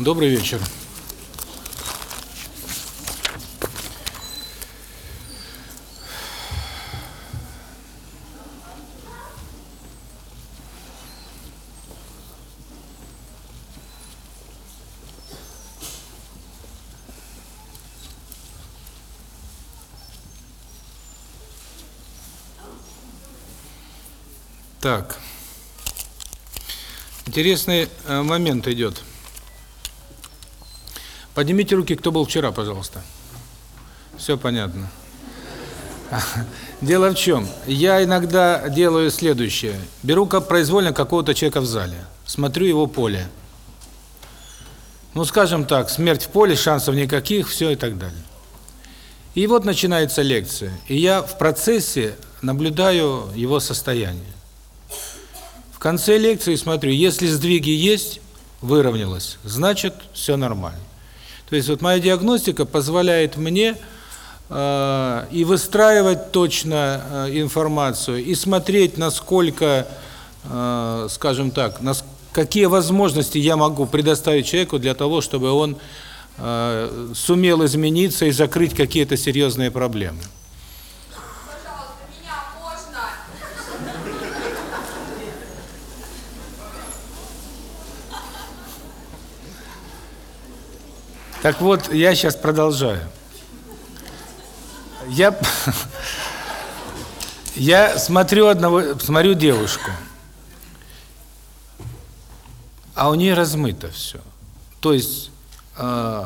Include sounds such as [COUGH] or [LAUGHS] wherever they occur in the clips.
Добрый вечер. Так. Интересный э, момент идет. Поднимите руки, кто был вчера, пожалуйста. Все понятно. Дело в чем? Я иногда делаю следующее. Беру произвольно какого-то человека в зале, смотрю его поле. Ну, скажем так, смерть в поле, шансов никаких, все и так далее. И вот начинается лекция. И я в процессе наблюдаю его состояние конце лекции смотрю, если сдвиги есть, выровнялось, значит, все нормально. То есть вот моя диагностика позволяет мне э, и выстраивать точно э, информацию, и смотреть, насколько, э, скажем так, нас, какие возможности я могу предоставить человеку для того, чтобы он э, сумел измениться и закрыть какие-то серьезные проблемы. Так вот, я сейчас продолжаю. Я [LAUGHS] я смотрю одного, смотрю девушку. А у нее размыто все. То есть э,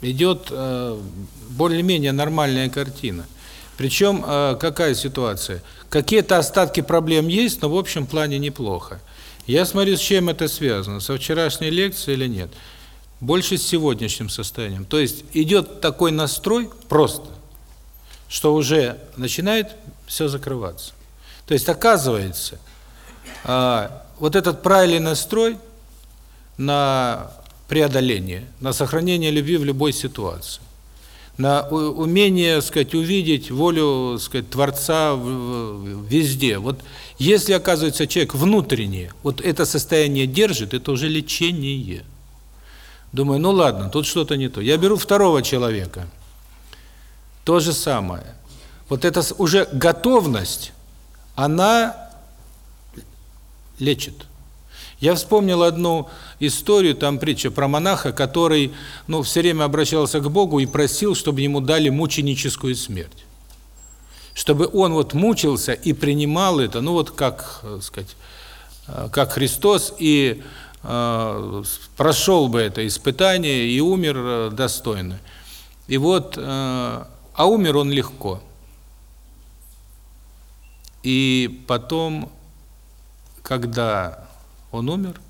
идет э, более-менее нормальная картина. Причем э, какая ситуация? Какие-то остатки проблем есть, но в общем плане неплохо. Я смотрю, с чем это связано, со вчерашней лекцией или нет больше с сегодняшним состоянием. То есть идет такой настрой просто, что уже начинает все закрываться. То есть оказывается, а, вот этот правильный настрой на преодоление, на сохранение любви в любой ситуации, на умение, сказать, увидеть волю, сказать, Творца везде. Вот если, оказывается, человек внутренне вот это состояние держит, это уже лечение. Думаю, ну ладно, тут что-то не то. Я беру второго человека. То же самое. Вот эта уже готовность, она лечит. Я вспомнил одну историю, там притча про монаха, который, ну, все время обращался к Богу и просил, чтобы ему дали мученическую смерть. Чтобы он вот мучился и принимал это, ну вот как, э, сказать, э, как Христос и прошел бы это испытание и умер э, достойно. И вот, э, а умер он легко. И потом, когда он умер,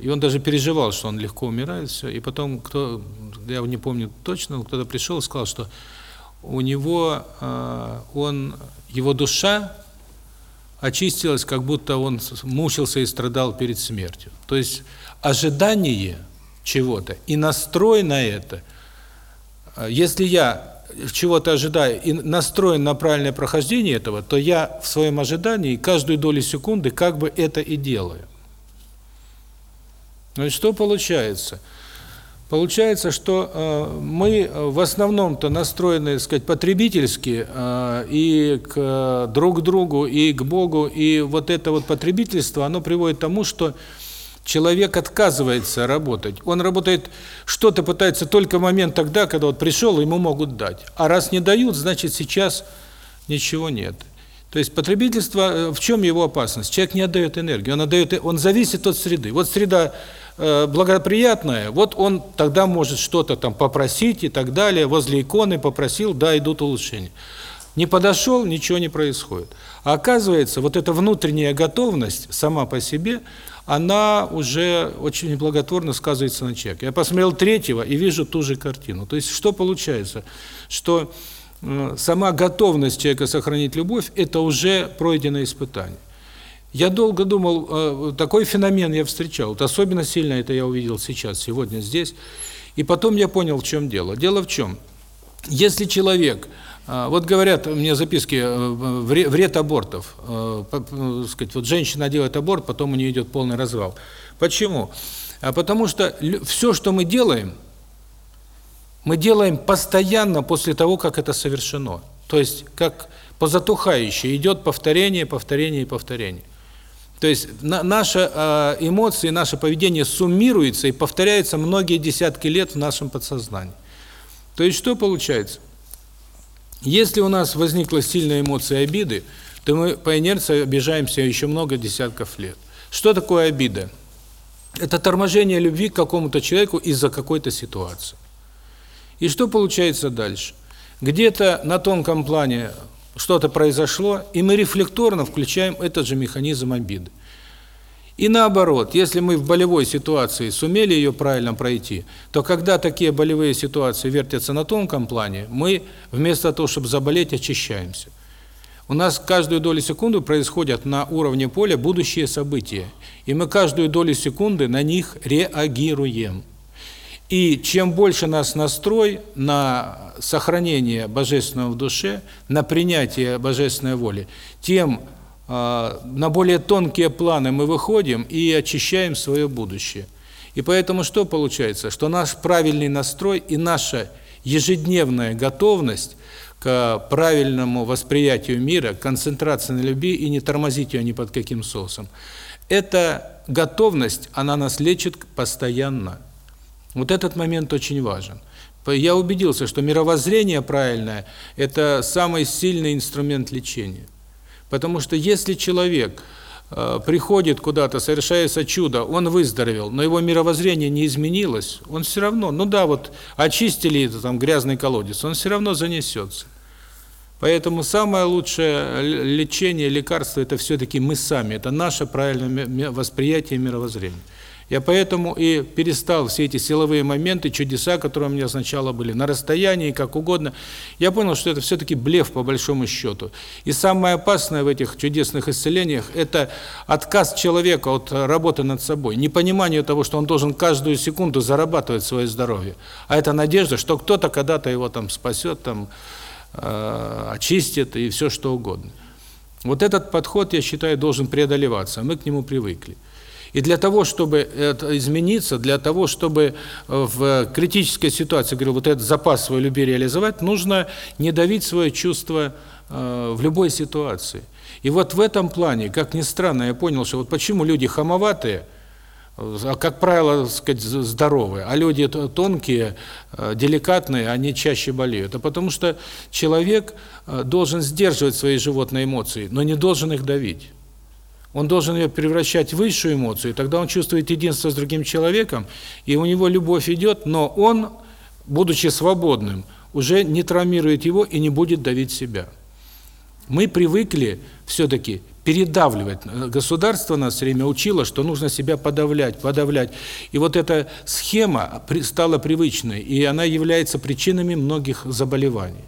и он даже переживал, что он легко умирает, все. И потом, кто, я не помню точно, кто-то пришел и сказал, что у него, он, его душа очистилось, как будто он мучился и страдал перед смертью. То есть ожидание чего-то и настрой на это, э, если я чего-то ожидаю и настроен на правильное прохождение этого, то я в своем ожидании каждую долю секунды как бы это и делаю. Ну и что получается? Получается, что э, мы в основном-то настроены, так сказать, потребительски э, и к друг другу, и к Богу, и вот это вот потребительство, оно приводит к тому, что человек отказывается работать. Он работает, что-то пытается только в момент тогда, когда вот пришел, ему могут дать. А раз не дают, значит сейчас ничего нет. То есть потребительство, э, в чем его опасность? Человек не отдает энергию, он отдает, он зависит от среды. Вот среда Э, благоприятное, вот он тогда может что-то там попросить и так далее, возле иконы попросил, да, идут улучшения. Не подошел, ничего не происходит. А оказывается, вот эта внутренняя готовность сама по себе, она уже очень благотворно сказывается на человеке. Я посмотрел третьего и вижу ту же картину. То есть что получается? Что э, сама готовность человека сохранить любовь – это уже пройденное испытание. Я долго думал, э, такой феномен я встречал. Вот особенно сильно это я увидел сейчас, сегодня здесь. И потом я понял, в чем дело. Дело в чем? Если человек, э, вот говорят мне записки, э, вред абортов, сказать, вот женщина делает аборт, потом у нее идет полный развал. Почему? А потому что все, что мы делаем, мы делаем постоянно после того, как это совершено. То есть, как по затухающей идет повторение, повторение и повторение. То есть на, наши э, эмоции, наше поведение суммируется и повторяется многие десятки лет в нашем подсознании. То есть что получается? Если у нас возникла сильная эмоция обиды, то мы по инерции обижаемся еще много десятков лет. Что такое обида? Это торможение любви к какому-то человеку из-за какой-то ситуации. И что получается дальше? Где-то на тонком плане что-то произошло, и мы рефлекторно включаем этот же механизм обиды. И наоборот, если мы в болевой ситуации сумели ее правильно пройти, то когда такие болевые ситуации вертятся на тонком плане, мы вместо того, чтобы заболеть, очищаемся. У нас каждую долю секунды происходят на уровне поля будущие события, и мы каждую долю секунды на них реагируем. И чем больше нас настрой на сохранение божественного в душе, на принятие божественной воли, тем э, на более тонкие планы мы выходим и очищаем свое будущее. И поэтому что получается? Что наш правильный настрой и наша ежедневная готовность к правильному восприятию мира, концентрации на любви и не тормозить ее ни под каким соусом. Эта готовность, она нас лечит постоянно. Вот этот момент очень важен. Я убедился, что мировоззрение правильное – это самый сильный инструмент лечения. Потому что если человек э, приходит куда-то, совершается чудо, он выздоровел, но его мировоззрение не изменилось, он все равно, ну да, вот очистили это, там грязный колодец, он все равно занесется. Поэтому самое лучшее лечение, лекарство – это все-таки мы сами, это наше правильное восприятие мировоззрения. Я поэтому и перестал все эти силовые моменты, чудеса, которые у меня сначала были, на расстоянии, как угодно. Я понял, что это все-таки блеф по большому счету. И самое опасное в этих чудесных исцелениях – это отказ человека от работы над собой, непонимание того, что он должен каждую секунду зарабатывать свое здоровье. А это надежда, что кто-то когда-то его там спасет, там, э, очистит и все что угодно. Вот этот подход, я считаю, должен преодолеваться, мы к нему привыкли. И для того, чтобы это измениться, для того, чтобы э, в критической ситуации, говорю, вот этот запас свой любви реализовать, нужно не давить свое чувство э, в любой ситуации. И вот в этом плане, как ни странно, я понял, что вот почему люди хамоватые, а как правило, сказать, здоровые, а люди тонкие, э, деликатные, они чаще болеют. А потому что человек должен сдерживать свои животные эмоции, но не должен их давить. Он должен ее превращать в высшую эмоцию, тогда он чувствует единство с другим человеком, и у него любовь идет, но он, будучи свободным, уже не травмирует его и не будет давить себя. Мы привыкли все-таки передавливать. Государство нас все время учило, что нужно себя подавлять, подавлять. И вот эта схема стала привычной, и она является причинами многих заболеваний.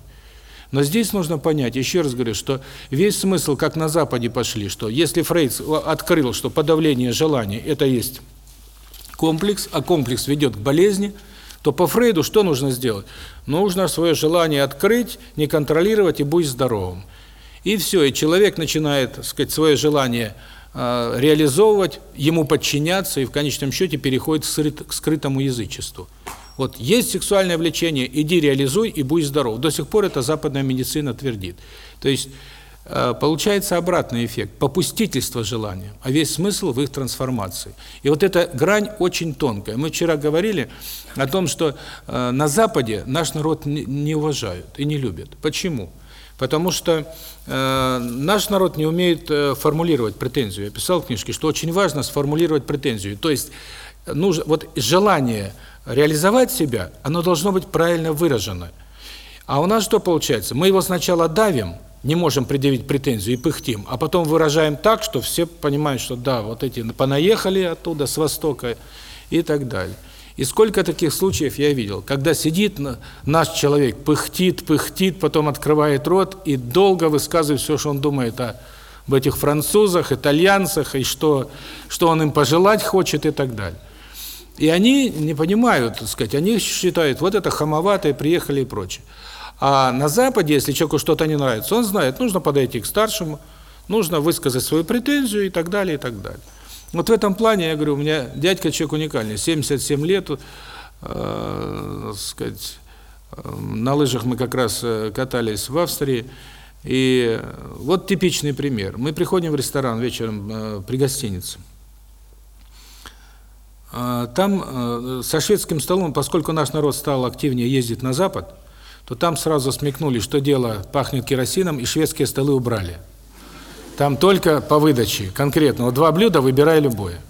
Но здесь нужно понять, еще раз говорю, что весь смысл, как на Западе пошли, что если Фрейд открыл, что подавление желаний – это есть комплекс, а комплекс ведет к болезни, то по Фрейду что нужно сделать? Нужно свое желание открыть, не контролировать и быть здоровым. И все, и человек начинает, так сказать, свое желание э, реализовывать, ему подчиняться и в конечном счете переходит к скрытому язычеству. Вот есть сексуальное влечение, иди реализуй и будь здоров. До сих пор это западная медицина твердит. То есть э, получается обратный эффект, попустительство желания, а весь смысл в их трансформации. И вот эта грань очень тонкая. Мы вчера говорили о том, что э, на Западе наш народ не уважают и не любят. Почему? Потому что э, наш народ не умеет э, формулировать претензию. Я писал в книжке, что очень важно сформулировать претензию. То есть нужно вот желание реализовать себя, оно должно быть правильно выражено. А у нас что получается? Мы его сначала давим, не можем предъявить претензию и пыхтим, а потом выражаем так, что все понимают, что да, вот эти понаехали оттуда, с востока и так далее. И сколько таких случаев я видел, когда сидит наш человек, пыхтит, пыхтит, потом открывает рот и долго высказывает все, что он думает о, об этих французах, итальянцах, и что, что он им пожелать хочет и так далее. И они не понимают, так сказать, они считают, вот это хамоватые, приехали и прочее. А на Западе, если человеку что-то не нравится, он знает, нужно подойти к старшему, нужно высказать свою претензию и так далее, и так далее. Вот в этом плане, я говорю, у меня дядька человек уникальный, 77 лет, э, сказать, э, на лыжах мы как раз э, катались в Австрии, и вот типичный пример. Мы приходим в ресторан вечером э, при гостинице. Э, там э, со шведским столом, поскольку наш народ стал активнее ездить на Запад, то там сразу смекнули, что дело пахнет керосином, и шведские столы убрали. Там только по выдаче, конкретно. Вот два блюда, выбирай любое.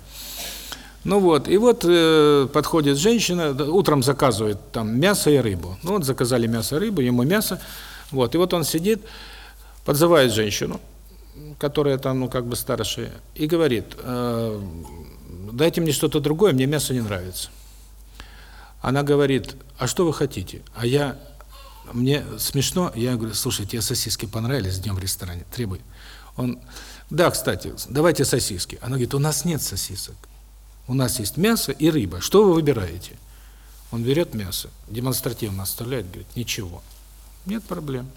Ну вот, и вот э, подходит женщина, утром заказывает там мясо и рыбу. Ну вот заказали мясо и рыбу, ему мясо. Вот, и вот он сидит, подзывает женщину, которая там, ну, как бы старшая, и говорит, э, дайте мне что-то другое, мне мясо не нравится. Она говорит, а что вы хотите? А я, мне смешно, я говорю, слушайте, тебе сосиски понравились днем в ресторане, требуй. Он, да, кстати, давайте сосиски. Она говорит, у нас нет сосисок. У нас есть мясо и рыба. Что вы выбираете? Он берет мясо, демонстративно оставляет, говорит, ничего. Нет проблем.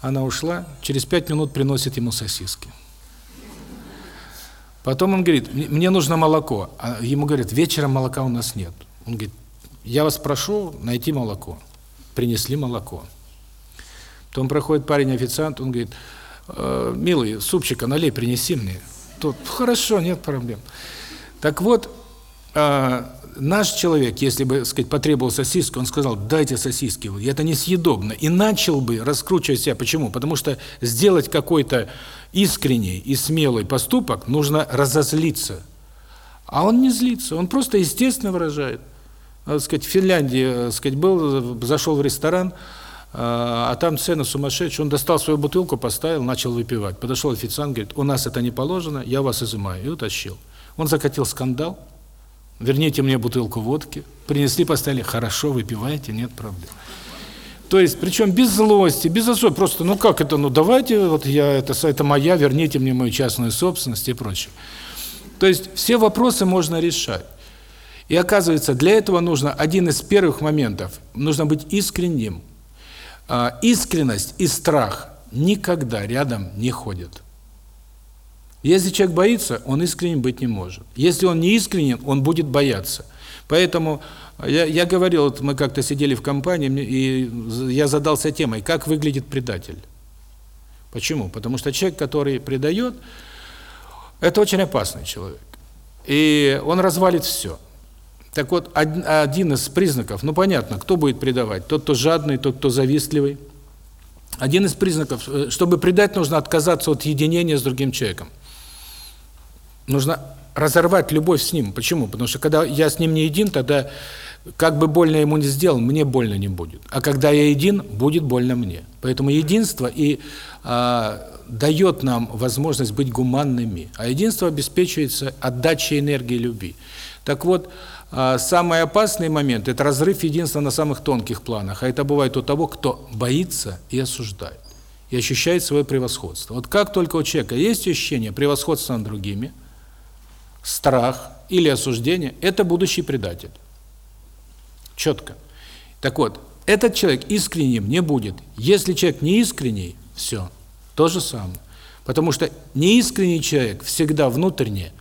Она ушла, через пять минут приносит ему сосиски. Потом он говорит, мне нужно молоко. А ему говорят, вечером молока у нас нет. Он говорит, я вас прошу найти молоко. Принесли молоко. Потом проходит парень-официант, он говорит, э, милый, супчика налей, принеси мне. Тут, хорошо, нет проблем. Так вот, э, наш человек, если бы, сказать, потребовал сосиску, он сказал, дайте сосиски, это несъедобно. И начал бы раскручивать себя. Почему? Потому что сделать какой-то искренний и смелый поступок нужно разозлиться. А он не злится, он просто естественно выражает. Так сказать, в Финляндии, так сказать, был, зашел в ресторан, а там цены сумасшедшие, он достал свою бутылку, поставил, начал выпивать. Подошел официант, говорит, у нас это не положено, я вас изымаю, и утащил. Он закатил скандал, верните мне бутылку водки, принесли, поставили, хорошо, выпивайте, нет проблем. То есть, причем без злости, без особой, просто, ну как это, ну давайте, вот я, это, это моя, верните мне мою частную собственность и прочее. То есть, все вопросы можно решать. И оказывается, для этого нужно, один из первых моментов, нужно быть искренним. А, искренность и страх никогда рядом не ходят. Если человек боится, он искренним быть не может. Если он не искренен, он будет бояться. Поэтому я, я говорил, вот мы как-то сидели в компании, и я задался темой, как выглядит предатель. Почему? Потому что человек, который предает, это очень опасный человек. И он развалит все. Так вот, один из признаков, ну понятно, кто будет предавать? Тот, кто жадный, тот, кто завистливый. Один из признаков, э, чтобы предать, нужно отказаться от единения с другим человеком. Нужно разорвать любовь с ним. Почему? Потому что когда я с ним не един, тогда как бы больно ему не сделал, мне больно не будет. А когда я един, будет больно мне. Поэтому единство и а, дает нам возможность быть гуманными. А единство обеспечивается отдачей энергии любви. Так вот, а, самый опасный момент – это разрыв единства на самых тонких планах. А это бывает у того, кто боится и осуждает. И ощущает свое превосходство. Вот как только у человека есть ощущение превосходства над другими – страх или осуждение – это будущий предатель. Четко. Так вот, этот человек искренним не будет. Если человек не искренний, все, то же самое. Потому что неискренний человек всегда внутренне.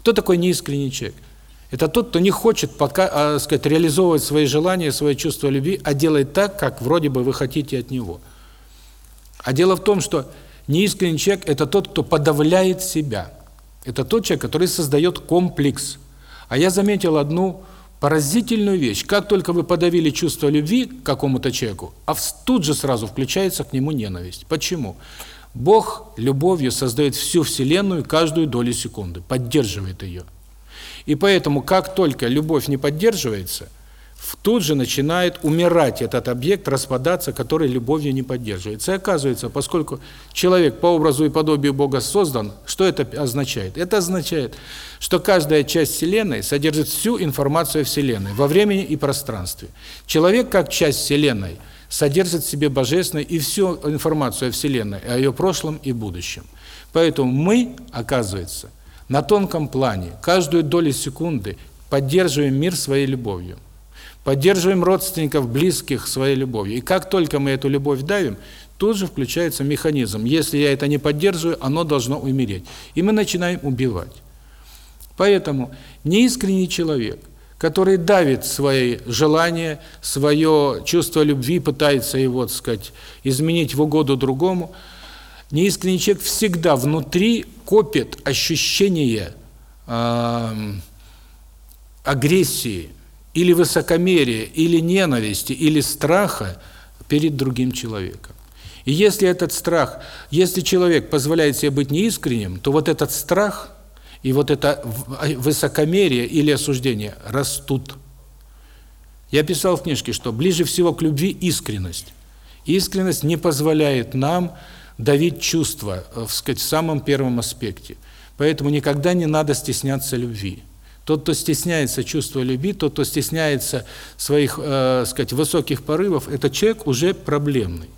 Кто такой неискренний человек? Это тот, кто не хочет пока, а, сказать, реализовывать свои желания, свои чувства любви, а делает так, как вроде бы вы хотите от него. А дело в том, что неискренний человек – это тот, кто подавляет себя – это тот человек, который создает комплекс. А я заметил одну поразительную вещь. Как только вы подавили чувство любви к какому-то человеку, а тут же сразу включается к нему ненависть. Почему? Бог любовью создает всю Вселенную каждую долю секунды, поддерживает ее. И поэтому, как только любовь не поддерживается – тут же начинает умирать этот объект, распадаться, который любовью не поддерживается. И оказывается, поскольку человек по образу и подобию Бога создан, что это означает? Это означает, что каждая часть Вселенной содержит всю информацию Вселенной во времени и пространстве. Человек, как часть Вселенной, содержит в себе божественную и всю информацию о Вселенной, о ее прошлом и будущем. Поэтому мы, оказывается, на тонком плане, каждую долю секунды поддерживаем мир своей любовью. Поддерживаем родственников, близких своей любовью. И как только мы эту любовь давим, тут же включается механизм. Если я это не поддерживаю, оно должно умереть. И мы начинаем убивать. Поэтому неискренний человек, который давит свои желания, свое чувство любви, пытается его, так сказать, изменить в угоду другому, неискренний человек всегда внутри копит ощущение э, агрессии, или высокомерия, или ненависти, или страха перед другим человеком. И если этот страх, если человек позволяет себе быть неискренним, то вот этот страх и вот это высокомерие или осуждение растут. Я писал в книжке, что ближе всего к любви искренность. Искренность не позволяет нам давить чувства, э, сказать, в самом первом аспекте. Поэтому никогда не надо стесняться любви. Тот, кто стесняется чувства любви, тот, кто стесняется своих, э, сказать, высоких порывов, этот человек уже проблемный.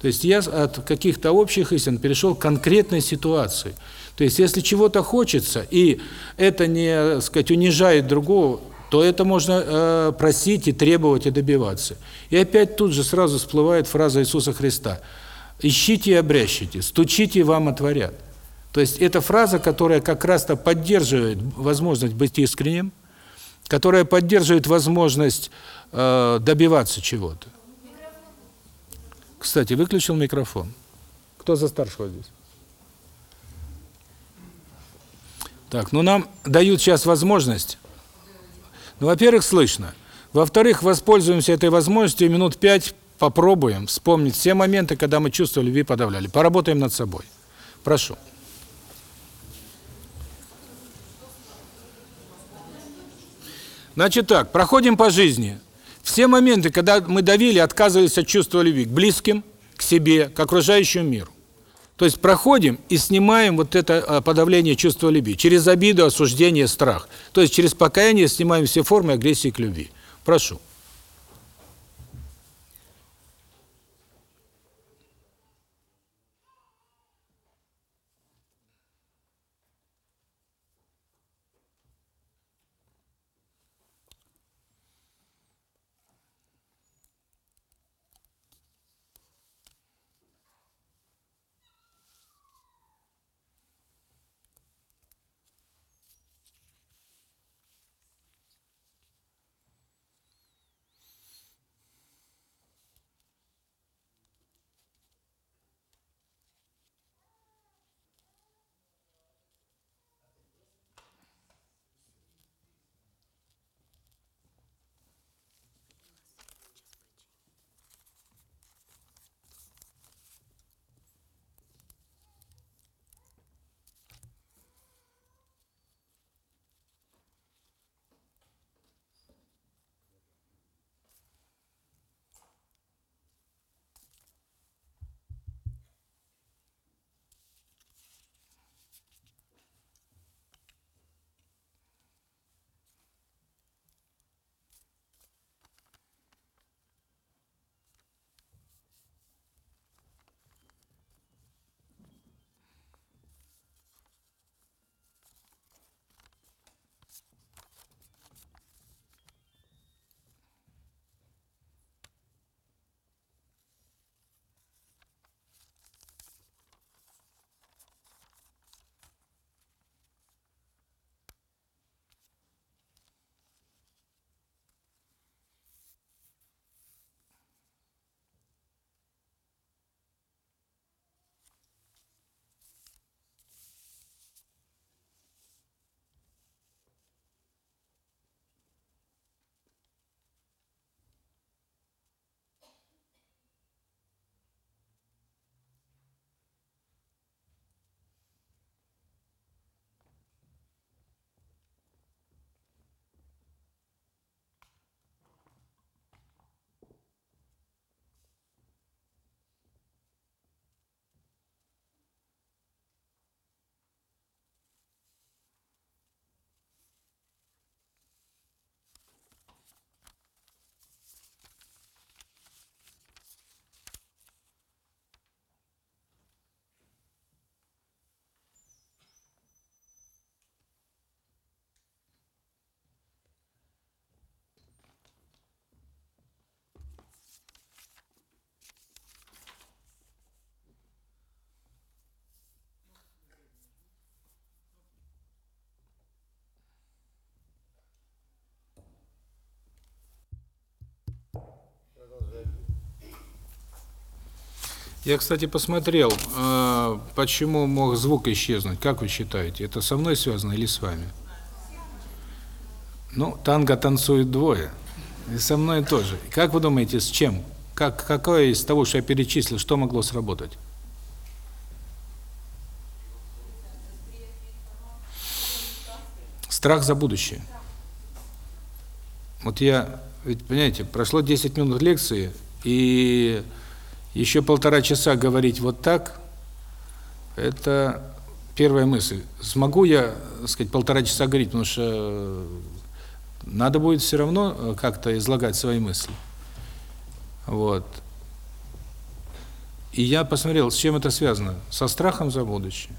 То есть я от каких-то общих истин перешел к конкретной ситуации. То есть если чего-то хочется, и это не, сказать, унижает другого, то это можно э, просить и требовать и добиваться. И опять тут же сразу всплывает фраза Иисуса Христа: "Ищите и обрящите, стучите и вам отворят". То есть это фраза, которая как раз-то поддерживает возможность быть искренним, которая поддерживает возможность э, добиваться чего-то. Кстати, выключил микрофон. Кто за старшего здесь? Так, ну нам дают сейчас возможность. Ну, во-первых, слышно. Во-вторых, воспользуемся этой возможностью минут пять попробуем вспомнить все моменты, когда мы чувствовали любви подавляли. Поработаем над собой. Прошу. Значит так, проходим по жизни. Все моменты, когда мы давили, отказывались от чувства любви к близким, к себе, к окружающему миру. То есть проходим и снимаем вот это а, подавление чувства любви через обиду, осуждение, страх. То есть через покаяние снимаем все формы агрессии к любви. Прошу. Я, кстати, посмотрел, э, почему мог звук исчезнуть. Как вы считаете, это со мной связано или с вами? Ну, танго танцуют двое. И со мной тоже. Как вы думаете, с чем? Как, какое из того, что я перечислил, что могло сработать? Страх за будущее. Вот я, ведь, понимаете, прошло 10 минут лекции, и еще полтора часа говорить вот так, это первая мысль. Смогу я, так сказать, полтора часа говорить, потому что надо будет все равно э, как-то излагать свои мысли. Вот. И я посмотрел, с чем это связано. Со страхом за будущее.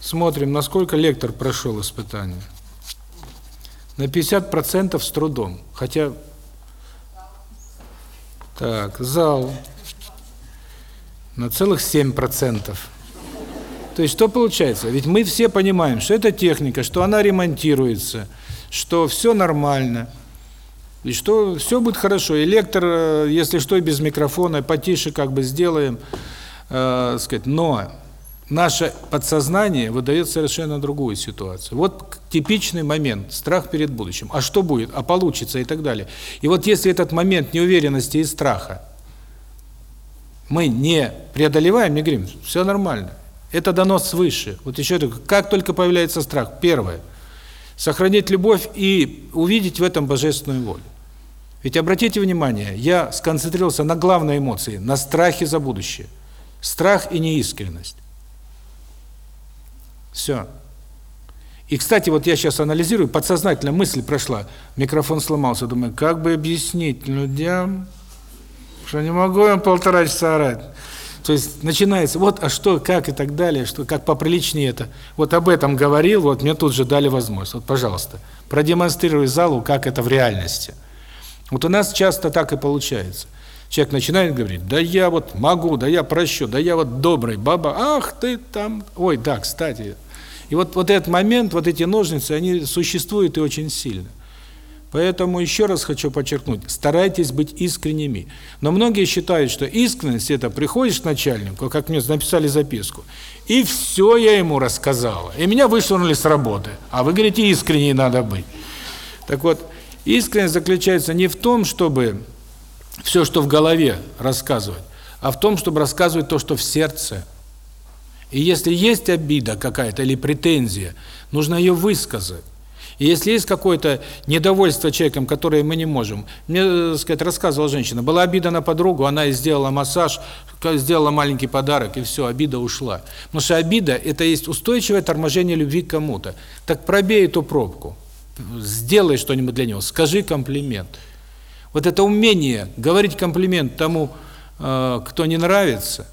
Смотрим, насколько лектор прошел испытание. На 50% с трудом. Хотя... Так, зал на целых 7%. То есть что получается? Ведь мы все понимаем, что это техника, что она ремонтируется, что все нормально, и что все будет хорошо. И лектор, э, если что, и без микрофона, потише как бы сделаем, э, сказать. Но наше подсознание выдает совершенно другую ситуацию. Вот типичный момент, страх перед будущим. А что будет? А получится и так далее. И вот если этот момент неуверенности и страха мы не преодолеваем, не говорим, все нормально. Это дано свыше. Вот еще как только появляется страх, первое, сохранить любовь и увидеть в этом божественную волю. Ведь обратите внимание, я сконцентрировался на главной эмоции, на страхе за будущее. Страх и неискренность. Все. И, кстати, вот я сейчас анализирую, подсознательно мысль прошла, микрофон сломался, думаю, как бы объяснить людям, что не могу я полтора часа орать. То есть начинается, вот, а что, как и так далее, что как поприличнее это. Вот об этом говорил, вот мне тут же дали возможность. Вот, пожалуйста, продемонстрируй залу, как это в реальности. Вот у нас часто так и получается. Человек начинает говорить, да я вот могу, да я прощу, да я вот добрый, баба, ах ты там, ой, да, кстати. И вот, вот этот момент, вот эти ножницы, они существуют и очень сильно. Поэтому еще раз хочу подчеркнуть, старайтесь быть искренними. Но многие считают, что искренность – это приходишь к начальнику, как мне написали записку, и все я ему рассказала, и меня вышвырнули с работы. А вы говорите, искренней надо быть. Так вот, искренность заключается не в том, чтобы все, что в голове, рассказывать, а в том, чтобы рассказывать то, что в сердце. И если есть обида какая-то или претензия, нужно ее высказать. И если есть какое-то недовольство человеком, которое мы не можем. Мне, так э, сказать, рассказывала женщина, была обида на подругу, она ей сделала массаж, сделала маленький подарок, и все, обида ушла. Потому что обида – это есть устойчивое торможение любви к кому-то. Так пробей эту пробку, сделай что-нибудь для него, скажи комплимент. Вот это умение говорить комплимент тому, э, кто не нравится,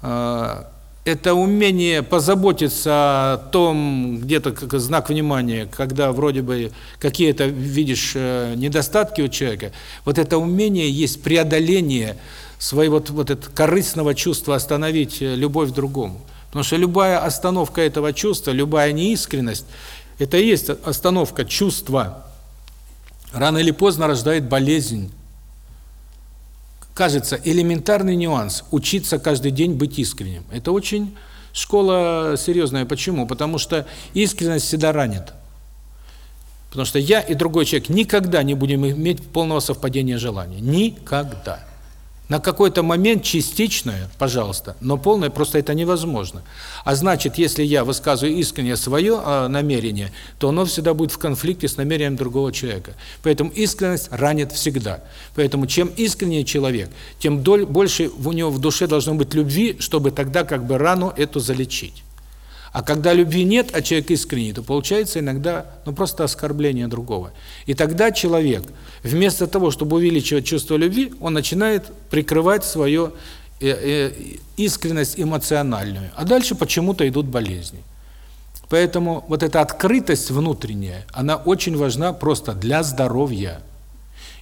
э, это умение позаботиться о том, где-то как знак внимания, когда вроде бы какие-то видишь э, недостатки у человека, вот это умение есть преодоление своего вот, вот этого корыстного чувства остановить э, любовь к другому. Потому что любая остановка этого чувства, любая неискренность, это и есть остановка чувства. Рано или поздно рождает болезнь кажется, элементарный нюанс – учиться каждый день быть искренним. Это очень школа серьезная. Почему? Потому что искренность всегда ранит. Потому что я и другой человек никогда не будем иметь полного совпадения желаний. Никогда. На какой-то момент частичное, пожалуйста, но полное просто это невозможно. А значит, если я высказываю искренне свое а, намерение, то оно всегда будет в конфликте с намерением другого человека. Поэтому искренность ранит всегда. Поэтому чем искреннее человек, тем больше у него в душе должно быть любви, чтобы тогда как бы рану эту залечить. А когда любви нет, а человек искренний, то получается иногда ну просто оскорбление другого. И тогда человек, вместо того, чтобы увеличивать чувство любви, он начинает прикрывать свою э, э, искренность эмоциональную. А дальше почему-то идут болезни. Поэтому вот эта открытость внутренняя, она очень важна просто для здоровья.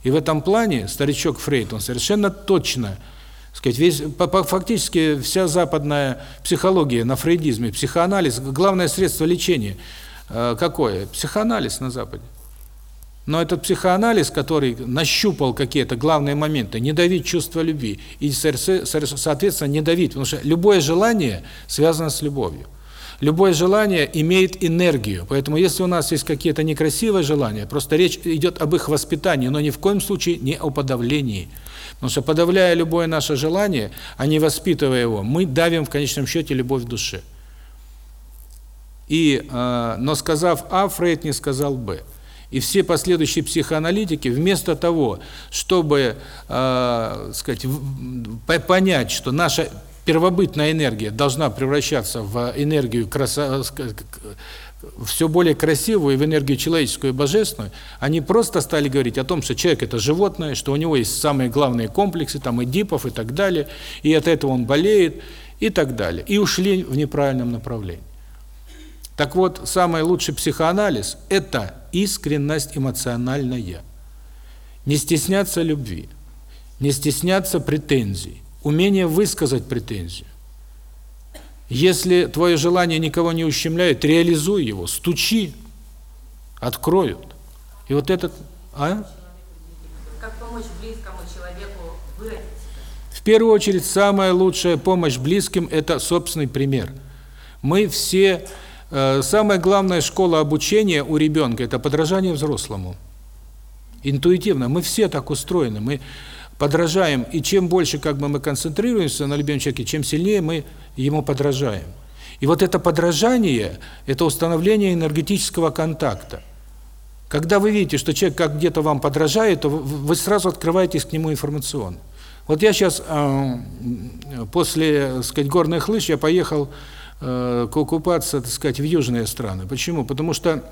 И в этом плане старичок Фрейд, он совершенно точно сказать, весь фактически вся западная психология на фрейдизме, психоанализ, главное средство лечения э, какое? Психоанализ на западе. Но этот психоанализ, который нащупал какие-то главные моменты, не давить чувство любви и, соответственно, не давить, потому что любое желание связано с любовью. Любое желание имеет энергию, поэтому если у нас есть какие-то некрасивые желания, просто речь идет об их воспитании, но ни в коем случае не о подавлении. Потому что подавляя любое наше желание, а не воспитывая его, мы давим в конечном счете любовь в душе. И, э, но сказав А, Фрейд не сказал Б. И все последующие психоаналитики вместо того, чтобы, э, сказать, понять, что наша первобытная энергия должна превращаться в энергию краса все более красивую, в энергию человеческую и божественную, они просто стали говорить о том, что человек – это животное, что у него есть самые главные комплексы, там Эдипов и так далее, и от этого он болеет, и так далее. И ушли в неправильном направлении. Так вот, самый лучший психоанализ – это искренность эмоциональная. Не стесняться любви, не стесняться претензий, умение высказать претензию. Если твое желание никого не ущемляет, реализуй его, стучи, откроют. И вот этот... А? Как помочь близкому человеку выразить В первую очередь, самая лучшая помощь близким – это собственный пример. Мы все... Э, самая главная школа обучения у ребенка – это подражание взрослому. Интуитивно. Мы все так устроены. Мы подражаем, и чем больше как бы мы концентрируемся на любимом человеке, чем сильнее мы ему подражаем. И вот это подражание – это установление энергетического контакта. Когда вы видите, что человек как где-то вам подражает, то вы сразу открываетесь к нему информационно. Вот я сейчас, э, после, так сказать, горных лыж, я поехал э, купаться, так сказать, в южные страны. Почему? Потому что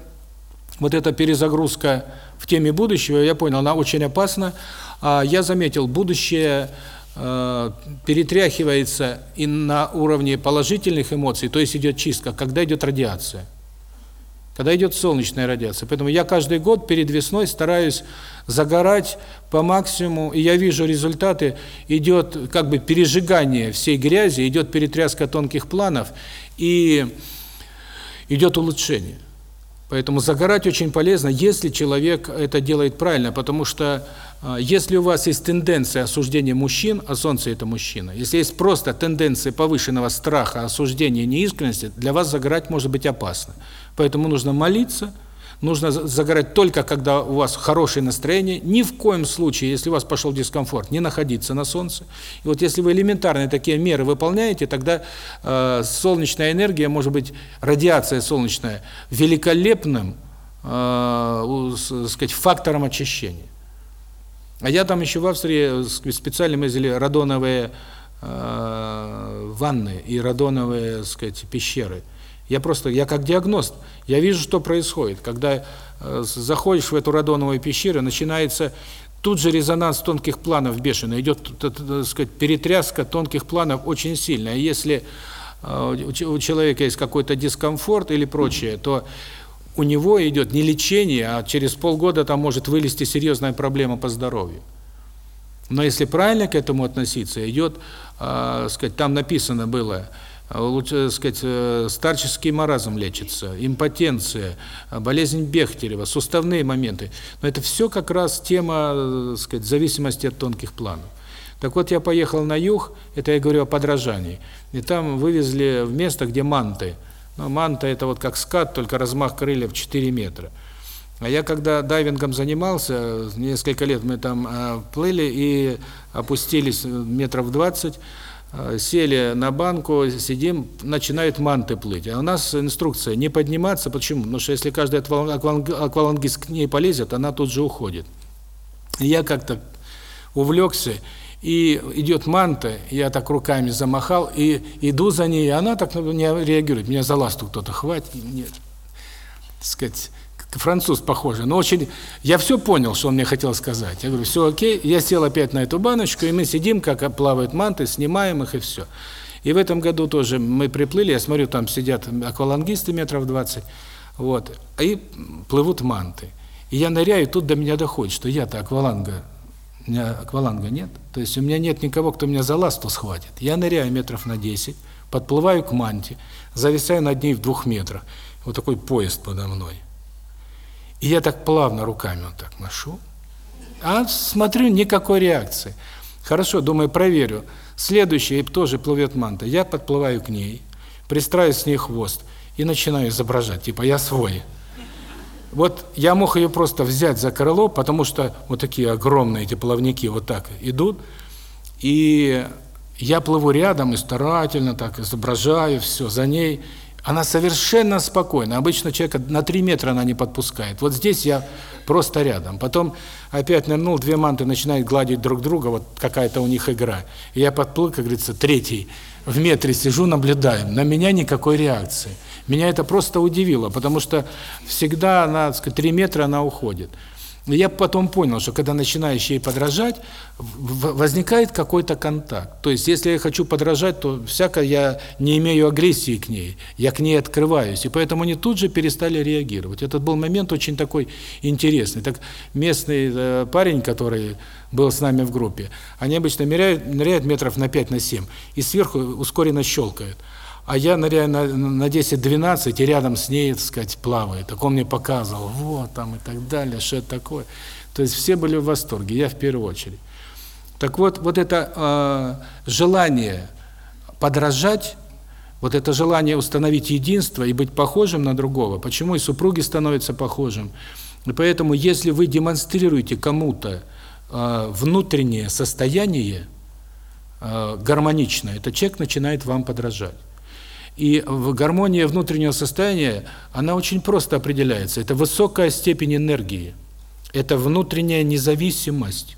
вот эта перезагрузка в теме будущего, я понял, она очень опасна. А я заметил, будущее э, перетряхивается и на уровне положительных эмоций, то есть идет чистка, когда идет радиация. Когда идет солнечная радиация. Поэтому я каждый год перед весной стараюсь загорать по максимуму, и я вижу результаты, идет как бы пережигание всей грязи, идет перетряска тонких планов, и идет улучшение. Поэтому загорать очень полезно, если человек это делает правильно, потому что э, если у вас есть тенденция осуждения мужчин, а солнце это мужчина, если есть просто тенденция повышенного страха, осуждения, неискренности, для вас загорать может быть опасно. Поэтому нужно молиться, Нужно загорать только, когда у вас хорошее настроение. Ни в коем случае, если у вас пошел дискомфорт, не находиться на солнце. И вот если вы элементарные такие меры выполняете, тогда э, солнечная энергия, может быть, радиация солнечная, великолепным э, сказать, фактором очищения. А я там еще в Австрии специально мы радоновые э, ванны и радоновые, сказать, пещеры. Я просто, я как диагност, я вижу, что происходит. Когда э, заходишь в эту радоновую пещеру, начинается тут же резонанс тонких планов бешеный, идет, так сказать, перетряска тонких планов очень сильная. Если э, у человека есть какой-то дискомфорт или прочее, то у него идет не лечение, а через полгода там может вылезти серьезная проблема по здоровью. Но если правильно к этому относиться, идет, э, сказать, там написано было, лучше сказать, э, старческий маразм лечится, импотенция, болезнь Бехтерева, суставные моменты. Но это все как раз тема, э, сказать, зависимости от тонких планов. Так вот, я поехал на юг, это я говорю о подражании, и там вывезли в место, где манты. Но манта – это вот как скат, только размах крыльев 4 метра. А я когда дайвингом занимался, несколько лет мы там э, плыли и опустились метров 20 Э, сели на банку, сидим, начинают манты плыть. А у нас инструкция не подниматься. Почему? Потому что если каждый аквалангист к ней полезет, она тут же уходит. я как-то увлекся, и идет манта, я так руками замахал, и иду за ней, и она так меня реагирует. Меня за ласту кто-то хватит. Нет. Так сказать, француз похоже, но очень... Я все понял, что он мне хотел сказать. Я говорю, все окей. Я сел опять на эту баночку, и мы сидим, как плавают манты, снимаем их, и все. И в этом году тоже мы приплыли, я смотрю, там сидят аквалангисты метров 20, вот, и плывут манты. И я ныряю, и тут до меня доходит, что я-то акваланга, у меня акваланга нет, то есть у меня нет никого, кто меня за ласту схватит. Я ныряю метров на 10, подплываю к манте, зависаю над ней в двух метрах, вот такой поезд подо мной. И я так плавно руками вот так машу. А смотрю, никакой реакции. Хорошо, думаю, проверю. Следующий тоже плывет манта. Я подплываю к ней, пристраиваю с ней хвост и начинаю изображать, типа я свой. Вот я мог ее просто взять за крыло, потому что вот такие огромные эти плавники вот так идут, и я плыву рядом и старательно так изображаю все за ней. Она совершенно спокойна. Обычно человека на 3 метра она не подпускает. Вот здесь я просто рядом. Потом опять нырнул, две манты начинают гладить друг друга, вот какая-то у них игра. И я подплыл, как говорится, третий, в метре сижу, наблюдаю. На меня никакой реакции. Меня это просто удивило, потому что всегда она, так сказать, 3 метра она уходит. Но я потом понял, что когда начинаешь ей подражать, возникает какой-то контакт. То есть, если я хочу подражать, то всяко я не имею агрессии к ней, я к ней открываюсь. И поэтому они тут же перестали реагировать. Этот был момент очень такой интересный. Так местный э, парень, который был с нами в группе, они обычно ныряют, ныряют метров на 5 на 7 и сверху ускоренно щелкают а я ныряю на, на 10-12 и рядом с ней, так сказать, плаваю. Так он мне показывал, вот там и так далее, что это такое. То есть все были в восторге, я в первую очередь. Так вот, вот это э, желание подражать, вот это желание установить единство и быть похожим на другого, почему и супруги становятся похожим. И поэтому, если вы демонстрируете кому-то э, внутреннее состояние э, гармоничное, то человек начинает вам подражать. И в гармонии внутреннего состояния, она очень просто определяется. Это высокая степень энергии. Это внутренняя независимость.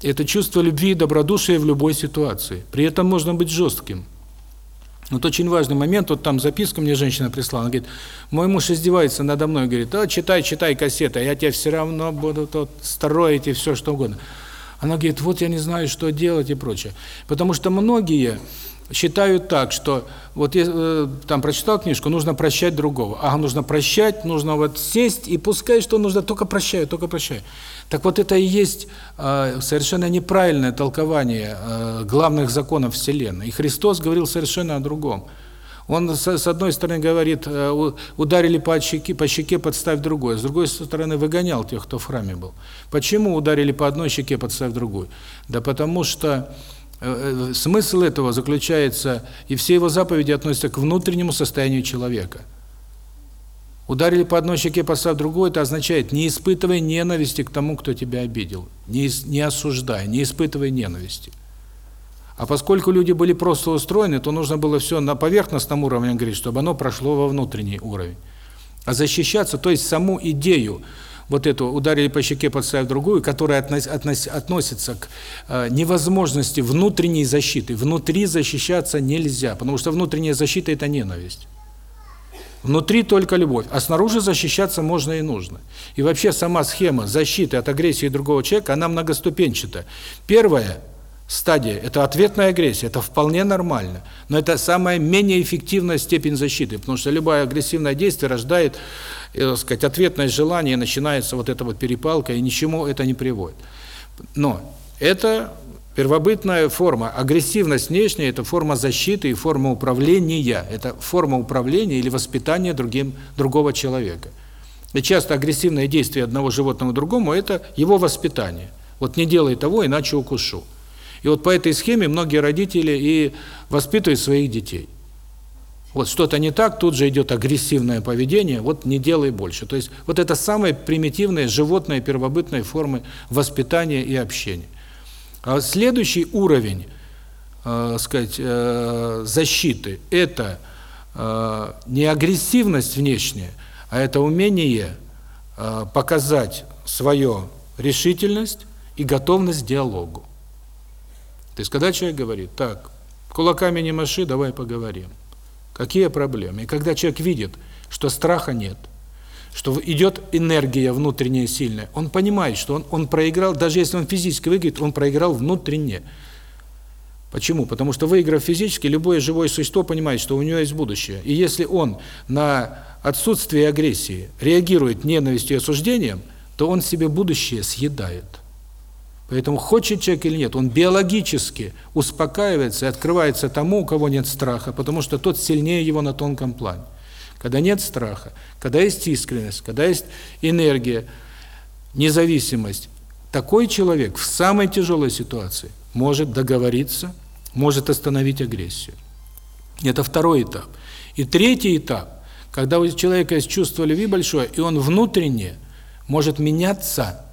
Это чувство любви и добродушия в любой ситуации. При этом можно быть жестким. Вот очень важный момент, вот там записка мне женщина прислала, она говорит, мой муж издевается надо мной, говорит, а, читай, читай кассеты, я тебя все равно буду тут строить и все что угодно. Она говорит, вот я не знаю, что делать и прочее. Потому что многие считают так, что вот я э, там прочитал книжку, нужно прощать другого. Ага, нужно прощать, нужно вот сесть и пускай, что нужно, только прощаю, только прощаю. Так вот это и есть э, совершенно неправильное толкование э, главных законов Вселенной. И Христос говорил совершенно о другом. Он с, одной стороны говорит, э, ударили по щеке, по щеке, подставь другой. С другой стороны выгонял тех, кто в храме был. Почему ударили по одной щеке, подставь другую? Да потому что смысл этого заключается, и все его заповеди относятся к внутреннему состоянию человека. Ударили по одной щеке, поставь другой, это означает, не испытывай ненависти к тому, кто тебя обидел. Не, не осуждай, не испытывай ненависти. А поскольку люди были просто устроены, то нужно было все на поверхностном уровне говорить, чтобы оно прошло во внутренний уровень. А защищаться, то есть саму идею вот эту ударили по щеке, подставив другую, которая относ, относ, относится к э, невозможности внутренней защиты. Внутри защищаться нельзя, потому что внутренняя защита – это ненависть. Внутри только любовь, а снаружи защищаться можно и нужно. И вообще сама схема защиты от агрессии другого человека, она многоступенчата. Первая стадия – это ответная агрессия, это вполне нормально. Но это самая менее эффективная степень защиты, потому что любое агрессивное действие рождает так сказать, ответное желание, начинается вот эта вот перепалка, и ничему это не приводит. Но это первобытная форма. Агрессивность внешняя – это форма защиты и форма управления. Это форма управления или воспитания другим, другого человека. И часто агрессивное действие одного животного другому – это его воспитание. Вот не делай того, иначе укушу. И вот по этой схеме многие родители и воспитывают своих детей. Вот что-то не так, тут же идет агрессивное поведение, вот не делай больше. То есть вот это самые примитивные животные первобытные формы воспитания и общения. А следующий уровень, э, сказать, э, защиты это э, не агрессивность внешняя, а это умение э, показать свою решительность и готовность к диалогу. То есть когда человек говорит: "Так, кулаками не маши, давай поговорим". Какие проблемы? И когда человек видит, что страха нет, что идет энергия внутренняя сильная, он понимает, что он, он проиграл, даже если он физически выиграет, он проиграл внутренне. Почему? Потому что выиграв физически, любое живое существо понимает, что у него есть будущее. И если он на отсутствие агрессии реагирует ненавистью и осуждением, то он себе будущее съедает. Поэтому хочет человек или нет, он биологически успокаивается и открывается тому, у кого нет страха, потому что тот сильнее его на тонком плане. когда нет страха, когда есть искренность, когда есть энергия, независимость, такой человек в самой тяжелой ситуации может договориться, может остановить агрессию. Это второй этап. И третий этап, когда у человека есть чувство любви большое, и он внутренне может меняться,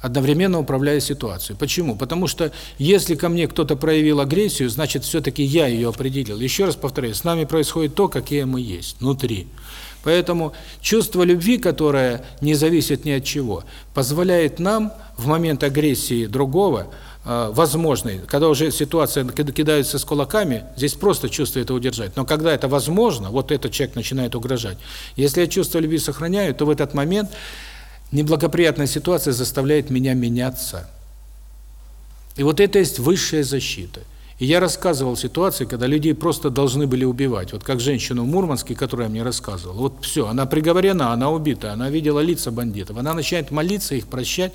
одновременно управляя ситуацией. Почему? Потому что если ко мне кто-то проявил агрессию, значит, все-таки я ее определил. Еще раз повторяю, с нами происходит то, какие мы есть, внутри. Поэтому чувство любви, которое не зависит ни от чего, позволяет нам в момент агрессии другого э, возможной, когда уже ситуация кидается с кулаками, здесь просто чувство это удержать. Но когда это возможно, вот этот человек начинает угрожать. Если я чувство любви сохраняю, то в этот момент неблагоприятная ситуация заставляет меня меняться. И вот это есть высшая защита. И я рассказывал ситуации, когда людей просто должны были убивать. Вот как женщину в Мурманске, которая мне рассказывала. Вот все, она приговорена, она убита, она видела лица бандитов. Она начинает молиться, их прощать.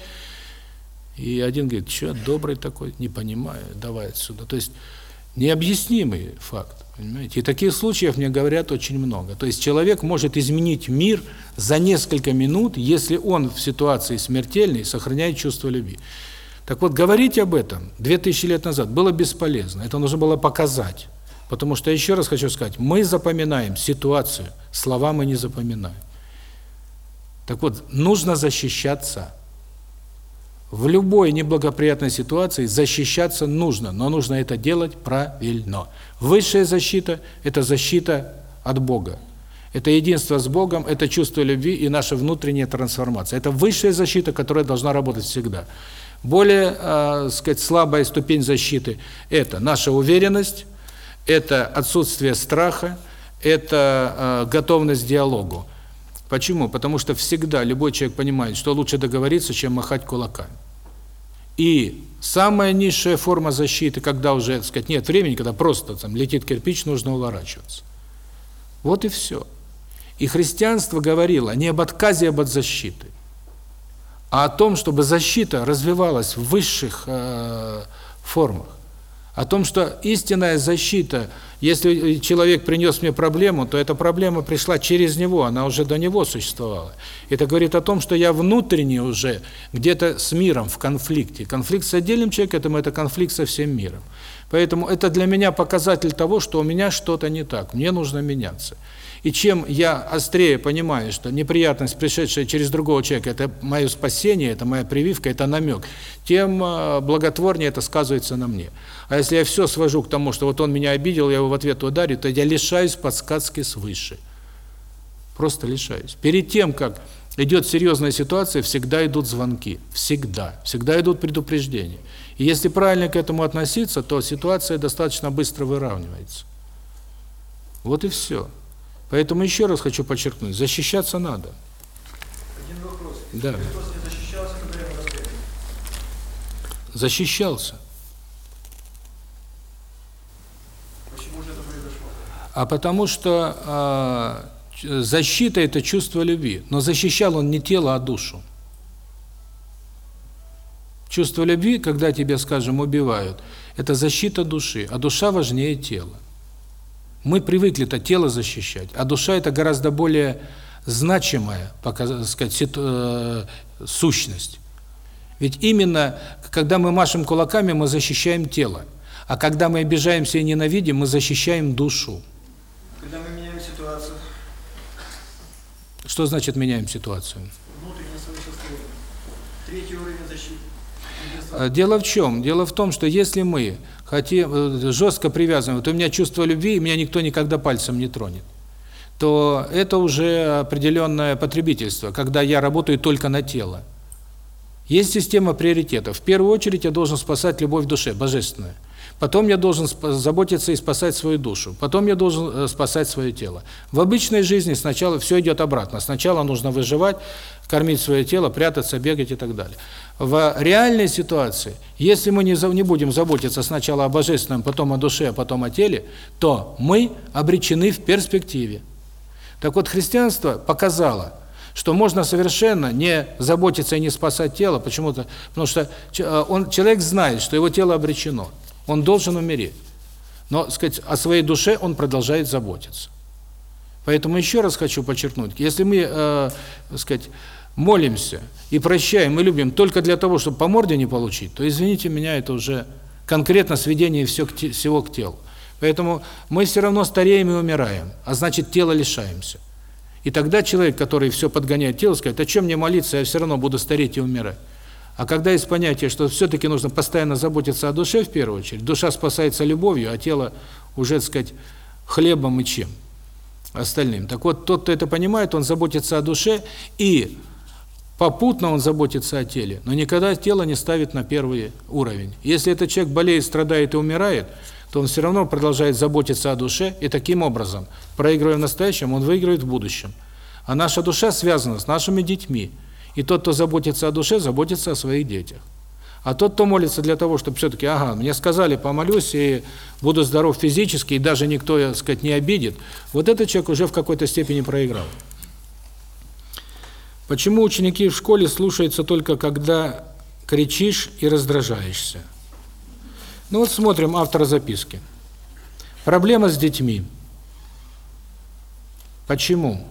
И один говорит, что добрый такой, не понимаю, давай отсюда. То есть необъяснимый факт, понимаете? И таких случаев мне говорят очень много. То есть человек может изменить мир за несколько минут, если он в ситуации смертельной сохраняет чувство любви. Так вот, говорить об этом 2000 лет назад было бесполезно. Это нужно было показать. Потому что, еще раз хочу сказать, мы запоминаем ситуацию, слова мы не запоминаем. Так вот, нужно защищаться. В любой неблагоприятной ситуации защищаться нужно, но нужно это делать правильно. Высшая защита – это защита от Бога. Это единство с Богом, это чувство любви и наша внутренняя трансформация. Это высшая защита, которая должна работать всегда. Более, э, сказать, слабая ступень защиты – это наша уверенность, это отсутствие страха, это э, готовность к диалогу. Почему? Потому что всегда любой человек понимает, что лучше договориться, чем махать кулаками. И самая низшая форма защиты, когда уже, так сказать, нет времени, когда просто там летит кирпич, нужно уворачиваться. Вот и все. И христианство говорило не об отказе, а от защиты а о том, чтобы защита развивалась в высших э, формах. О том, что истинная защита, если человек принес мне проблему, то эта проблема пришла через него, она уже до него существовала. Это говорит о том, что я внутренне уже где-то с миром в конфликте. Конфликт с отдельным человеком – это конфликт со всем миром. Поэтому это для меня показатель того, что у меня что-то не так, мне нужно меняться. И чем я острее понимаю, что неприятность, пришедшая через другого человека, это мое спасение, это моя прививка, это намек, тем а, благотворнее это сказывается на мне. А если я все свожу к тому, что вот он меня обидел, я его в ответ ударю, то я лишаюсь подсказки свыше. Просто лишаюсь. Перед тем, как идет серьезная ситуация, всегда идут звонки. Всегда. Всегда идут предупреждения. И если правильно к этому относиться, то ситуация достаточно быстро выравнивается. Вот и все. Поэтому еще раз хочу подчеркнуть, защищаться надо. Один вопрос. Да. Защищался во время распятия? Защищался. Почему же это произошло? А потому что э, защита – это чувство любви. Но защищал он не тело, а душу. Чувство любви, когда тебя, скажем, убивают, это защита души, а душа важнее тела. Мы привыкли-то тело защищать, а душа – это гораздо более значимая, так сказать, э, сущность. Ведь именно, когда мы машем кулаками, мы защищаем тело. А когда мы обижаемся и ненавидим, мы защищаем душу. Когда мы меняем ситуацию, Что значит меняем ситуацию? внутреннее совершенствование. Третий уровень защиты. Э, Дело в чем? Дело в том, что если мы хотим э, жестко привязаны, вот у меня чувство любви, и меня никто никогда пальцем не тронет, то это уже определенное потребительство, когда я работаю только на тело. Есть система приоритетов. В первую очередь я должен спасать любовь в душе, божественную. Потом я должен заботиться и спасать свою душу. Потом я должен э, спасать свое тело. В обычной жизни сначала все идет обратно. Сначала нужно выживать, кормить свое тело, прятаться, бегать и так далее. В реальной ситуации, если мы не, не будем заботиться сначала о божественном, потом о душе, а потом о теле, то мы обречены в перспективе. Так вот, христианство показало, что можно совершенно не заботиться и не спасать тело, почему-то, потому что э, он, человек знает, что его тело обречено. Он должен умереть. Но, сказать, о своей душе он продолжает заботиться. Поэтому еще раз хочу подчеркнуть, если мы, э, сказать, молимся и прощаем, и любим только для того, чтобы по морде не получить, то, извините меня, это уже конкретно сведение все к, всего к телу. Поэтому мы все равно стареем и умираем, а значит, тело лишаемся. И тогда человек, который все подгоняет тело, скажет, а чем мне молиться, я все равно буду стареть и умирать. А когда есть понятие, что все-таки нужно постоянно заботиться о душе в первую очередь, душа спасается любовью, а тело уже, так сказать, хлебом и чем остальным. Так вот, тот, кто это понимает, он заботится о душе и попутно он заботится о теле, но никогда тело не ставит на первый уровень. Если этот человек болеет, страдает и умирает, то он все равно продолжает заботиться о душе, и таким образом, проигрывая в настоящем, он выигрывает в будущем. А наша душа связана с нашими детьми. И тот, кто заботится о душе, заботится о своих детях. А тот, кто молится для того, чтобы все-таки, ага, мне сказали, помолюсь, и буду здоров физически, и даже никто, так сказать, не обидит, вот этот человек уже в какой-то степени проиграл. Почему ученики в школе слушаются только когда кричишь и раздражаешься? Ну вот смотрим автора записки. Проблема с детьми. Почему?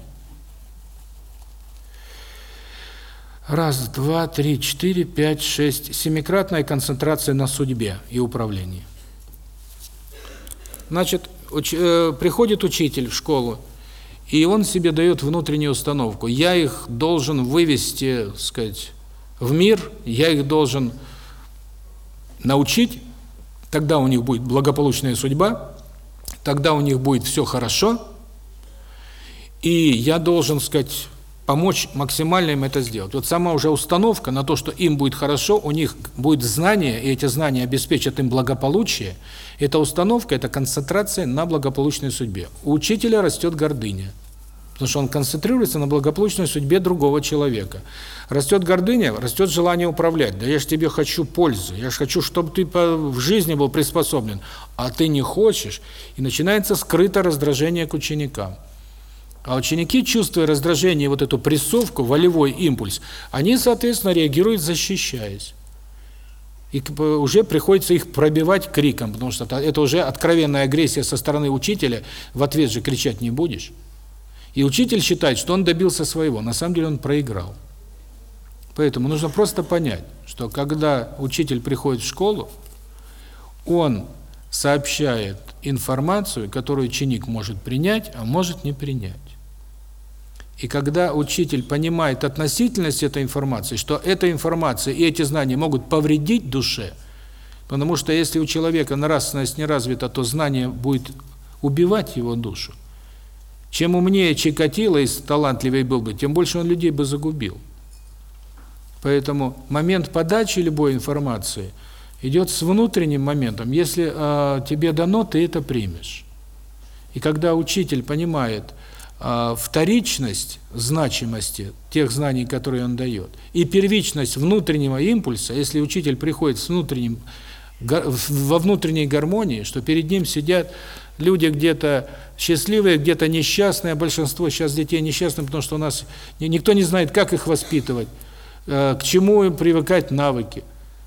Раз, два, три, четыре, пять, шесть. Семикратная концентрация на судьбе и управлении. Значит, уч, э, приходит учитель в школу, и он себе дает внутреннюю установку. Я их должен вывести, сказать, в мир, я их должен научить Тогда у них будет благополучная судьба, тогда у них будет все хорошо, и я должен, сказать, помочь максимально им это сделать. Вот сама уже установка на то, что им будет хорошо, у них будет знание, и эти знания обеспечат им благополучие, эта установка, это концентрация на благополучной судьбе. У учителя растет гордыня. Потому что он концентрируется на благополучной судьбе другого человека. Растет гордыня, растет желание управлять. Да я же тебе хочу пользы, я же хочу, чтобы ты в жизни был приспособлен. А ты не хочешь. И начинается скрытое раздражение к ученикам. А ученики, чувствуя раздражение, вот эту прессовку, волевой импульс, они, соответственно, реагируют, защищаясь. И уже приходится их пробивать криком, потому что это уже откровенная агрессия со стороны учителя, в ответ же кричать не будешь. И учитель считает, что он добился своего, на самом деле он проиграл. Поэтому нужно просто понять, что когда учитель приходит в школу, он сообщает информацию, которую ученик может принять, а может не принять. И когда учитель понимает относительность этой информации, что эта информация и эти знания могут повредить душе, потому что если у человека нравственность не развита, то знание будет убивать его душу. Чем умнее Чикатило и талантливее был бы, тем больше он людей бы загубил. Поэтому момент подачи любой информации идет с внутренним моментом. Если э, тебе дано, ты это примешь. И когда учитель понимает э, вторичность значимости тех знаний, которые он дает, и первичность внутреннего импульса, если учитель приходит с внутренним во внутренней гармонии, что перед ним сидят люди где-то счастливые, где-то несчастные, а большинство сейчас детей несчастны, потому что у нас никто не знает, как их воспитывать, э, к чему им привыкать навыки.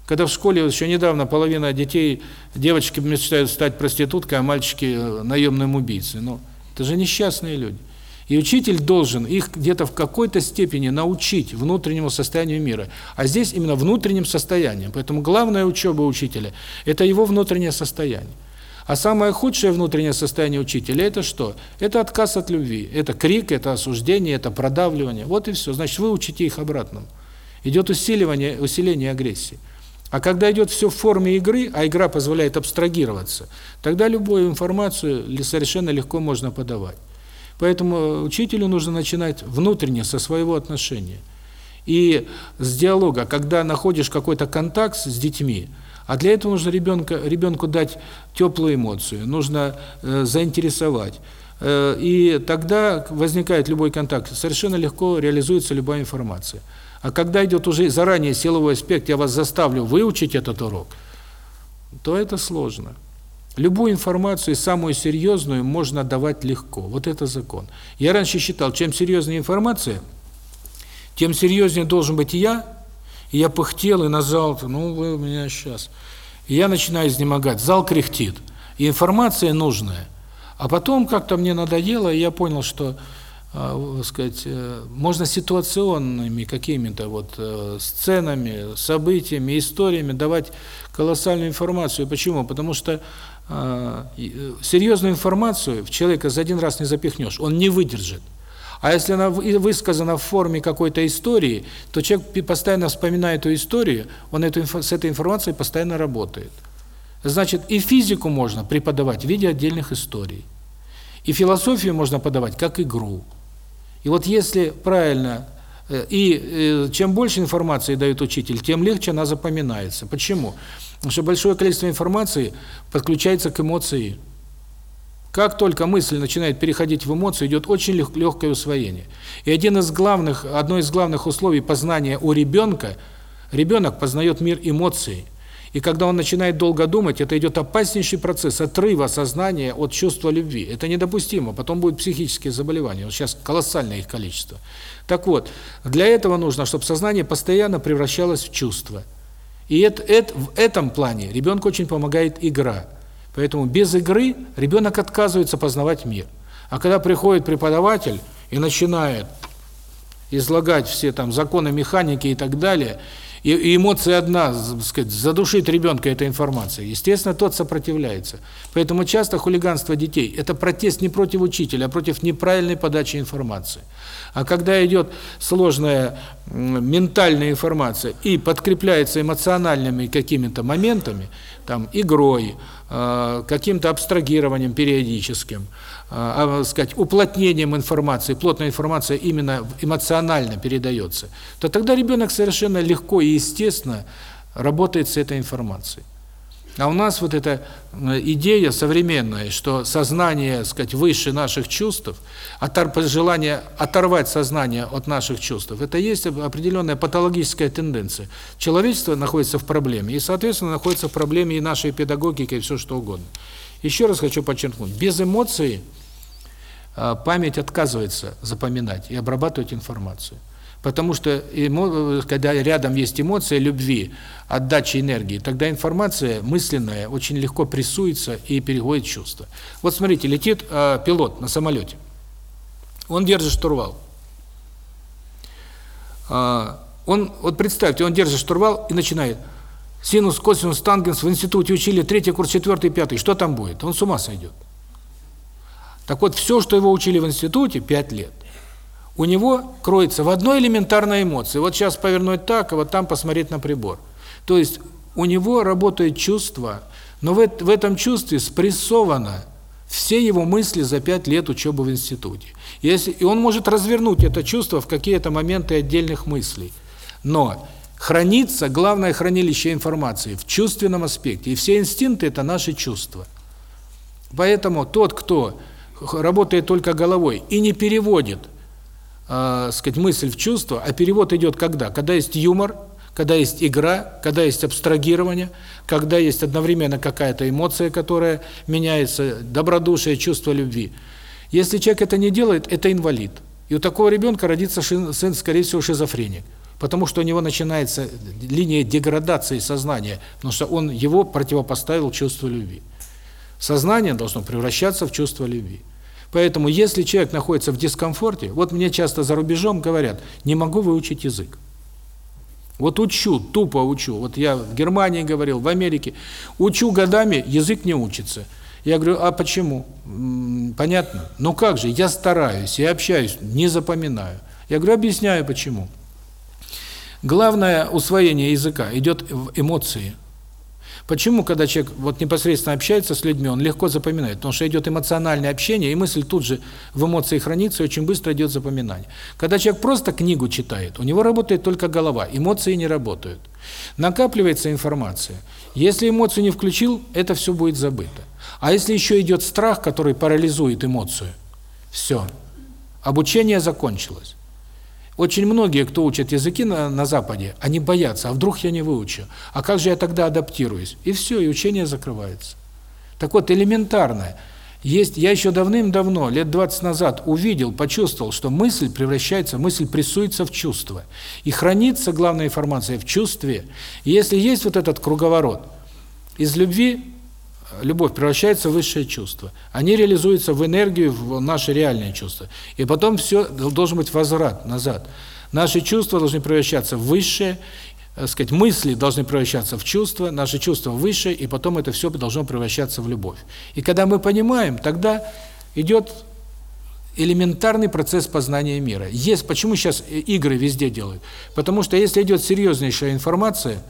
Когда в школе еще недавно половина детей, девочки мечтают стать проституткой, а мальчики э, наемным убийцей. Ну, это же несчастные люди. И учитель должен их где-то в какой-то степени научить внутреннему состоянию мира. А здесь именно внутренним состоянием. Поэтому главная учеба учителя – это его внутреннее состояние. А самое худшее внутреннее состояние учителя – это что? Это отказ от любви. Это крик, это осуждение, это продавливание. Вот и все. Значит, вы учите их обратному. Идет усиливание, усиление агрессии. А когда идет все в форме игры, а игра позволяет абстрагироваться, тогда любую информацию совершенно легко можно подавать. Поэтому учителю нужно начинать внутренне, со своего отношения. И с диалога, когда находишь какой-то контакт с детьми, а для этого нужно ребенка, ребенку дать теплую эмоцию, нужно э, заинтересовать. Э, и тогда возникает любой контакт, совершенно легко реализуется любая информация. А когда идет уже заранее силовой аспект, я вас заставлю выучить этот урок, то это сложно. Любую информацию, самую серьезную, можно давать легко. Вот это закон. Я раньше считал, чем серьезнее информация, тем серьезнее должен быть я, и я пыхтел и на зал, ну вы у меня сейчас. И я начинаю изнемогать, зал кряхтит. И информация нужная. А потом как-то мне надоело, и я понял, что сказать, э, можно ситуационными какими-то вот э, сценами, событиями, историями давать колоссальную информацию. Почему? Потому что э, серьезную информацию в человека за один раз не запихнешь, он не выдержит. А если она высказана в форме какой-то истории, то человек постоянно вспоминает эту историю, он эту, с этой информацией постоянно работает. Значит, и физику можно преподавать в виде отдельных историй. И философию можно подавать как игру. И вот если правильно э, и э, чем больше информации дает учитель, тем легче она запоминается. Почему? Потому что большое количество информации подключается к эмоции. Как только мысль начинает переходить в эмоцию, идет очень легкое усвоение. И один из главных, одно из главных условий познания у ребенка, ребенок познает мир эмоций. И когда он начинает долго думать, это идет опаснейший процесс отрыва сознания от чувства любви. Это недопустимо, потом будут психические заболевания. Вот сейчас колоссальное их количество. Так вот, для этого нужно, чтобы сознание постоянно превращалось в чувство. И это, это, в этом плане ребенку очень помогает игра. Поэтому без игры ребенок отказывается познавать мир. А когда приходит преподаватель и начинает излагать все там законы механики и так далее, и, эмоция одна, сказать, задушить ребенка этой информацией, естественно, тот сопротивляется. Поэтому часто хулиганство детей – это протест не против учителя, а против неправильной подачи информации. А когда идет сложная ментальная информация и подкрепляется эмоциональными какими-то моментами, там, игрой, Э, каким-то абстрагированием периодическим, э, а, сказать, уплотнением информации, плотная информация именно эмоционально передается, то тогда ребенок совершенно легко и естественно работает с этой информацией. А у нас вот эта э, идея современная, что сознание, сказать, выше наших чувств, отор желание оторвать сознание от наших чувств, это есть определенная патологическая тенденция. Человечество находится в проблеме, и, соответственно, находится в проблеме и нашей педагогики, и все что угодно. Еще раз хочу подчеркнуть, без эмоций э, память отказывается запоминать и обрабатывать информацию. Потому что когда рядом есть эмоция любви, отдача энергии, тогда информация мысленная очень легко прессуется и переходит в чувство. Вот смотрите, летит э, пилот на самолете. Он держит штурвал. Э, он, вот представьте, он держит штурвал и начинает синус, косинус, тангенс в институте учили третий курс, четвертый, пятый. Что там будет? Он с ума сойдет. Так вот, все, что его учили в институте, пять лет, у него кроется в одной элементарной эмоции. Вот сейчас повернуть так, а вот там посмотреть на прибор. То есть у него работает чувство, но в, в этом чувстве спрессовано все его мысли за пять лет учебы в институте. Если, и он может развернуть это чувство в какие-то моменты отдельных мыслей. Но хранится главное хранилище информации в чувственном аспекте. И все инстинкты – это наши чувства. Поэтому тот, кто работает только головой и не переводит – э, сказать, мысль в чувство, а перевод идет когда? Когда есть юмор, когда есть игра, когда есть абстрагирование, когда есть одновременно какая-то эмоция, которая меняется, добродушие, чувство любви. Если человек это не делает, это инвалид. И у такого ребенка родится сын, скорее всего, шизофреник. Потому что у него начинается линия деградации сознания, потому что он его противопоставил чувству любви. Сознание должно превращаться в чувство любви. Поэтому, если человек находится в дискомфорте, вот мне часто за рубежом говорят, не могу выучить язык. Вот учу, тупо учу. Вот я в Германии говорил, в Америке. Учу годами, язык не учится. Я говорю, а почему? Понятно. Ну как же, я стараюсь, я общаюсь, не запоминаю. Я говорю, объясняю почему. Главное усвоение языка идет в эмоции. Почему, когда человек вот непосредственно общается с людьми, он легко запоминает? Потому что идет эмоциональное общение, и мысль тут же в эмоции хранится, и очень быстро идет запоминание. Когда человек просто книгу читает, у него работает только голова, эмоции не работают. Накапливается информация. Если эмоцию не включил, это все будет забыто. А если еще идет страх, который парализует эмоцию, все, обучение закончилось. Очень многие, кто учат языки на, на Западе, они боятся, а вдруг я не выучу? А как же я тогда адаптируюсь? И все, и учение закрывается. Так вот, элементарно. Есть, я еще давным-давно, лет 20 назад, увидел, почувствовал, что мысль превращается, мысль прессуется в чувство. И хранится главная информация в чувстве. И если есть вот этот круговорот, из любви любовь превращается в высшее чувство. Они реализуются в энергию, в наши реальные чувства. И потом все должен быть возврат назад. Наши чувства должны превращаться в высшее, так сказать, мысли должны превращаться в чувства, наши чувства в высшее, и потом это все должно превращаться в любовь. И когда мы понимаем, тогда идет элементарный процесс познания мира. Есть почему сейчас игры везде делают? Потому что если идет серьезнейшая информация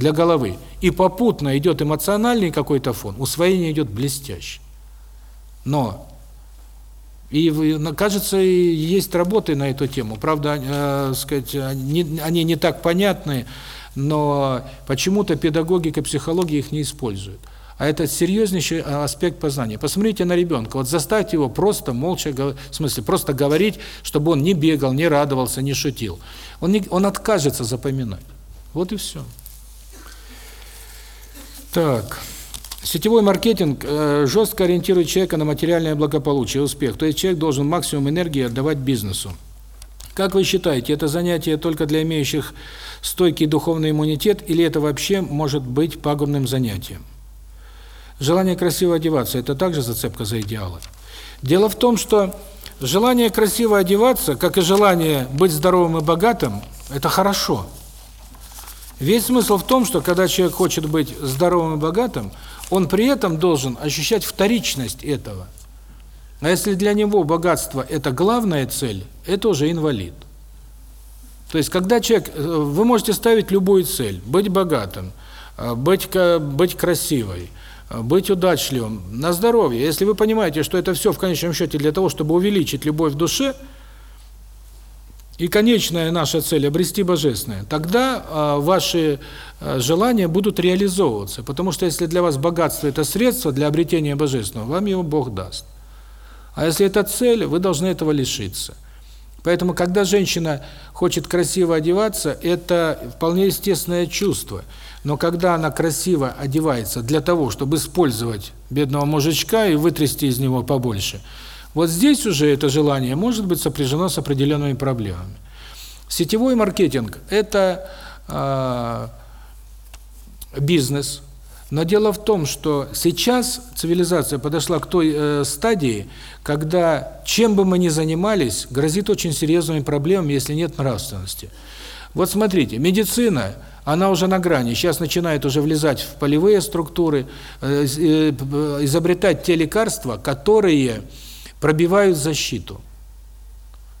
для головы, и попутно идет эмоциональный какой-то фон, усвоение идет блестяще. Но и кажется, есть работы на эту тему. Правда, э, сказать, они, они не так понятны, но почему-то педагогика, психология их не используют. А это серьезнейший а, аспект познания. Посмотрите на ребенка. Вот заставьте его просто молча, в смысле, просто говорить, чтобы он не бегал, не радовался, не шутил. Он не, он откажется запоминать. Вот и все. Так. Сетевой маркетинг э, жестко ориентирует человека на материальное благополучие, успех. То есть человек должен максимум энергии отдавать бизнесу. Как вы считаете, это занятие только для имеющих стойкий духовный иммунитет или это вообще может быть пагубным занятием? Желание красиво одеваться – это также зацепка за идеалы. Дело в том, что желание красиво одеваться, как и желание быть здоровым и богатым – это хорошо. Весь смысл в том, что когда человек хочет быть здоровым и богатым, он при этом должен ощущать вторичность этого. А если для него богатство – это главная цель, это уже инвалид. То есть, когда человек… Э, вы можете ставить любую цель – быть богатым, э, быть, быть красивой, э, быть удачливым, на здоровье. Если вы понимаете, что это все в конечном счете для того, чтобы увеличить любовь в душе – и конечная наша цель – обрести Божественное, тогда э, ваши э, желания будут реализовываться. Потому что если для вас богатство – это средство для обретения Божественного, вам его Бог даст. А если это цель, вы должны этого лишиться. Поэтому, когда женщина хочет красиво одеваться, это вполне естественное чувство. Но когда она красиво одевается для того, чтобы использовать бедного мужичка и вытрясти из него побольше – вот здесь уже это желание может быть сопряжено с определенными проблемами. Сетевой маркетинг – это э, бизнес. Но дело в том, что сейчас цивилизация подошла к той э, стадии, когда чем бы мы ни занимались, грозит очень серьезными проблемами, если нет нравственности. Вот смотрите, медицина, она уже на грани, сейчас начинает уже влезать в полевые структуры, э, э, изобретать те лекарства, которые пробивают защиту.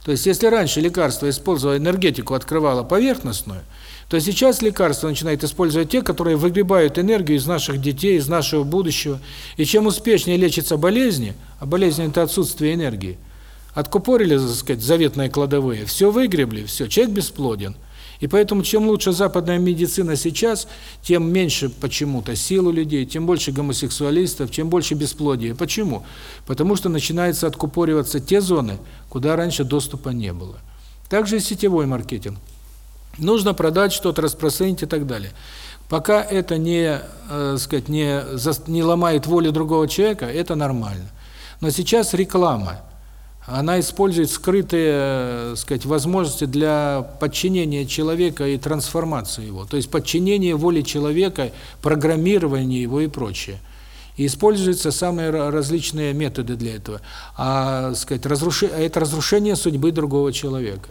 То есть, если раньше лекарство использовало энергетику, открывало поверхностную, то сейчас лекарство начинает использовать те, которые выгребают энергию из наших детей, из нашего будущего. И чем успешнее лечатся болезни, а болезнь – это отсутствие энергии, откупорили, так сказать, заветные кладовые, все выгребли, все, человек бесплоден – и поэтому чем лучше западная медицина сейчас, тем меньше почему-то сил у людей, тем больше гомосексуалистов, тем больше бесплодия. Почему? Потому что начинается откупориваться те зоны, куда раньше доступа не было. Также и сетевой маркетинг. Нужно продать что-то, распространить и так далее. Пока это не, э, сказать, не не ломает волю другого человека, это нормально. Но сейчас реклама она использует скрытые, э, сказать, возможности для подчинения человека и трансформации его, то есть подчинения воли человека, программирования его и прочее. И используются самые различные методы для этого. А, сказать, разруши... А это разрушение судьбы другого человека.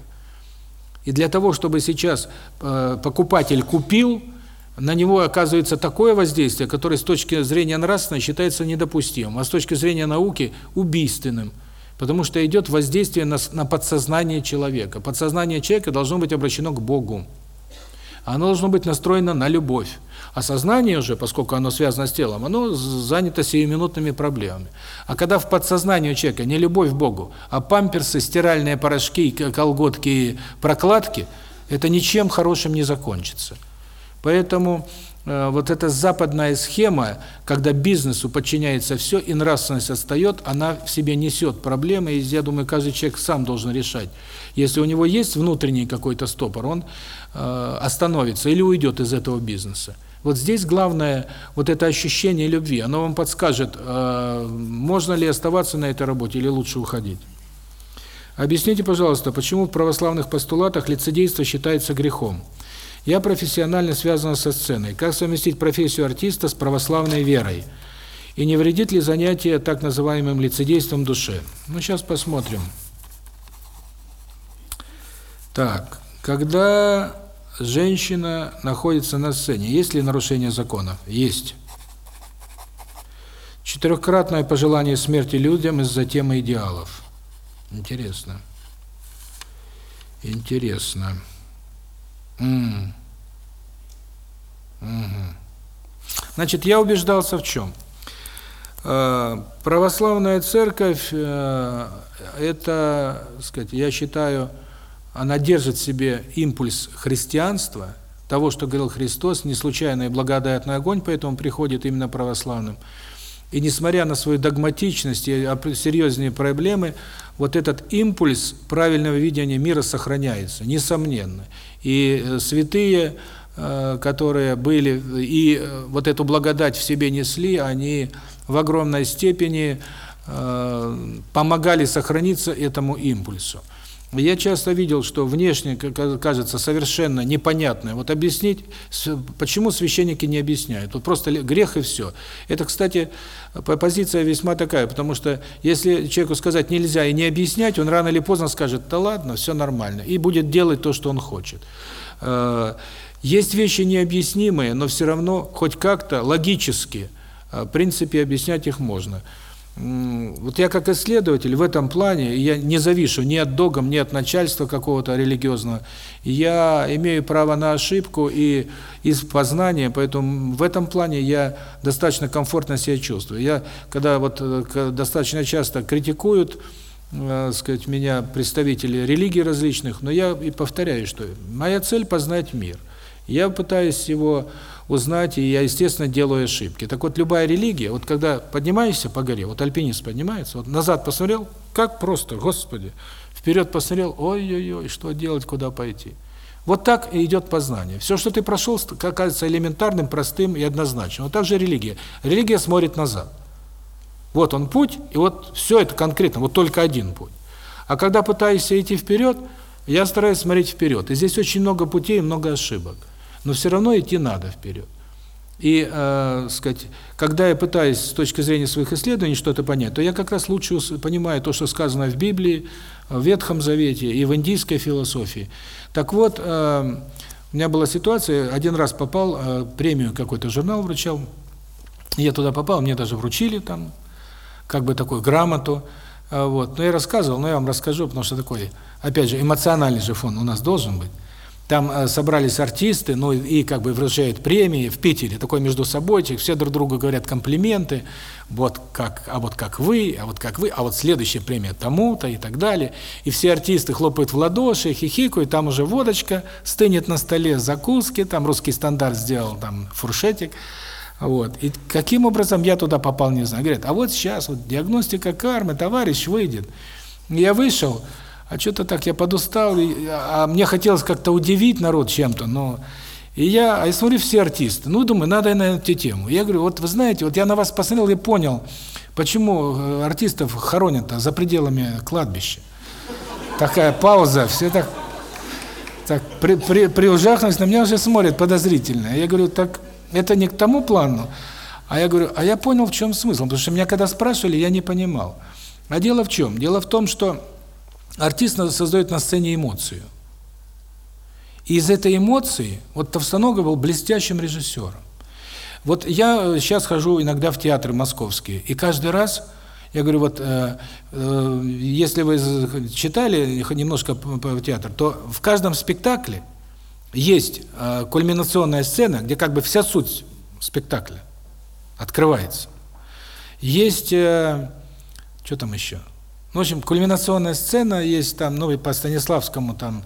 И для того, чтобы сейчас э, покупатель купил, на него оказывается такое воздействие, которое с точки зрения нравственной считается недопустимым, а с точки зрения науки убийственным. Потому что идет воздействие на, на подсознание человека. Подсознание человека должно быть обращено к Богу. Оно должно быть настроено на любовь. А сознание уже, поскольку оно связано с телом, оно занято сиюминутными проблемами. А когда в подсознании у человека не любовь к Богу, а памперсы, стиральные порошки, колготки, прокладки, это ничем хорошим не закончится. Поэтому вот эта западная схема, когда бизнесу подчиняется все и нравственность отстает, она в себе несет проблемы, и я думаю, каждый человек сам должен решать. Если у него есть внутренний какой-то стопор, он э, остановится или уйдет из этого бизнеса. Вот здесь главное вот это ощущение любви, оно вам подскажет, э, можно ли оставаться на этой работе или лучше уходить. Объясните, пожалуйста, почему в православных постулатах лицедейство считается грехом? Я профессионально связан со сценой. Как совместить профессию артиста с православной верой? И не вредит ли занятие так называемым лицедейством душе? Ну, сейчас посмотрим. Так, когда женщина находится на сцене, есть ли нарушение закона? Есть. Четырехкратное пожелание смерти людям из-за темы идеалов. Интересно. Интересно. М. Значит, я убеждался в чем? Э, православная церковь э, это, сказать, я считаю, она держит в себе импульс христианства, того, что говорил Христос, не случайный благодатный огонь, поэтому приходит именно православным. И несмотря на свою догматичность и серьезные проблемы, вот этот импульс правильного видения мира сохраняется, несомненно. И э, святые, э, которые были и э, вот эту благодать в себе несли, они в огромной степени помогали сохраниться этому импульсу. Я часто видел, что внешне кажется совершенно непонятное. Вот объяснить, почему священники не объясняют. Вот просто грех и все. Это, кстати, позиция весьма такая, потому что если человеку сказать нельзя и не объяснять, он рано или поздно скажет, да ладно, все нормально, и будет делать то, что он хочет. Э, есть вещи необъяснимые, но все равно хоть как-то логически, э, в принципе, объяснять их можно. Вот я как исследователь в этом плане, я не завишу ни от догм, ни от начальства какого-то религиозного. Я имею право на ошибку и из познания, поэтому в этом плане я достаточно комфортно себя чувствую. Я когда вот э, достаточно часто критикуют, э, сказать, меня представители религий различных, но я и повторяю, что моя цель познать мир. Я пытаюсь его узнать, и я, естественно, делаю ошибки. Так вот, любая религия, вот когда поднимаешься по горе, вот альпинист поднимается, вот назад посмотрел, как просто, Господи, вперед посмотрел, ой-ой-ой, что делать, куда пойти. Вот так и идет познание. Все, что ты прошел, кажется элементарным, простым и однозначным. Вот так же религия. Религия смотрит назад. Вот он путь, и вот все это конкретно, вот только один путь. А когда пытаешься идти вперед, я стараюсь смотреть вперед. И здесь очень много путей и много ошибок но все равно идти надо вперед. И, э, сказать, когда я пытаюсь с точки зрения своих исследований что-то понять, то я как раз лучше понимаю то, что сказано в Библии, в Ветхом Завете и в индийской философии. Так вот, э, у меня была ситуация, один раз попал, э, премию какой-то журнал вручал, я туда попал, мне даже вручили там, как бы такую грамоту, э, вот. Но я рассказывал, но я вам расскажу, потому что такой, опять же, эмоциональный же фон у нас должен быть. Там э, собрались артисты, ну и как бы вручают премии в Питере, такой между собойчик, все друг другу говорят комплименты, вот как, а вот как вы, а вот как вы, а вот следующая премия тому-то и так далее. И все артисты хлопают в ладоши, хихикают, там уже водочка стынет на столе, закуски, там русский стандарт сделал там фуршетик. Вот. И каким образом я туда попал, не знаю. Говорят, а вот сейчас вот диагностика кармы, товарищ выйдет. Я вышел, а что-то так я подустал, и, а мне хотелось как-то удивить народ чем-то, но... И я, а я смотрю, все артисты, ну, думаю, надо на эту тему. Я говорю, вот вы знаете, вот я на вас посмотрел и понял, почему э, артистов хоронят за пределами кладбища. Такая пауза, все так... Так, при, при, при ужахность на меня уже смотрят подозрительно. Я говорю, так это не к тому плану. А я говорю, а я понял, в чем смысл. Потому что меня когда спрашивали, я не понимал. А дело в чем? Дело в том, что Артист создает на сцене эмоцию. И из этой эмоции, вот Товстоногов был блестящим режиссером. Вот я сейчас хожу иногда в театры московские, и каждый раз, я говорю, вот, э, э, если вы читали немножко театр, то в каждом спектакле есть э, кульминационная сцена, где как бы вся суть спектакля открывается. Есть, э, что там еще? В общем, кульминационная сцена есть там, ну, и по Станиславскому там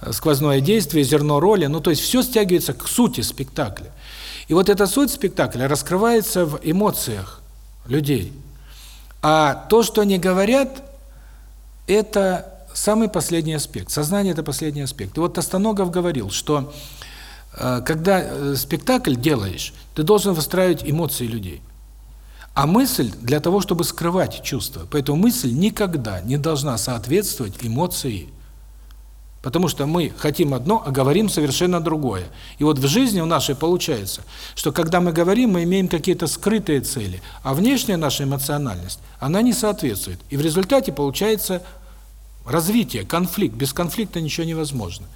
э, сквозное действие, зерно роли, ну, то есть все стягивается к сути спектакля. И вот эта суть спектакля раскрывается в эмоциях людей. А то, что они говорят, это самый последний аспект. Сознание – это последний аспект. И вот Тостаногов говорил, что э, когда э, спектакль делаешь, ты должен выстраивать эмоции людей. А мысль для того, чтобы скрывать чувства. Поэтому мысль никогда не должна соответствовать эмоции. Потому что мы хотим одно, а говорим совершенно другое. И вот в жизни у нашей получается, что когда мы говорим, мы имеем какие-то скрытые цели, а внешняя наша эмоциональность, она не соответствует. И в результате получается развитие, конфликт. Без конфликта ничего невозможно.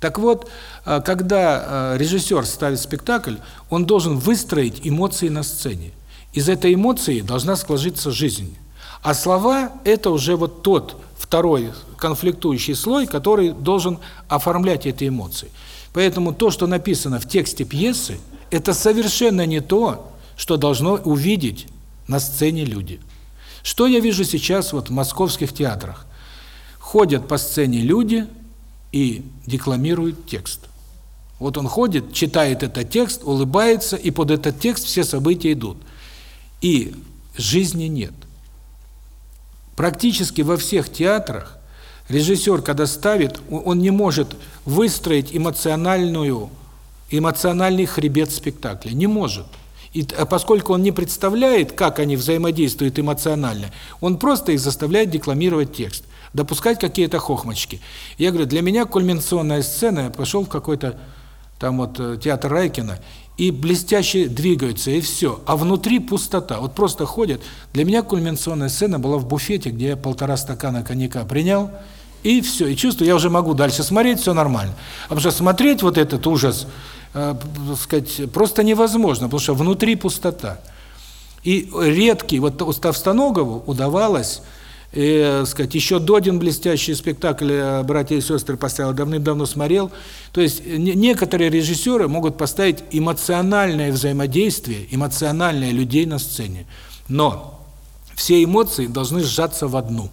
Так вот, э, когда э, режиссер ставит спектакль, он должен выстроить эмоции на сцене. Из этой эмоции должна сложиться жизнь. А слова – это уже вот тот второй конфликтующий слой, который должен оформлять эти эмоции. Поэтому то, что написано в тексте пьесы, это совершенно не то, что должно увидеть на сцене люди. Что я вижу сейчас вот в московских театрах? Ходят по сцене люди и декламируют текст. Вот он ходит, читает этот текст, улыбается, и под этот текст все события идут. И жизни нет. Практически во всех театрах режиссер, когда ставит, он не может выстроить эмоциональную, эмоциональный хребет спектакля. Не может. И а поскольку он не представляет, как они взаимодействуют эмоционально, он просто их заставляет декламировать текст, допускать какие-то хохмочки. Я говорю, для меня кульминационная сцена, я пошел в какой-то там вот э, театр Райкина, и блестяще двигаются, и все. А внутри пустота. Вот просто ходят. Для меня кульминационная сцена была в буфете, где я полтора стакана коньяка принял, и все. И чувствую, я уже могу дальше смотреть, все нормально. А потому что смотреть вот этот ужас, э, сказать, просто невозможно, потому что внутри пустота. И редкий, вот Ставстоногову удавалось э, сказать, еще до один блестящий спектакль э, «Братья и сестры» поставил, давным-давно смотрел. То есть некоторые режиссеры могут поставить эмоциональное взаимодействие, эмоциональное людей на сцене. Но все эмоции должны сжаться в одну.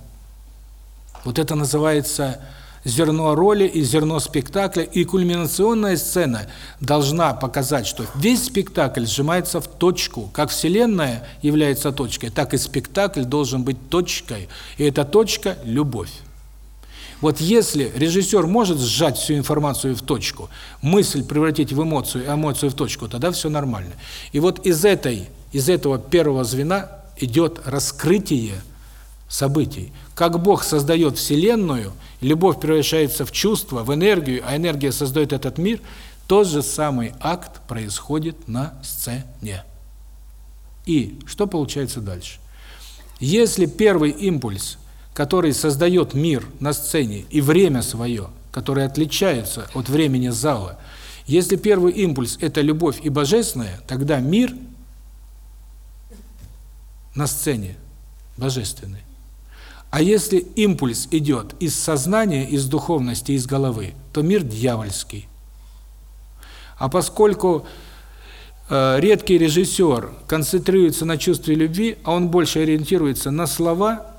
Вот это называется зерно роли и зерно спектакля, и кульминационная сцена должна показать, что весь спектакль сжимается в точку. Как Вселенная является точкой, так и спектакль должен быть точкой. И эта точка – любовь. Вот если режиссер может сжать всю информацию в точку, мысль превратить в эмоцию, эмоцию в точку, тогда все нормально. И вот из этой, из этого первого звена идет раскрытие событий. Как Бог создает Вселенную, любовь превращается в чувство, в энергию, а энергия создает этот мир, тот же самый акт происходит на сцене. И что получается дальше? Если первый импульс, который создает мир на сцене и время свое, которое отличается от времени зала, если первый импульс – это любовь и божественное, тогда мир на сцене божественный. А если импульс идет из сознания, из духовности, из головы, то мир дьявольский. А поскольку э, редкий режиссер концентрируется на чувстве любви, а он больше ориентируется на слова,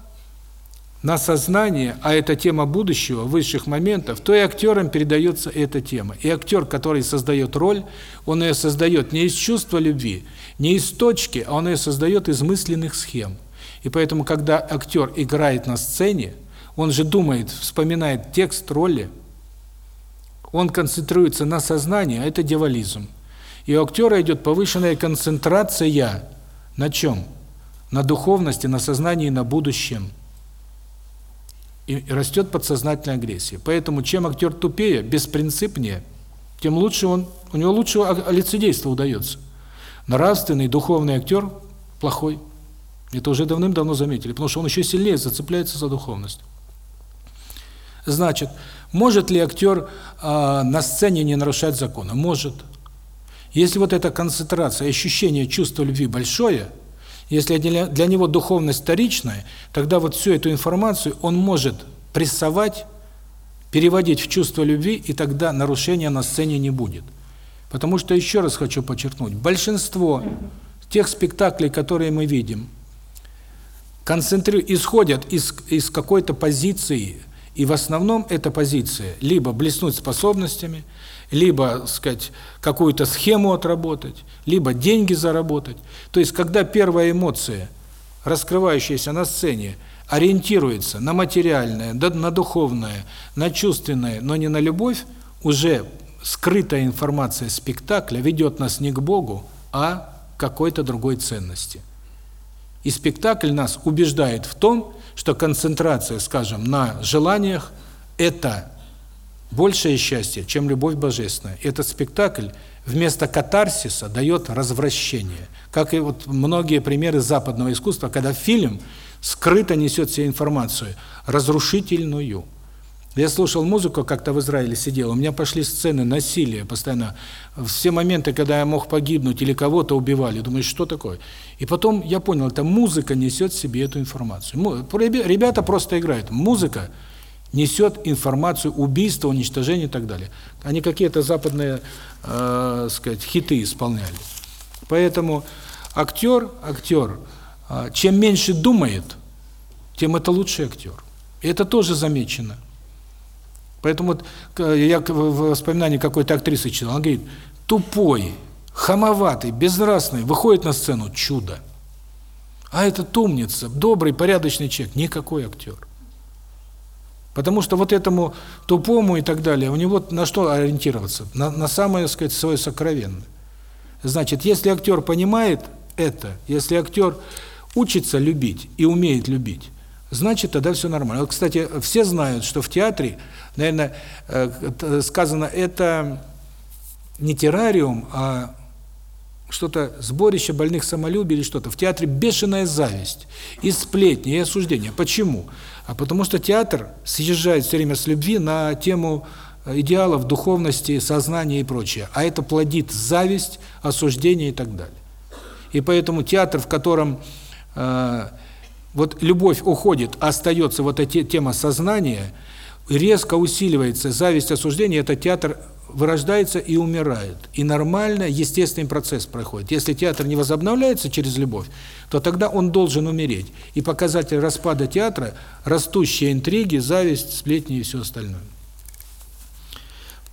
на сознание, а это тема будущего, высших моментов, то и актерам передается эта тема. И актер, который создает роль, он ее создает не из чувства любви, не из точки, а он ее создает из мысленных схем. И поэтому, когда актер играет на сцене, он же думает, вспоминает текст роли, он концентрируется на сознании, а это дьяволизм. И у актера идет повышенная концентрация на чем? На духовности, на сознании, на будущем. И растет подсознательная агрессия. Поэтому чем актер тупее, беспринципнее, тем лучше он, у него лучше лицедейство удается. Нравственный, духовный актер плохой. Это уже давным-давно заметили, потому что он еще сильнее зацепляется за духовность. Значит, может ли актер э, на сцене не нарушать закона? Может. Если вот эта концентрация, ощущение чувства любви большое, если для, для него духовность вторичная, тогда вот всю эту информацию он может прессовать, переводить в чувство любви, и тогда нарушения на сцене не будет. Потому что, еще раз хочу подчеркнуть, большинство тех спектаклей, которые мы видим, концентрю... исходят из, из какой-то позиции, и в основном эта позиция либо блеснуть способностями, либо, сказать, какую-то схему отработать, либо деньги заработать. То есть, когда первая эмоция, раскрывающаяся на сцене, ориентируется на материальное, на духовное, на чувственное, но не на любовь, уже скрытая информация спектакля ведет нас не к Богу, а к какой-то другой ценности. И спектакль нас убеждает в том, что концентрация, скажем, на желаниях – это большее счастье, чем любовь божественная. Этот спектакль вместо катарсиса дает развращение. Как и вот многие примеры западного искусства, когда фильм скрыто несет себе информацию разрушительную. Я слушал музыку, как-то в Израиле сидел, у меня пошли сцены насилия постоянно. Все моменты, когда я мог погибнуть или кого-то убивали, думаю, что такое? И потом я понял, это музыка несет в себе эту информацию. Ребята просто играют. Музыка несет информацию убийства, уничтожения и так далее. Они какие-то западные, э, сказать, хиты исполняли. Поэтому актер, актер, э, чем меньше думает, тем это лучший актер. И это тоже замечено. Поэтому вот я в воспоминании какой-то актрисы читал, она говорит, тупой, хамоватый, безнравственный, выходит на сцену, чудо. А этот умница, добрый, порядочный человек, никакой актер. Потому что вот этому тупому и так далее, у него на что ориентироваться? На, на самое, так сказать, свое сокровенное. Значит, если актер понимает это, если актер учится любить и умеет любить, значит, тогда все нормально. Вот, кстати, все знают, что в театре, наверное, э, сказано, это не террариум, а что-то сборище больных самолюбий или что-то. В театре бешеная зависть, и сплетни, и осуждения. Почему? А потому что театр съезжает все время с любви на тему э, идеалов, духовности, сознания и прочее. А это плодит зависть, осуждение и так далее. И поэтому театр, в котором э, вот любовь уходит, а остается вот эта тема сознания, резко усиливается зависть, осуждение, это театр вырождается и умирает. И нормально, естественный процесс проходит. Если театр не возобновляется через любовь, то тогда он должен умереть. И показатель распада театра – растущие интриги, зависть, сплетни и все остальное.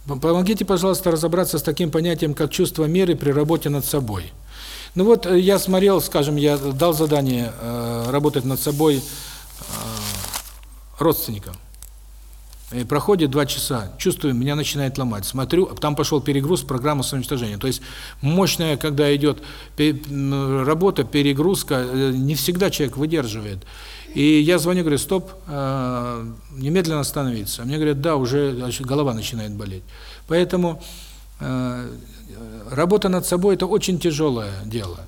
Помогите, пожалуйста, разобраться с таким понятием, как чувство меры при работе над собой. Ну вот э, я смотрел, скажем, я дал задание э, работать над собой э, родственникам. И проходит два часа, чувствую, меня начинает ломать. Смотрю, там пошел перегруз программы самоуничтожения. То есть мощная, когда идет работа, перегрузка, э, не всегда человек выдерживает. И я звоню, говорю, стоп, э, немедленно остановиться. Мне говорят, да, уже голова начинает болеть. Поэтому э, работа над собой – это очень тяжелое дело.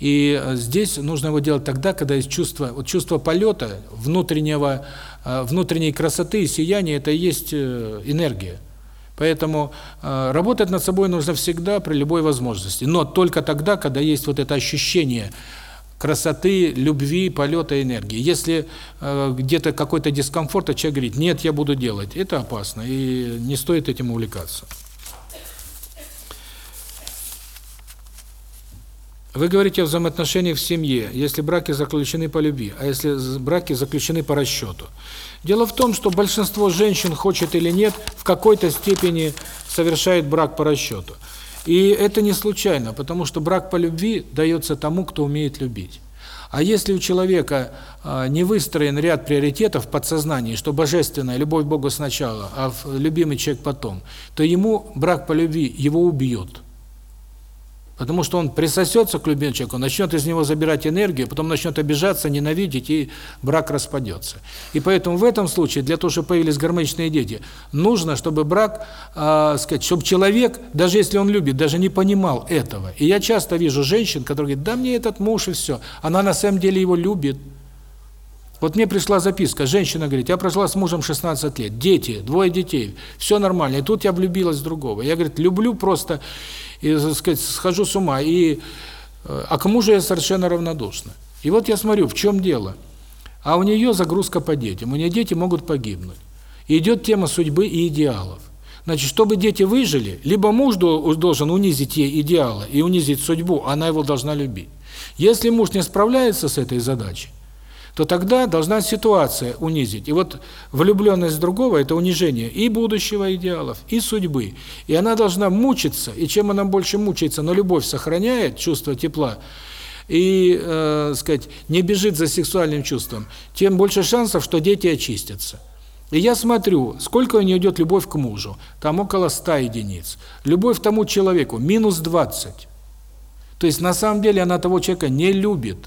И здесь нужно его делать тогда, когда есть чувство, вот чувство полета, внутреннего, внутренней красоты и сияния – это и есть энергия. Поэтому э, работать над собой нужно всегда при любой возможности, но только тогда, когда есть вот это ощущение красоты, любви, полета, энергии. Если э, где-то какой-то дискомфорт, а человек говорит, нет, я буду делать, это опасно, и не стоит этим увлекаться. Вы говорите о взаимоотношениях в семье, если браки заключены по любви, а если браки заключены по расчету. Дело в том, что большинство женщин, хочет или нет, в какой-то степени совершает брак по расчету. И это не случайно, потому что брак по любви дается тому, кто умеет любить. А если у человека а, не выстроен ряд приоритетов в подсознании, что божественная любовь к Богу сначала, а любимый человек потом, то ему брак по любви его убьет. Потому что он присосется к любимому человеку, начнет из него забирать энергию, потом начнет обижаться, ненавидеть, и брак распадется. И поэтому в этом случае, для того, чтобы появились гармоничные дети, нужно, чтобы брак, э, сказать, чтобы человек, даже если он любит, даже не понимал этого. И я часто вижу женщин, которые говорят, да мне этот муж и все. Она на самом деле его любит. Вот мне пришла записка, женщина говорит, я прожила с мужем 16 лет, дети, двое детей, все нормально, и тут я влюбилась в другого. Я, говорит, люблю просто и, так сказать, схожу с ума, и, э, а к мужу я совершенно равнодушна. И вот я смотрю, в чем дело. А у нее загрузка по детям, у нее дети могут погибнуть. Идет тема судьбы и идеалов. Значит, чтобы дети выжили, либо муж должен унизить ей идеалы и унизить судьбу, она его должна любить. Если муж не справляется с этой задачей, то тогда должна ситуация унизить. И вот влюбленность другого – это унижение и будущего идеалов, и судьбы. И она должна мучиться, и чем она больше мучается, но любовь сохраняет, чувство тепла, и, э, сказать, не бежит за сексуальным чувством, тем больше шансов, что дети очистятся. И я смотрю, сколько у нее идет любовь к мужу. Там около 100 единиц. Любовь к тому человеку – минус 20. То есть, на самом деле, она того человека не любит.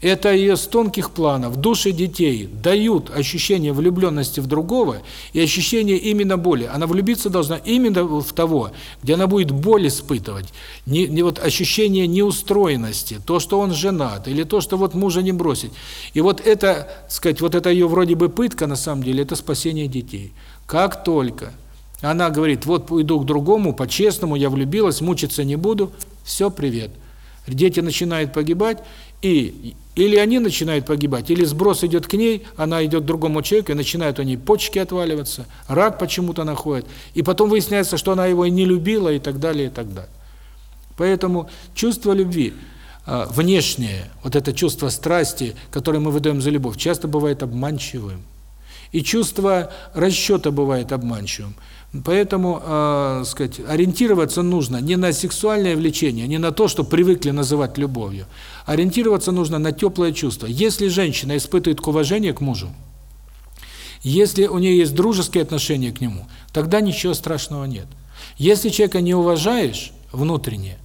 Это с тонких планов, души детей дают ощущение влюбленности в другого и ощущение именно боли. Она влюбиться должна именно в того, где она будет боль испытывать. Не, не вот ощущение неустроенности, то, что он женат, или то, что вот мужа не бросить. И вот это, сказать, вот это ее вроде бы пытка, на самом деле, это спасение детей. Как только она говорит, вот уйду к другому, по-честному, я влюбилась, мучиться не буду, все, привет. Дети начинают погибать, и или они начинают погибать, или сброс идет к ней, она идет к другому человеку, и начинают у нее почки отваливаться, рак почему-то находит, и потом выясняется, что она его и не любила, и так далее, и так далее. Поэтому чувство любви, а, внешнее, вот это чувство страсти, которое мы выдаем за любовь, часто бывает обманчивым. И чувство расчета бывает обманчивым. Поэтому, э, сказать, ориентироваться нужно не на сексуальное влечение, не на то, что привыкли называть любовью. Ориентироваться нужно на теплое чувство. Если женщина испытывает уважение к мужу, если у нее есть дружеские отношения к нему, тогда ничего страшного нет. Если человека не уважаешь внутренне,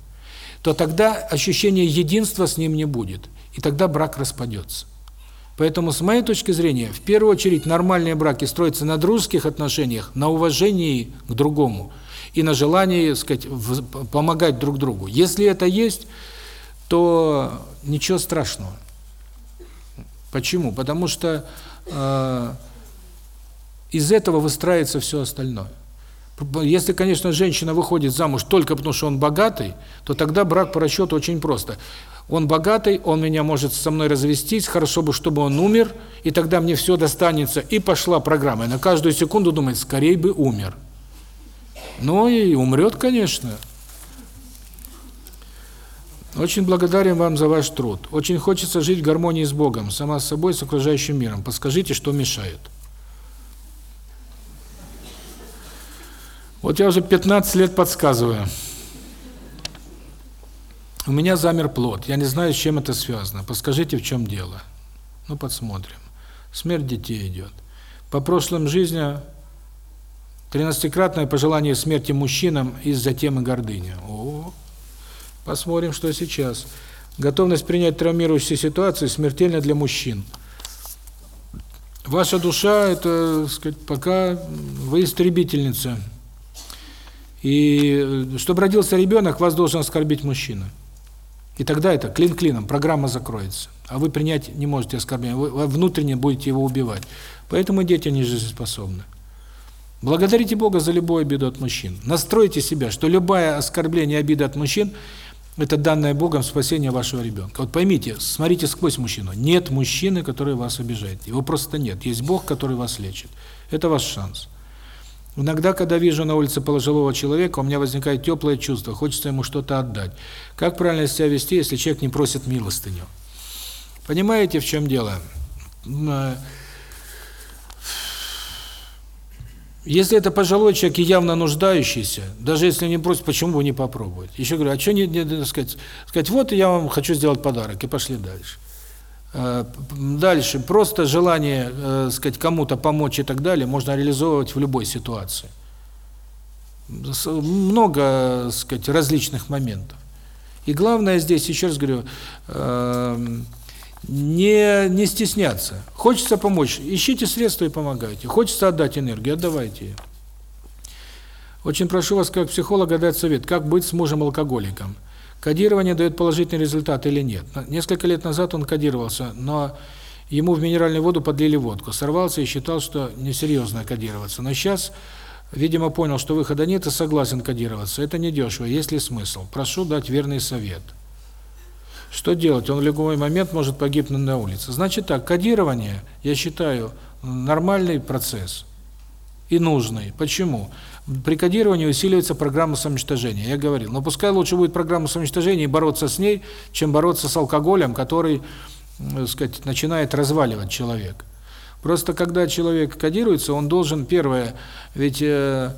то тогда ощущения единства с ним не будет, и тогда брак распадется. Поэтому, с моей точки зрения, в первую очередь нормальные браки строятся на дружеских отношениях, на уважении к другому и на желании, сказать, помогать друг другу. Если это есть, то ничего страшного. Почему? Потому что э, из этого выстраивается все остальное. Если, конечно, женщина выходит замуж только потому, что он богатый, то тогда брак по расчету очень просто. Он богатый, он меня может со мной развестись, хорошо бы, чтобы он умер, и тогда мне все достанется. И пошла программа. И на каждую секунду думает, скорей бы умер. Ну и умрет, конечно. Очень благодарен вам за ваш труд. Очень хочется жить в гармонии с Богом, сама с собой, с окружающим миром. Подскажите, что мешает? Вот я уже 15 лет подсказываю. У меня замер плод. Я не знаю, с чем это связано. Подскажите, в чем дело. Ну, посмотрим. Смерть детей идет. По прошлым жизням тринадцатикратное пожелание смерти мужчинам из-за темы гордыни. О, посмотрим, что сейчас. Готовность принять травмирующую ситуацию смертельна для мужчин. Ваша душа это, сказать, пока вы истребительница. И э, чтобы родился ребенок, вас должен оскорбить мужчина. И тогда это клин клином, программа закроется. А вы принять не можете оскорбление, вы внутренне будете его убивать. Поэтому дети не жизнеспособны. Благодарите Бога за любую обиду от мужчин. Настройте себя, что любое оскорбление, обида от мужчин – это данное Богом спасение вашего ребенка. Вот поймите, смотрите сквозь мужчину. Нет мужчины, который вас обижает. Его просто нет. Есть Бог, который вас лечит. Это ваш шанс. Иногда, когда вижу на улице пожилого человека, у меня возникает теплое чувство, хочется ему что-то отдать. Как правильно себя вести, если человек не просит милостыню? Понимаете, в чем дело? Э, если это пожилой человек и явно нуждающийся, даже если не просит, почему бы не попробовать? Еще говорю, а что не, не сказать, сказать, вот я вам хочу сделать подарок, и пошли дальше. Э, дальше, просто желание, э, сказать, кому-то помочь и так далее можно реализовывать в любой ситуации. Много, сказать, различных моментов. И главное здесь, еще раз говорю, э, не, не стесняться. Хочется помочь, ищите средства и помогайте. Хочется отдать энергию, отдавайте ее. Очень прошу вас, как психолога, дать совет, как быть с мужем-алкоголиком. Кодирование дает положительный результат или нет. Несколько лет назад он кодировался, но ему в минеральную воду подлили водку. Сорвался и считал, что несерьезно кодироваться. Но сейчас, видимо, понял, что выхода нет и согласен кодироваться. Это недешево, есть ли смысл? Прошу дать верный совет. Что делать? Он в любой момент может погибнуть на улице. Значит так, кодирование, я считаю, нормальный процесс и нужный. Почему? При кодировании усиливается программа самоуничтожения. Я говорил, но пускай лучше будет программа самоуничтожения и бороться с ней, чем бороться с алкоголем, который, так сказать, начинает разваливать человека. Просто когда человек кодируется, он должен, первое, ведь э,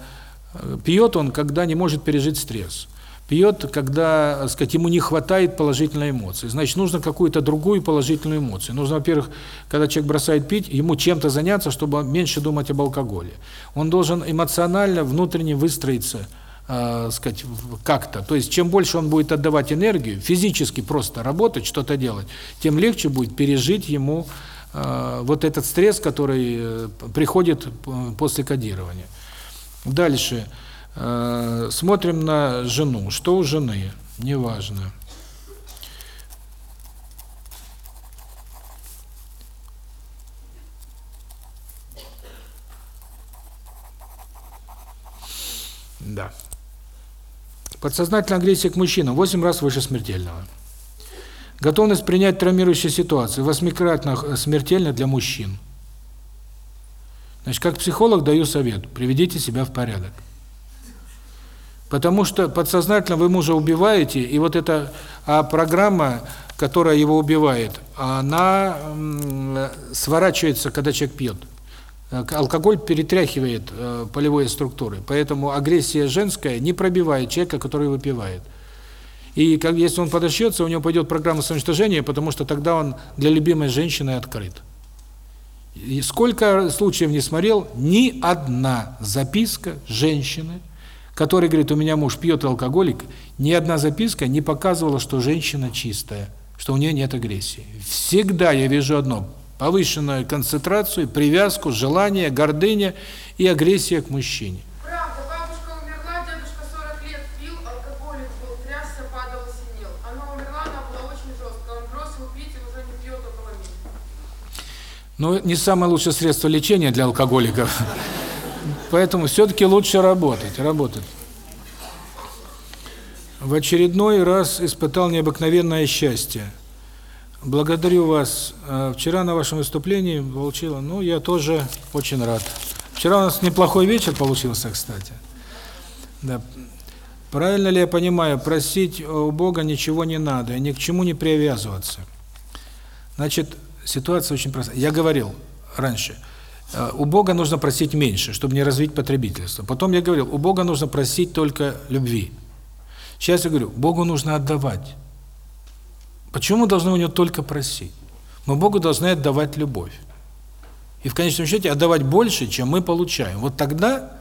пьет он, когда не может пережить стресс пьет, когда, так сказать, ему не хватает положительной эмоции. Значит, нужно какую-то другую положительную эмоцию. Нужно, во-первых, когда человек бросает пить, ему чем-то заняться, чтобы меньше думать об алкоголе. Он должен эмоционально, внутренне выстроиться э, сказать, как-то. То есть, чем больше он будет отдавать энергию, физически просто работать, что-то делать, тем легче будет пережить ему э, вот этот стресс, который э, приходит после кодирования. Дальше. Э, смотрим на жену. Что у жены? Неважно. Да. Подсознательная агрессия к мужчинам 8 раз выше смертельного. Готовность принять травмирующие ситуации восьмикратно смертельно для мужчин. Значит, как психолог даю совет: приведите себя в порядок. Потому что подсознательно вы мужа убиваете, и вот эта а программа, которая его убивает, она сворачивается, когда человек пьет. Э, алкоголь перетряхивает э, полевые структуры, поэтому агрессия женская не пробивает человека, который выпивает. И как, если он подошьется, у него пойдет программа самоуничтожения, потому что тогда он для любимой женщины открыт. И сколько случаев не смотрел, ни одна записка женщины, которая говорит, у меня муж пьет алкоголик, ни одна записка не показывала, что женщина чистая, что у нее нет агрессии. Всегда я вижу одно – повышенную концентрацию, привязку, желание, гордыня и агрессия к мужчине. Правда, бабушка умерла, дедушка 40 лет пил, алкоголик был, трясся, падал и синел. Она умерла, она была очень жесткая. Он бросил пить и уже не пьет около месяца. Ну, не самое лучшее средство лечения для алкоголиков. Поэтому все-таки лучше работать, работать. В очередной раз испытал необыкновенное счастье. Благодарю вас. Э, вчера на вашем выступлении получила, ну, я тоже очень рад. Вчера у нас неплохой вечер получился, кстати. Да. Правильно ли я понимаю, просить у Бога ничего не надо, ни к чему не привязываться? Значит, ситуация очень простая. Я говорил раньше, у Бога нужно просить меньше, чтобы не развить потребительство. Потом я говорил, у Бога нужно просить только любви. Сейчас я говорю, Богу нужно отдавать. Почему мы должны у него только просить? Мы Богу должны отдавать любовь. И в конечном счете отдавать больше, чем мы получаем. Вот тогда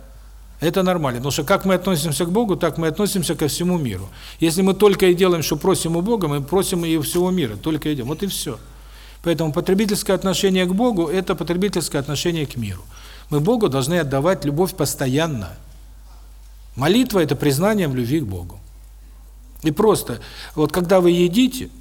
это нормально. Потому что как мы относимся к Богу, так мы относимся ко всему миру. Если мы только и делаем, что просим у Бога, мы просим и у всего мира. Только и делаем. Вот и все. Поэтому потребительское отношение к Богу – это потребительское отношение к миру. Мы Богу должны отдавать любовь постоянно. Молитва – это признание в любви к Богу. И просто, вот когда вы едите –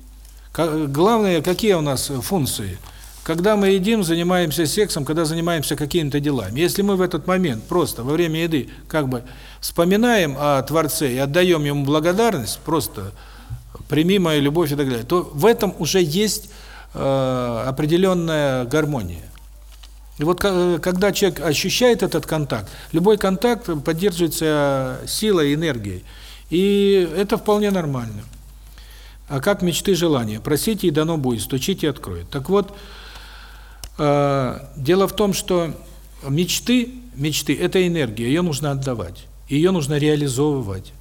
Главное, какие у нас функции? Когда мы едим, занимаемся сексом, когда занимаемся какими-то делами. Если мы в этот момент просто во время еды как бы вспоминаем о Творце и отдаем ему благодарность, просто прими мою любовь и так далее, то в этом уже есть определенная гармония. И вот когда человек ощущает этот контакт, любой контакт поддерживается силой, энергией. И это вполне нормально. А как мечты, желания? Просите, и дано будет, стучите, и откроет. Так вот, э, дело в том, что мечты, мечты – это энергия, ее нужно отдавать, ее нужно реализовывать.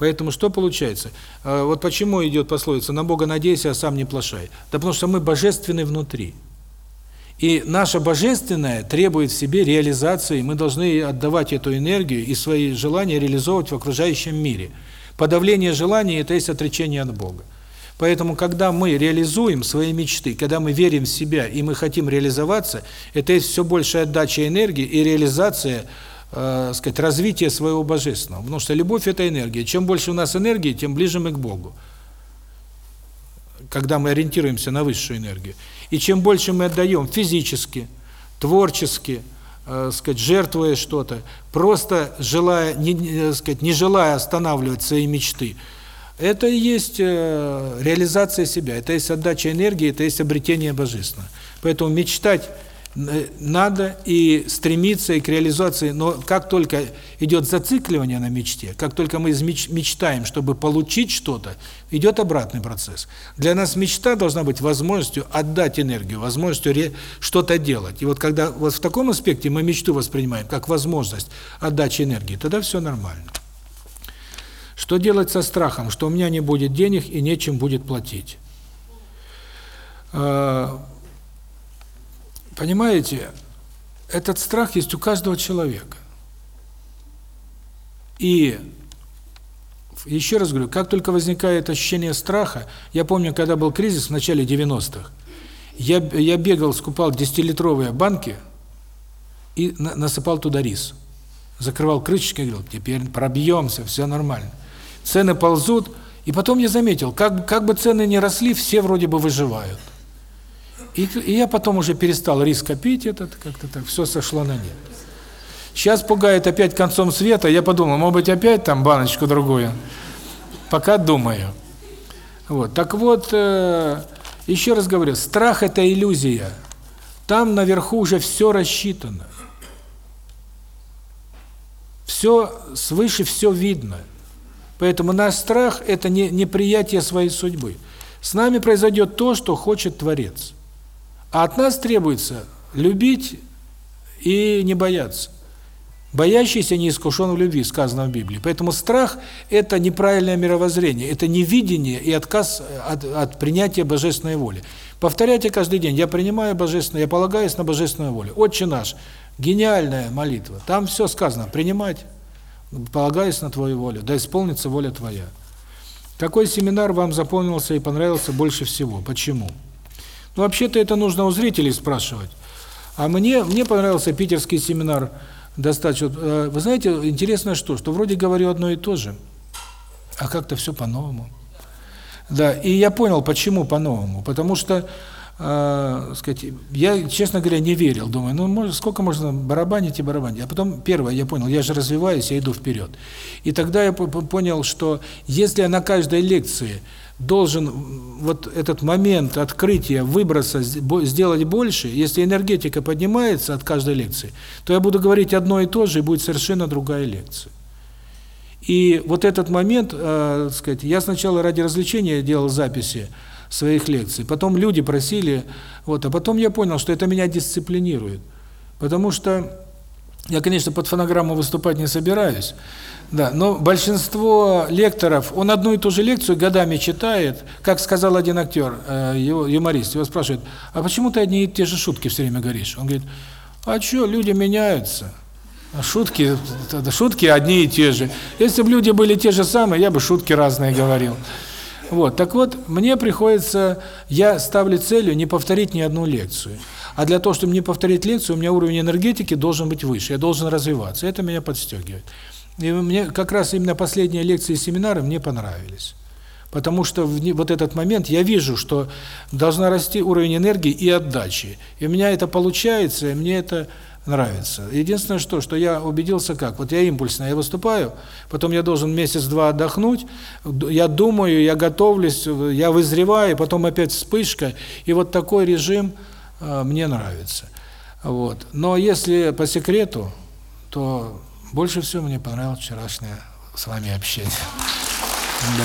Поэтому что получается? Э, вот почему идет пословица «на Бога надейся, а сам не плашай». Да потому что мы божественны внутри. И наше божественное требует в себе реализации, мы должны отдавать эту энергию и свои желания реализовывать в окружающем мире – Подавление желаний – это есть отречение от Бога. Поэтому, когда мы реализуем свои мечты, когда мы верим в себя и мы хотим реализоваться, это есть все большая отдача энергии и реализация, э, сказать, развития своего божественного. Потому что любовь – это энергия. Чем больше у нас энергии, тем ближе мы к Богу. Когда мы ориентируемся на высшую энергию. И чем больше мы отдаем физически, творчески, э, сказать, жертвуя что-то, просто желая, не, не, сказать, не желая останавливать свои мечты, это и есть э, реализация себя, это есть отдача энергии, это есть обретение божественного. Поэтому мечтать Э, надо и стремиться и к реализации, но как только идет зацикливание на мечте, как только мы мечтаем, чтобы получить что-то, идет обратный процесс. Для нас мечта должна быть возможностью отдать энергию, возможностью что-то делать. И вот когда вот в таком аспекте мы мечту воспринимаем как возможность отдачи энергии, тогда все нормально. Что делать со страхом, что у меня не будет денег и нечем будет платить? Понимаете, этот страх есть у каждого человека. И еще раз говорю, как только возникает ощущение страха, я помню, когда был кризис в начале 90-х, я, я бегал, скупал 10-литровые банки и на, насыпал туда рис. Закрывал крышечкой и говорил, теперь пробьемся, все нормально. Цены ползут, и потом я заметил, как, как бы цены ни росли, все вроде бы выживают. И, и я потом уже перестал рис копить, этот как-то так, все сошло на нет. Сейчас пугает опять концом света, я подумал, может быть, опять там баночку другую. Пока думаю. Вот. Так вот, э, еще раз говорю, страх – это иллюзия. Там наверху уже все рассчитано. Все свыше, все видно. Поэтому наш страх – это не неприятие своей судьбы. С нами произойдет то, что хочет Творец. А от нас требуется любить и не бояться. Боящийся не искушен в любви, сказано в Библии. Поэтому страх – это неправильное мировоззрение, это невидение и отказ от, от принятия божественной воли. Повторяйте каждый день, я принимаю божественную, я полагаюсь на божественную волю. Отче наш, гениальная молитва, там все сказано, принимать, полагаюсь на Твою волю, да исполнится воля Твоя. Какой семинар вам запомнился и понравился больше всего? Почему? Ну, вообще-то это нужно у зрителей спрашивать. А мне, мне понравился питерский семинар достаточно. Э, вы знаете, интересно что, что вроде говорю одно и то же, а как-то все по-новому. Да, и я понял, почему по-новому. Потому что, э, сказать, я, честно говоря, не верил. Думаю, ну, может, сколько можно барабанить и барабанить. А потом, первое, я понял, я же развиваюсь, я иду вперед. И тогда я понял, что если я на каждой лекции должен вот этот момент открытия, выброса сделать больше, если энергетика поднимается от каждой лекции, то я буду говорить одно и то же, и будет совершенно другая лекция. И вот этот момент, э, сказать, я сначала ради развлечения делал записи своих лекций, потом люди просили, вот, а потом я понял, что это меня дисциплинирует. Потому что я, конечно, под фонограмму выступать не собираюсь, да, но большинство лекторов, он одну и ту же лекцию годами читает, как сказал один актер, э, его юморист, его спрашивают, а почему ты одни и те же шутки все время говоришь? Он говорит, а что, люди меняются. Шутки, шутки одни и те же. Если бы люди были те же самые, я бы шутки разные говорил. Вот, так вот, мне приходится, я ставлю целью не повторить ни одну лекцию. А для того, чтобы не повторить лекцию, у меня уровень энергетики должен быть выше, я должен развиваться. Это меня подстегивает. И мне как раз именно последние лекции и семинары мне понравились. Потому что в вот этот момент я вижу, что должна расти уровень энергии и отдачи. И у меня это получается, и мне это нравится. Единственное что, что я убедился как, вот я импульсно, я выступаю, потом я должен месяц-два отдохнуть, я думаю, я готовлюсь, я вызреваю, потом опять вспышка, и вот такой режим мне нравится. Вот. Но если по секрету, то больше всего мне понравилось вчерашнее с вами общение. [LAUGHS] Да.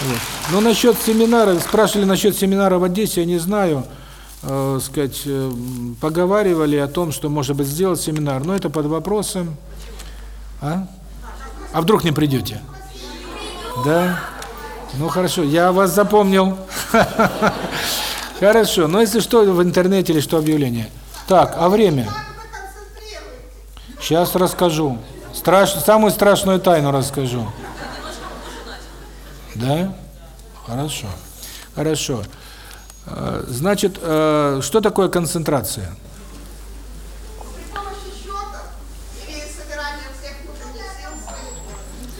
Вот. Ну, насчет семинара, спрашивали насчет семинара в Одессе, я не знаю, э, сказать, э, поговаривали о том, что, может быть, сделать семинар, но это под вопросом. А? А вдруг не придете? Да? Ну, хорошо, я вас запомнил. [LAUGHS] Хорошо, но если что, в интернете или что объявление. Так, а время? Сейчас расскажу. Страш... Самую страшную тайну расскажу. Да? Хорошо. Хорошо. Э, значит, э, что такое концентрация?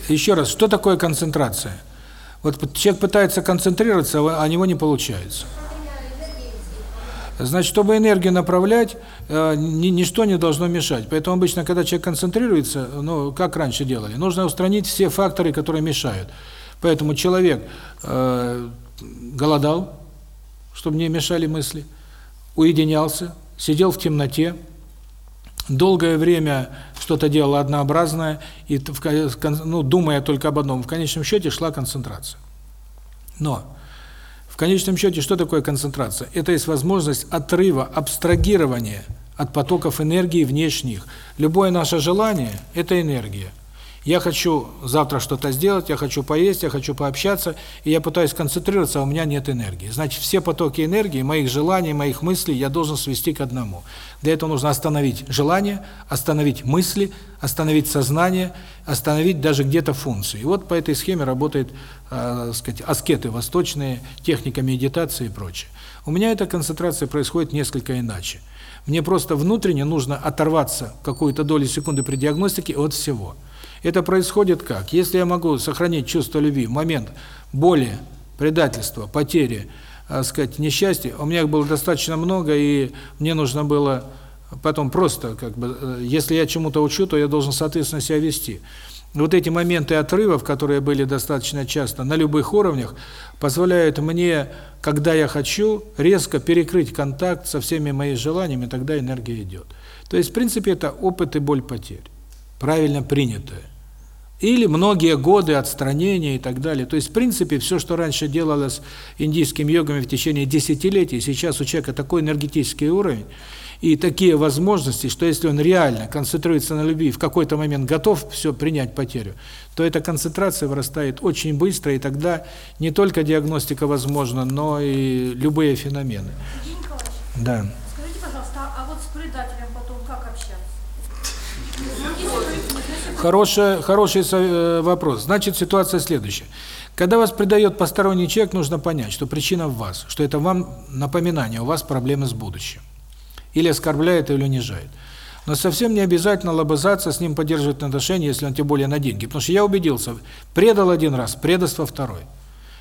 Еще раз, что такое концентрация? Вот человек пытается концентрироваться, а у него не получается. Значит, чтобы энергию направлять, э, ничто не должно мешать. Поэтому обычно, когда человек концентрируется, ну, как раньше делали, нужно устранить все факторы, которые мешают. Поэтому человек э, голодал, чтобы не мешали мысли, уединялся, сидел в темноте, долгое время что-то делал однообразное, и, ну, думая только об одном, в конечном счете шла концентрация. Но конечном счете, что такое концентрация? Это есть возможность отрыва, абстрагирования от потоков энергии внешних. Любое наше желание – это энергия. Я хочу завтра что-то сделать, я хочу поесть, я хочу пообщаться, и я пытаюсь концентрироваться, а у меня нет энергии. Значит, все потоки энергии, моих желаний, моих мыслей я должен свести к одному. Для этого нужно остановить желание, остановить мысли, остановить сознание, остановить даже где-то функции. И вот по этой схеме работает, э, сказать, аскеты восточные, техника медитации и прочее. У меня эта концентрация происходит несколько иначе. Мне просто внутренне нужно оторваться какую-то долю секунды при диагностике от всего. Это происходит как? Если я могу сохранить чувство любви в момент боли, предательства, потери, э, сказать, несчастья, у меня их было достаточно много, и мне нужно было потом просто, как бы, э, если я чему-то учу, то я должен, соответственно, себя вести. Вот эти моменты отрывов, которые были достаточно часто на любых уровнях, позволяют мне, когда я хочу, резко перекрыть контакт со всеми моими желаниями, тогда энергия идет. То есть, в принципе, это опыт и боль потерь, правильно принятая. Или многие годы отстранения и так далее. То есть, в принципе, все, что раньше делалось индийскими йогами в течение десятилетий, сейчас у человека такой энергетический уровень и такие возможности, что если он реально концентрируется на любви, в какой-то момент готов все принять потерю, то эта концентрация вырастает очень быстро, и тогда не только диагностика возможна, но и любые феномены. Николаевич, Да. скажите, пожалуйста, а вот с предателем потом как общаться? [LAUGHS] Хороший, хороший э, вопрос. Значит, ситуация следующая. Когда вас предает посторонний человек, нужно понять, что причина в вас, что это вам напоминание, у вас проблемы с будущим. Или оскорбляет, или унижает. Но совсем не обязательно лобызаться, с ним поддерживать отношения, если он тем более на деньги. Потому что я убедился, предал один раз, предаст во второй.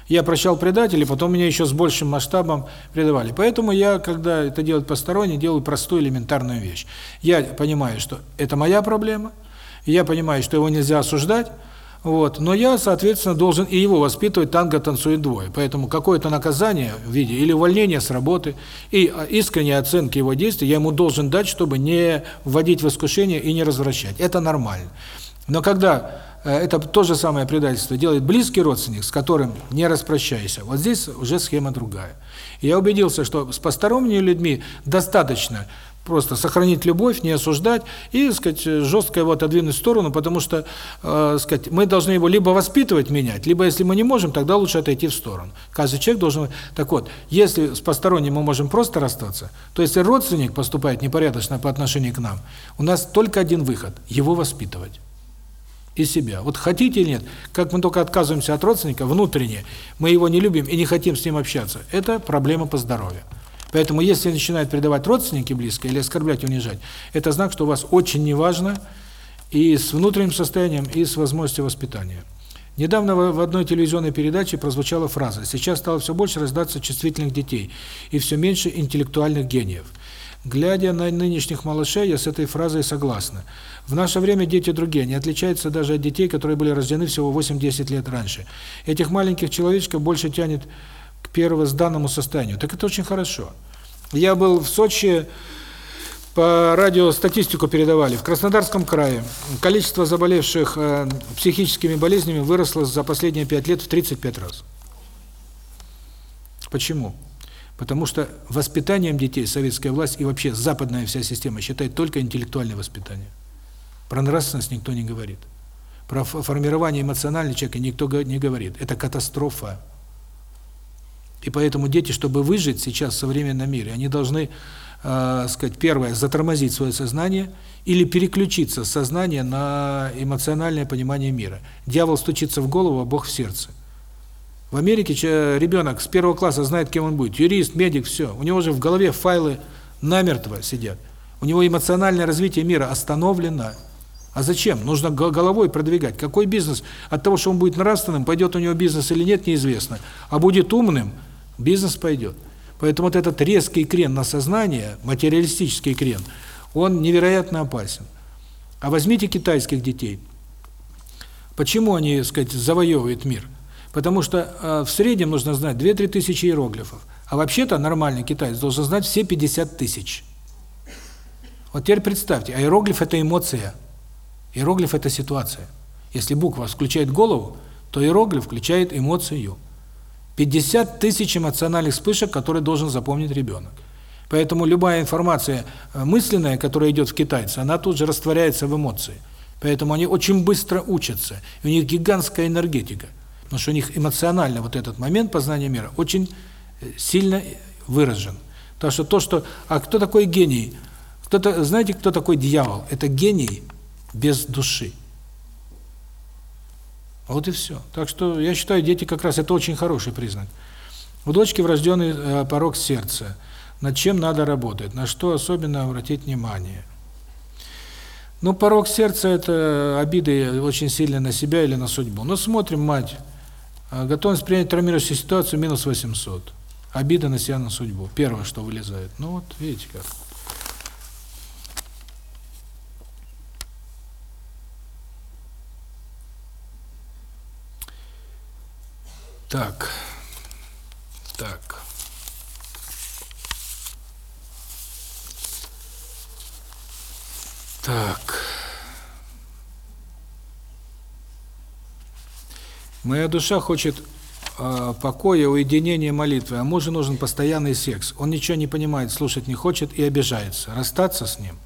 Я прощал предателей, потом меня еще с большим масштабом предавали. Поэтому я, когда это делают посторонний, делаю простую элементарную вещь. Я понимаю, что это моя проблема, я понимаю, что его нельзя осуждать, вот, но я, соответственно, должен и его воспитывать, танго танцует двое. Поэтому какое-то наказание в виде или увольнения с работы, и искренней оценки его действий я ему должен дать, чтобы не вводить в искушение и не развращать. Это нормально. Но когда это то же самое предательство делает близкий родственник, с которым не распрощайся, вот здесь уже схема другая. Я убедился, что с посторонними людьми достаточно просто сохранить любовь, не осуждать и, сказать, жестко его отодвинуть в сторону, потому что, э, сказать, мы должны его либо воспитывать, менять, либо если мы не можем, тогда лучше отойти в сторону. Каждый человек должен... Так вот, если с посторонним мы можем просто расстаться, то если родственник поступает непорядочно по отношению к нам, у нас только один выход – его воспитывать и себя. Вот хотите или нет, как мы только отказываемся от родственника внутренне, мы его не любим и не хотим с ним общаться, это проблема по здоровью. Поэтому если начинают предавать родственники близко или оскорблять, унижать, это знак, что у вас очень неважно и с внутренним состоянием, и с возможностью воспитания. Недавно в одной телевизионной передаче прозвучала фраза «Сейчас стало все больше рождаться чувствительных детей и все меньше интеллектуальных гениев». Глядя на нынешних малышей, я с этой фразой согласна. В наше время дети другие, они отличаются даже от детей, которые были рождены всего 8-10 лет раньше. Этих маленьких человечков больше тянет к первозданному состоянию. Так это очень хорошо. Я был в Сочи, по радио статистику передавали. В Краснодарском крае количество заболевших э, психическими болезнями выросло за последние 5 лет в 35 раз. Почему? Потому что воспитанием детей советская власть и вообще западная вся система считает только интеллектуальное воспитание. Про нравственность никто не говорит. Про формирование эмоционального человека никто не говорит. Это катастрофа. И поэтому дети, чтобы выжить сейчас в современном мире, они должны, э, сказать, первое, затормозить свое сознание или переключиться с сознания на эмоциональное понимание мира. Дьявол стучится в голову, а Бог в сердце. В Америке ребенок с первого класса знает, кем он будет. Юрист, медик, все. У него уже в голове файлы намертво сидят. У него эмоциональное развитие мира остановлено. А зачем? Нужно головой продвигать. Какой бизнес? От того, что он будет нравственным, пойдет у него бизнес или нет, неизвестно. А будет умным, бизнес пойдет. Поэтому вот этот резкий крен на сознание, материалистический крен, он невероятно опасен. А возьмите китайских детей. Почему они, так сказать, завоевывают мир? Потому что э, в среднем нужно знать 2-3 тысячи иероглифов. А вообще-то нормальный китаец должен знать все 50 тысяч. Вот теперь представьте, а иероглиф – это эмоция. Иероглиф – это ситуация. Если буква включает голову, то иероглиф включает эмоцию. 50 тысяч эмоциональных вспышек, которые должен запомнить ребенок. Поэтому любая информация мысленная, которая идет в китайца, она тут же растворяется в эмоции. Поэтому они очень быстро учатся. И у них гигантская энергетика. Потому что у них эмоционально вот этот момент познания мира очень э, сильно выражен. Так что то, что... А кто такой гений? Кто-то, знаете, кто такой дьявол? Это гений без души. Вот и все. Так что я считаю, дети как раз это очень хороший признак. У дочки врожденный э, порог сердца. Над чем надо работать? На что особенно обратить внимание? Ну, порог сердца – это обиды очень сильно на себя или на судьбу. Но смотрим, мать, э, готовность принять травмирующую ситуацию – минус 800. Обида на себя, на судьбу. Первое, что вылезает. Ну вот, видите как. Так. Так. Так. Моя душа хочет э, покоя, уединения, молитвы, а мужу нужен постоянный секс. Он ничего не понимает, слушать не хочет и обижается. Расстаться с ним?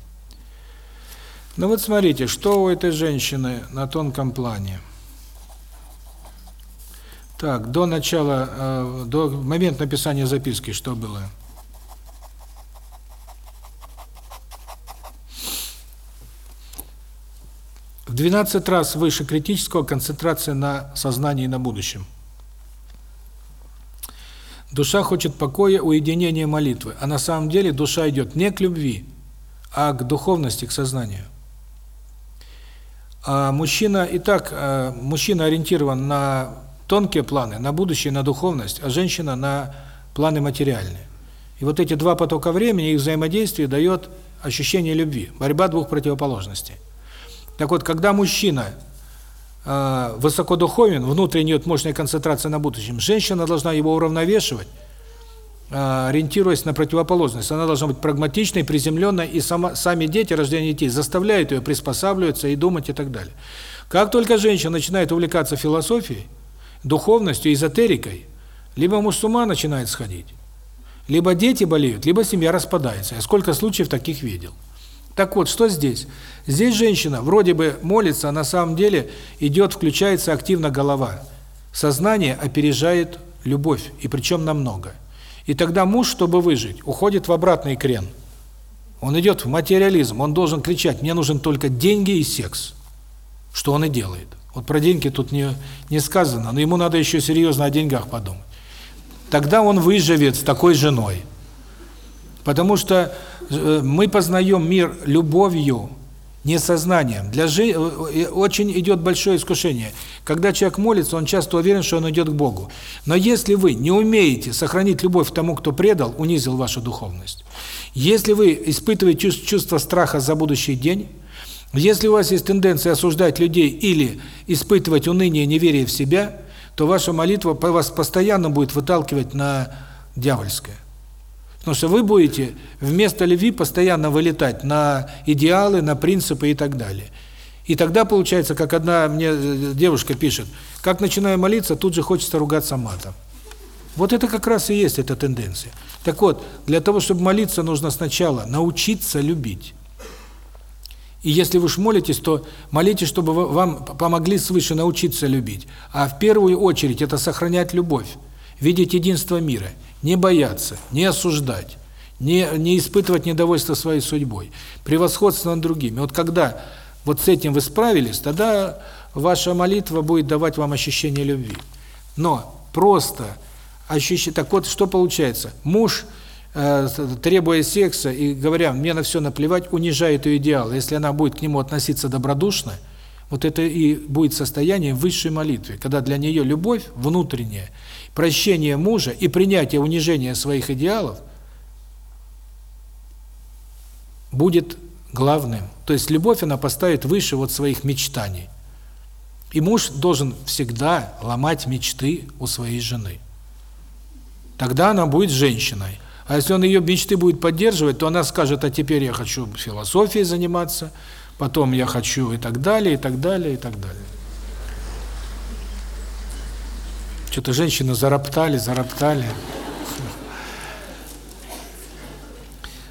Ну вот смотрите, что у этой женщины на тонком плане. Так, до начала, э, до момента написания записки что было? В 12 раз выше критического концентрация на сознании и на будущем. Душа хочет покоя, уединения, молитвы. А на самом деле душа идет не к любви, а к духовности, к сознанию. А мужчина и так, э, мужчина ориентирован на тонкие планы, на будущее, на духовность, а женщина на планы материальные. И вот эти два потока времени, их взаимодействие дает ощущение любви, борьба двух противоположностей. Так вот, когда мужчина э, высокодуховен, внутренне идет мощная концентрация на будущем, женщина должна его уравновешивать, э, ориентируясь на противоположность. Она должна быть прагматичной, приземленной, и сама, сами дети, рождение детей, заставляют ее приспосабливаться и думать и так далее. Как только женщина начинает увлекаться философией, духовностью, эзотерикой, либо ума начинает сходить, либо дети болеют, либо семья распадается. Я сколько случаев таких видел. Так вот, что здесь? Здесь женщина вроде бы молится, а на самом деле идет, включается активно голова. Сознание опережает любовь, и причем намного. И тогда муж, чтобы выжить, уходит в обратный крен. Он идет в материализм, он должен кричать, мне нужен только деньги и секс. Что он и делает. Вот про деньги тут не, не сказано, но ему надо еще серьезно о деньгах подумать. Тогда он выживет с такой женой. Потому что э, мы познаем мир любовью, не сознанием. Для жи... Э, э, очень идет большое искушение. Когда человек молится, он часто уверен, что он идет к Богу. Но если вы не умеете сохранить любовь к тому, кто предал, унизил вашу духовность, если вы испытываете чувство страха за будущий день, если у вас есть тенденция осуждать людей или испытывать уныние, неверие в себя, то ваша молитва вас постоянно будет выталкивать на дьявольское. Потому что вы будете вместо любви постоянно вылетать на идеалы, на принципы и так далее. И тогда получается, как одна мне э, девушка пишет, как начинаю молиться, тут же хочется ругаться матом. Вот это как раз и есть эта тенденция. Так вот, для того, чтобы молиться, нужно сначала научиться любить. И если вы уж молитесь, то молитесь, чтобы вам помогли свыше научиться любить. А в первую очередь это сохранять любовь, видеть единство мира, не бояться, не осуждать, не, не испытывать недовольство своей судьбой, превосходство над другими. Вот когда вот с этим вы справились, тогда ваша молитва будет давать вам ощущение любви. Но просто ощущение... Так вот, что получается? Муж требуя секса и говоря, мне на все наплевать, унижает ее идеал. Если она будет к нему относиться добродушно, вот это и будет состояние высшей молитвы, когда для нее любовь внутренняя, прощение мужа и принятие унижения своих идеалов будет главным. То есть любовь она поставит выше вот своих мечтаний. И муж должен всегда ломать мечты у своей жены. Тогда она будет женщиной. А если он ее мечты будет поддерживать, то она скажет, а теперь я хочу философией заниматься, потом я хочу и так далее, и так далее, и так далее. Что-то женщины зароптали, зароптали.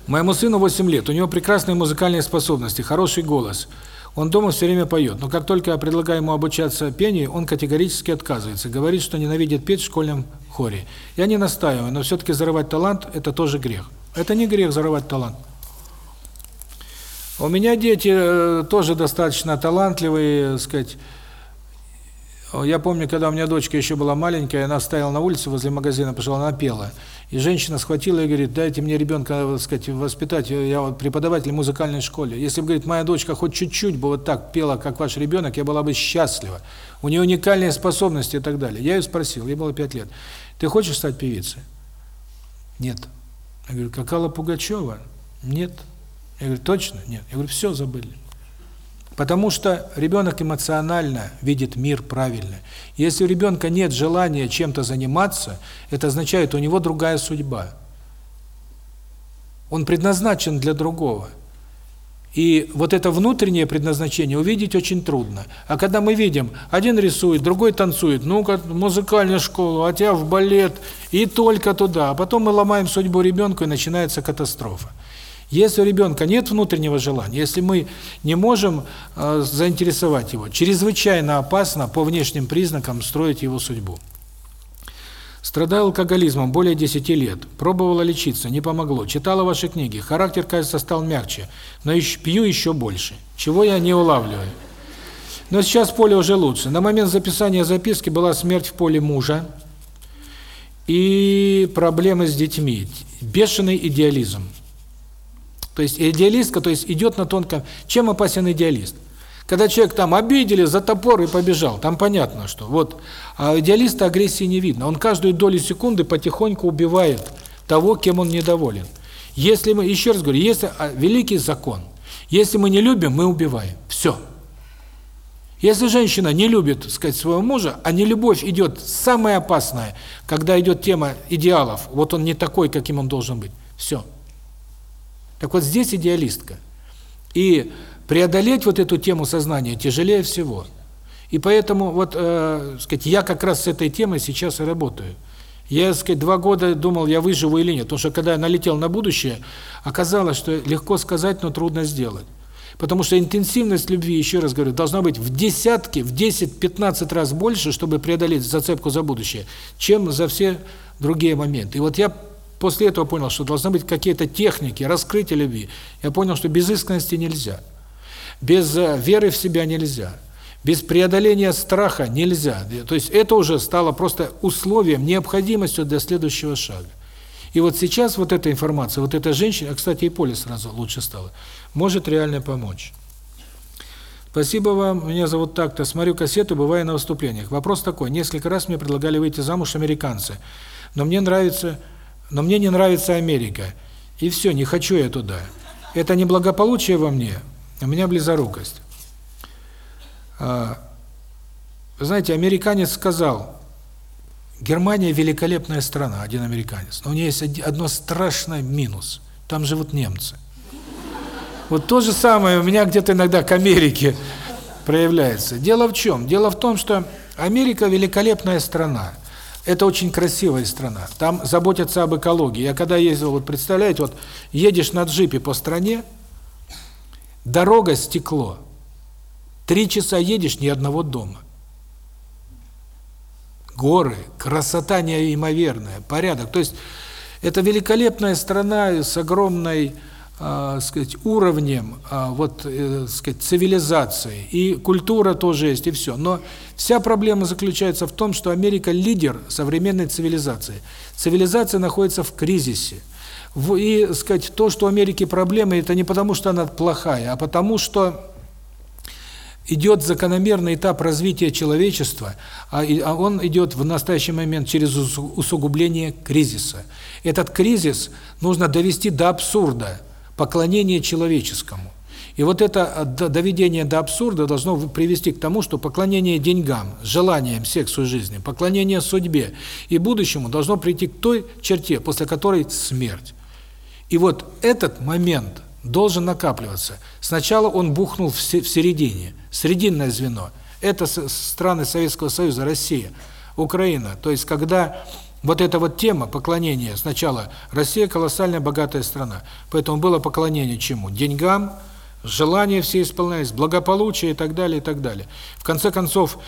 Моему сыну 8 лет, у него прекрасные музыкальные способности, хороший голос. Он дома все время поет, но как только я предлагаю ему обучаться пению, он категорически отказывается, говорит, что ненавидит петь в школьном хоре. Я не настаиваю, но все-таки зарывать талант – это тоже грех. Это не грех зарывать талант. У меня дети э, тоже достаточно талантливые, сказать. Я помню, когда у меня дочка еще была маленькая, она стояла на улице возле магазина, пошла, она пела. И женщина схватила и говорит, дайте мне ребенка, так сказать, воспитать, я вот преподаватель в музыкальной школе. Если бы, говорит, моя дочка хоть чуть-чуть бы вот так пела, как ваш ребенок, я была бы счастлива. У нее уникальные способности и так далее. Я ее спросил, ей было пять лет, ты хочешь стать певицей? Нет. Я говорю, как Алла Пугачева? Нет. Я говорю, точно? Нет. Я говорю, все забыли. Потому что ребенок эмоционально видит мир правильно. Если у ребенка нет желания чем-то заниматься, это означает, у него другая судьба. Он предназначен для другого. И вот это внутреннее предназначение увидеть очень трудно. А когда мы видим, один рисует, другой танцует, ну-ка, музыкальную школу, а тебя в балет, и только туда. А потом мы ломаем судьбу ребенка, и начинается катастрофа. Если у ребенка нет внутреннего желания, если мы не можем э, заинтересовать его, чрезвычайно опасно по внешним признакам строить его судьбу. Страдаю алкоголизмом более 10 лет. Пробовала лечиться, не помогло. Читала ваши книги. Характер, кажется, стал мягче, но еще, пью еще больше. Чего я не улавливаю. Но сейчас поле уже лучше. На момент записания записки была смерть в поле мужа и проблемы с детьми. Бешеный идеализм. То есть идеалистка, то есть идет на тонком... Чем опасен идеалист? Когда человек там обидели, за топор и побежал, там понятно, что вот. А идеалиста агрессии не видно. Он каждую долю секунды потихоньку убивает того, кем он недоволен. Если мы, еще раз говорю, если а, великий закон, если мы не любим, мы убиваем. Все. Если женщина не любит, сказать, своего мужа, а не любовь идет самое опасное, когда идет тема идеалов, вот он не такой, каким он должен быть. Все. Так вот здесь идеалистка. И преодолеть вот эту тему сознания тяжелее всего. И поэтому вот, э, сказать, я как раз с этой темой сейчас и работаю. Я, сказать, два года думал, я выживу или нет, потому что когда я налетел на будущее, оказалось, что легко сказать, но трудно сделать. Потому что интенсивность любви, еще раз говорю, должна быть в десятки, в 10-15 раз больше, чтобы преодолеть зацепку за будущее, чем за все другие моменты. И вот я После этого понял, что должны быть какие-то техники раскрытия любви. Я понял, что без искренности нельзя. Без э, веры в себя нельзя. Без преодоления страха нельзя. То есть это уже стало просто условием, необходимостью для следующего шага. И вот сейчас вот эта информация, вот эта женщина, а, кстати, и поле сразу лучше стало, может реально помочь. Спасибо вам, меня зовут так-то, смотрю кассету, бываю на выступлениях. Вопрос такой, несколько раз мне предлагали выйти замуж американцы, но мне нравится но мне не нравится Америка. И все, не хочу я туда. Это не благополучие во мне, у меня близорукость. А, вы знаете, американец сказал, Германия великолепная страна, один американец, но у нее есть одно страшное минус. Там живут немцы. Вот то же самое у меня где-то иногда к Америке проявляется. Дело в чем? Дело в том, что Америка великолепная страна. Это очень красивая страна. Там заботятся об экологии. Я когда ездил, вот представляете, вот едешь на джипе по стране, дорога стекло. Три часа едешь, ни одного дома. Горы, красота неимоверная, порядок. То есть это великолепная страна с огромной э, сказать, уровнем э, вот, э, сказать, цивилизации. И культура тоже есть, и все. Но вся проблема заключается в том, что Америка лидер современной цивилизации. Цивилизация находится в кризисе. И, сказать, то, что у Америки проблемы, это не потому, что она плохая, а потому, что идет закономерный этап развития человечества, а, а он идет в настоящий момент через усугубление кризиса. Этот кризис нужно довести до абсурда – поклонение человеческому. И вот это э, доведение до абсурда должно привести к тому, что поклонение деньгам, желаниям, сексу и жизни, поклонение судьбе и будущему должно прийти к той черте, после которой смерть. И вот этот момент должен накапливаться. Сначала он бухнул в середине, срединное звено. Это страны Советского Союза, Россия, Украина. То есть когда вот эта вот тема поклонения, сначала Россия колоссальная богатая страна, поэтому было поклонение чему? Деньгам, желания все исполнялись, благополучие и так далее, и так далее. В конце концов,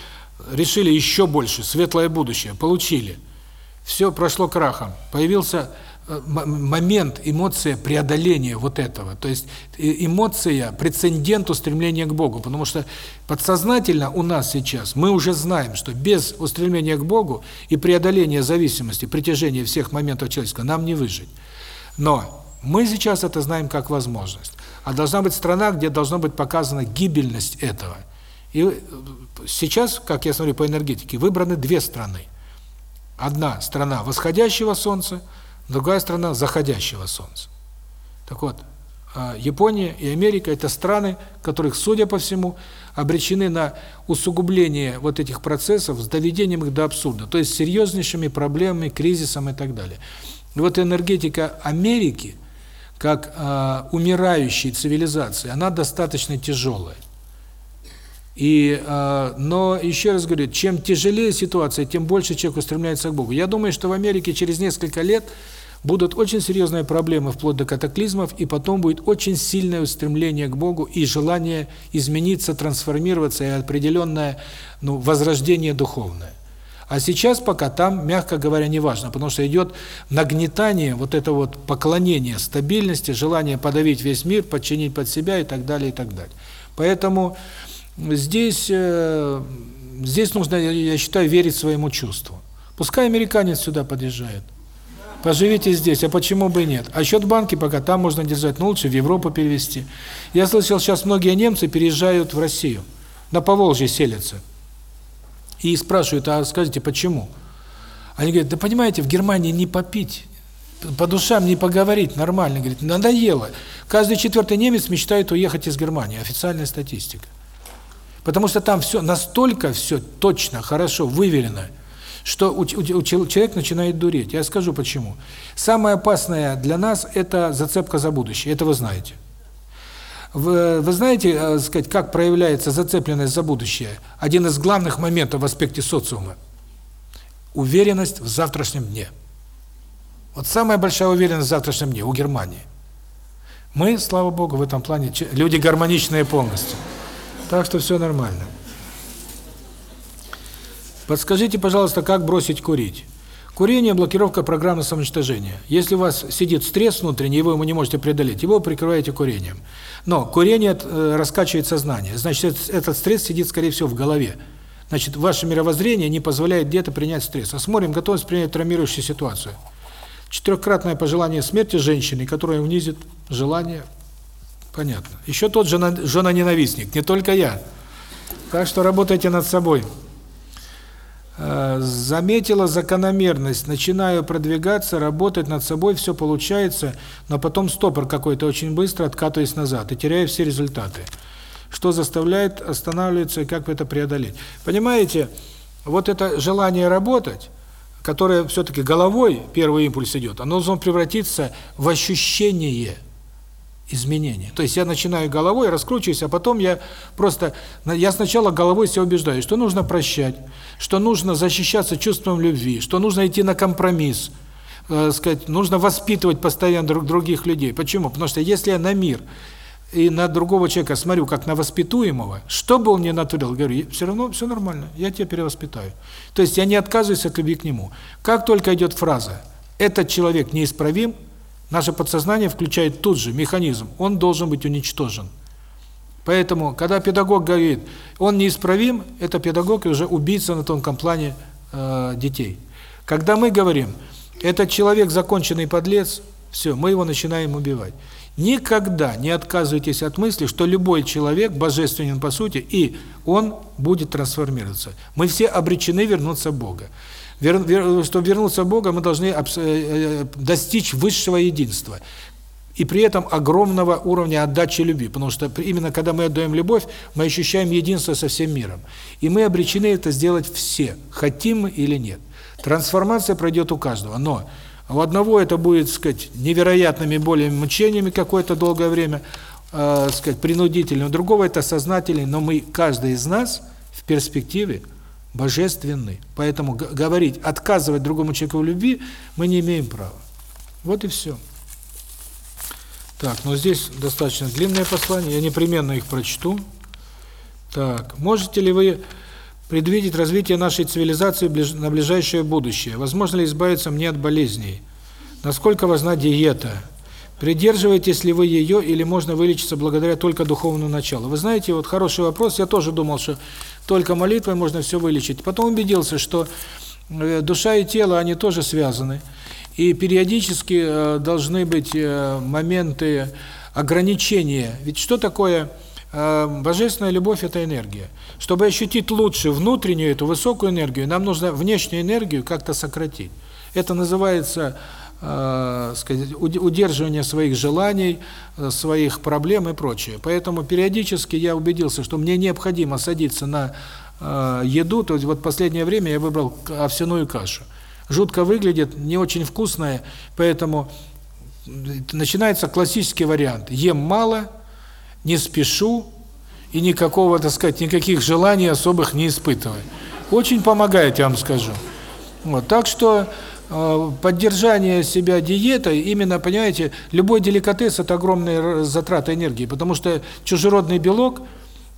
решили еще больше, светлое будущее, получили. Все прошло крахом. Появился момент, эмоция преодоления вот этого. То есть эмоция, прецедент устремления к Богу. Потому что подсознательно у нас сейчас, мы уже знаем, что без устремления к Богу и преодоления зависимости, притяжения всех моментов человеческого нам не выжить. Но мы сейчас это знаем как возможность. А должна быть страна, где должна быть показана гибельность этого. И э, сейчас, как я смотрю по энергетике, выбраны две страны. Одна страна восходящего солнца, другая страна заходящего солнца. Так вот, а, Япония и Америка – это страны, которых, судя по всему, обречены на усугубление вот этих процессов с доведением их до абсурда, то есть серьезнейшими проблемами, кризисом и так далее. И вот энергетика Америки, как э, умирающей цивилизации, она достаточно тяжелая. И, э, но еще раз говорю, чем тяжелее ситуация, тем больше человек устремляется к Богу. Я думаю, что в Америке через несколько лет будут очень серьезные проблемы вплоть до катаклизмов, и потом будет очень сильное устремление к Богу и желание измениться, трансформироваться и определенное, ну, возрождение духовное. А сейчас пока там, мягко говоря, не важно, потому что идет нагнетание, вот это вот поклонение стабильности, желание подавить весь мир, подчинить под себя и так далее, и так далее. Поэтому здесь, э, здесь нужно, я считаю, верить своему чувству. Пускай американец сюда подъезжает. Поживите здесь, а почему бы и нет? А счет банки пока там можно держать, но лучше в Европу перевести. Я слышал, сейчас многие немцы переезжают в Россию, на Поволжье селятся. И спрашивают, а скажите, почему? Они говорят, да понимаете, в Германии не попить, по душам не поговорить нормально. Говорит, надоело. Каждый четвертый немец мечтает уехать из Германии, официальная статистика. Потому что там все настолько все точно, хорошо выверено, что у, у, у человек начинает дуреть. Я скажу почему. Самое опасное для нас – это зацепка за будущее. Это вы знаете. Вы, вы знаете, э, сказать, как проявляется зацепленность за будущее? Один из главных моментов в аспекте социума – уверенность в завтрашнем дне. Вот самая большая уверенность в завтрашнем дне у Германии. Мы, слава Богу, в этом плане люди гармоничные полностью. Так что все нормально. Подскажите, пожалуйста, как бросить курить? Курение – блокировка программы самоуничтожения. Если у вас сидит стресс внутренний, и вы его не можете преодолеть, его прикрываете курением. Но курение э, раскачивает сознание. Значит, этот стресс сидит, скорее всего, в голове. Значит, ваше мировоззрение не позволяет где-то принять стресс. Осмотрим готовность принять травмирующую ситуацию. Четырехкратное пожелание смерти женщины, которая унизит желание Понятно. Еще тот жена, жена-ненавистник, не только я. Так что работайте над собой. Э, заметила закономерность, начинаю продвигаться, работать над собой, все получается, но потом стопор какой-то очень быстро, откатываюсь назад и теряю все результаты. Что заставляет останавливаться и как это преодолеть? Понимаете, вот это желание работать, которое все-таки головой, первый импульс идет, оно должно превратиться в ощущение – изменения. То есть я начинаю головой, раскручиваюсь, а потом я просто, я сначала головой себя убеждаю, что нужно прощать, что нужно защищаться чувством любви, что нужно идти на компромисс, э, сказать, нужно воспитывать постоянно друг других людей. Почему? Потому что если я на мир и на другого человека смотрю как на воспитуемого, что бы он ни натворил, говорю, все равно все нормально, я тебя перевоспитаю. То есть я не отказываюсь от любви к нему. Как только идет фраза «этот человек неисправим», Наше подсознание включает тут же механизм, он должен быть уничтожен. Поэтому, когда педагог говорит, он неисправим, это педагог и уже убийца на тонком плане э, детей. Когда мы говорим, этот человек законченный подлец, все, мы его начинаем убивать. Никогда не отказывайтесь от мысли, что любой человек божественен по сути, и он будет трансформироваться. Мы все обречены вернуться в Бога. Чтобы вернуться к Богу, мы должны э, э, достичь высшего единства. И при этом огромного уровня отдачи любви, потому что именно когда мы отдаем любовь, мы ощущаем единство со всем миром. И мы обречены это сделать все, хотим мы или нет. Трансформация пройдет у каждого, но у одного это будет, сказать, невероятными болями, мучениями какое-то долгое время, э, сказать, принудительным, у другого это сознательный, но мы, каждый из нас в перспективе божественный. Поэтому говорить, отказывать другому человеку в любви мы не имеем права. Вот и все. Так, но здесь достаточно длинное послание, я непременно их прочту. Так, можете ли вы предвидеть развитие нашей цивилизации на ближайшее будущее? Возможно ли избавиться мне от болезней? Насколько важна диета? Придерживаетесь ли вы ее или можно вылечиться благодаря только духовному началу? Вы знаете, вот хороший вопрос, я тоже думал, что только молитвой можно все вылечить. Потом убедился, что э, душа и тело, они тоже связаны. И периодически э, должны быть э, моменты ограничения. Ведь что такое божественная любовь – это энергия. Чтобы ощутить лучше внутреннюю эту высокую энергию, нам нужно внешнюю энергию как-то сократить. Это называется э, сказать, уд- удерживание своих желаний, э, своих проблем и прочее. Поэтому периодически я убедился, что мне необходимо садиться на э, еду. То есть вот последнее время я выбрал овсяную кашу. Жутко выглядит, не очень вкусная, поэтому начинается классический вариант. Ем мало, не спешу и никакого, так сказать, никаких желаний особых не испытываю. Очень помогает, я вам скажу. Вот, так что поддержание себя диетой, именно, понимаете, любой деликатес – это огромные затраты энергии, потому что чужеродный белок,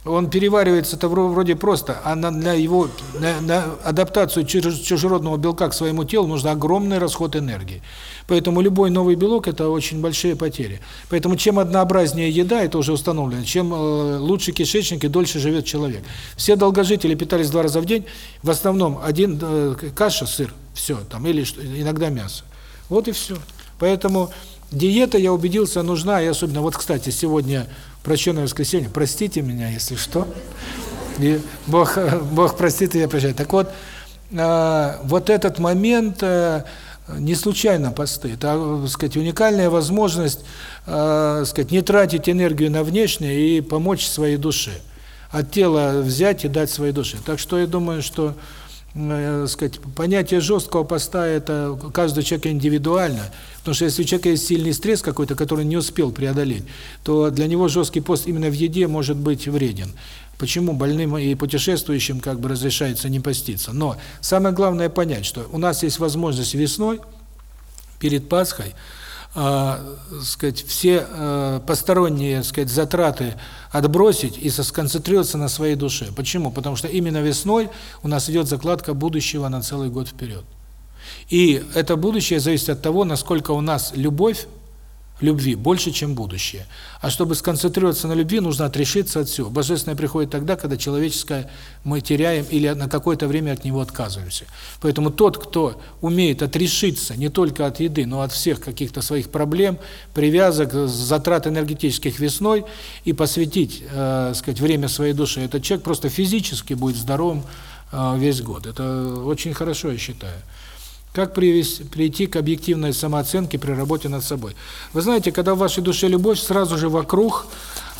он переваривается-то вро- вроде просто, а на, для его на, на адаптацию чуж- чужеродного белка к своему телу нужно огромный расход энергии. Поэтому любой новый белок – это очень большие потери. Поэтому чем однообразнее еда, это уже установлено, чем э, лучше кишечник и дольше живет человек. Все долгожители питались два раза в день, в основном один э, каша, сыр, все, там, или иногда мясо. Вот и все. Поэтому диета, я убедился, нужна, и особенно, вот, кстати, сегодня прощенное воскресенье, простите меня, если что, и Бог, [LAUGHS] Бог простит, и я прощаю. Так вот, э, вот этот момент э, не случайно посты. Это, так сказать, уникальная возможность, э, сказать, не тратить энергию на внешнее и помочь своей душе. От тела взять и дать своей душе. Так что я думаю, что э, сказать, понятие жесткого поста это каждый человек индивидуально, потому что если у человека есть сильный стресс какой-то, который не успел преодолеть, то для него жесткий пост именно в еде может быть вреден. Почему больным и путешествующим как бы разрешается не поститься? Но самое главное понять, что у нас есть возможность весной перед Пасхой э, сказать, все э, посторонние сказать, затраты отбросить и сконцентрироваться на своей душе. Почему? Потому что именно весной у нас идет закладка будущего на целый год вперед. И это будущее зависит от того, насколько у нас любовь любви больше, чем будущее. А чтобы сконцентрироваться на любви, нужно отрешиться от всего. Божественное приходит тогда, когда человеческое мы теряем или на какое-то время от него отказываемся. Поэтому тот, кто умеет отрешиться не только от еды, но от всех каких-то своих проблем, привязок, затрат энергетических весной и посвятить, э, сказать, время своей душе, этот человек просто физически будет здоровым э, весь год. Это очень хорошо, я считаю. Как привести, прийти к объективной самооценке при работе над собой? Вы знаете, когда в вашей душе любовь, сразу же вокруг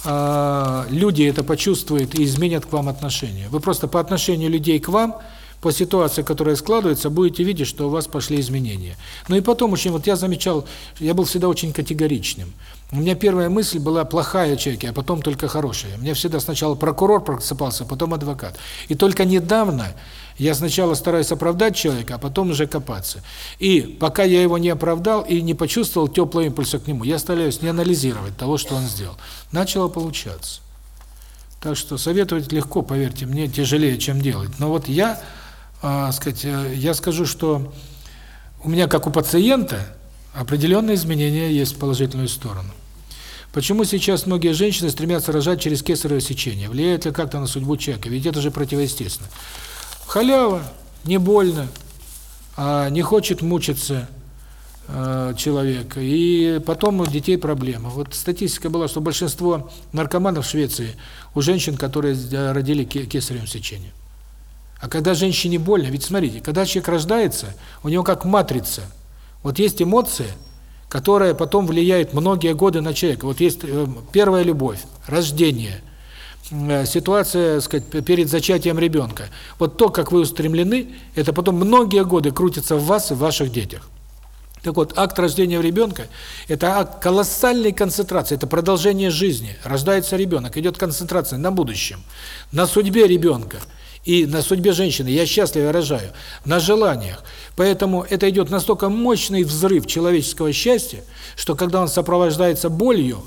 э, люди это почувствуют и изменят к вам отношения. Вы просто по отношению людей к вам, по ситуации, которая складывается, будете видеть, что у вас пошли изменения. Ну и потом очень, вот я замечал, я был всегда очень категоричным. У меня первая мысль была плохая о человеке, а потом только хорошая. У меня всегда сначала прокурор просыпался, потом адвокат. И только недавно я сначала стараюсь оправдать человека, а потом уже копаться. И пока я его не оправдал и не почувствовал теплого импульса к нему, я стараюсь не анализировать того, что он сделал. Начало получаться. Так что советовать легко, поверьте, мне тяжелее, чем делать. Но вот я, э, сказать, я скажу, что у меня, как у пациента, определенные изменения есть в положительную сторону. Почему сейчас многие женщины стремятся рожать через кесарево сечение? Влияет ли как-то на судьбу человека? Ведь это же противоестественно. Халява, не больно, а не хочет мучиться э, человек. И потом у детей проблема. Вот статистика была, что большинство наркоманов в Швеции у женщин, которые э, родили ке- кесаревым сечением. А когда женщине больно, ведь смотрите, когда человек рождается, у него как матрица. Вот есть эмоция, которая потом влияет многие годы на человека. Вот есть э, первая любовь, рождение, ситуация, сказать, перед зачатием ребенка. Вот то, как вы устремлены, это потом многие годы крутится в вас и в ваших детях. Так вот, акт рождения ребенка – это акт колоссальной концентрации, это продолжение жизни. Рождается ребенок, идет концентрация на будущем, на судьбе ребенка. И на судьбе женщины я счастлив, я рожаю. На желаниях. Поэтому это идет настолько мощный взрыв человеческого счастья, что когда он сопровождается болью,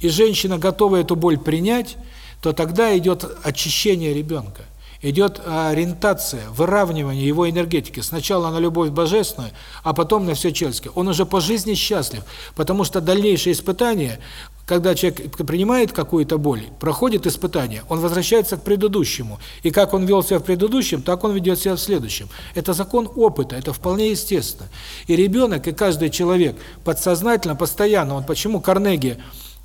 и женщина готова эту боль принять, то тогда идет очищение ребенка. Идет ориентация, выравнивание его энергетики. Сначала на любовь божественную, а потом на все человеческое. Он уже по жизни счастлив, потому что дальнейшие испытания, когда человек принимает какую-то боль, проходит испытание, он возвращается к предыдущему. И как он вел себя в предыдущем, так он ведет себя в следующем. Это закон опыта, это вполне естественно. И ребенок, и каждый человек подсознательно, постоянно, он почему Карнеги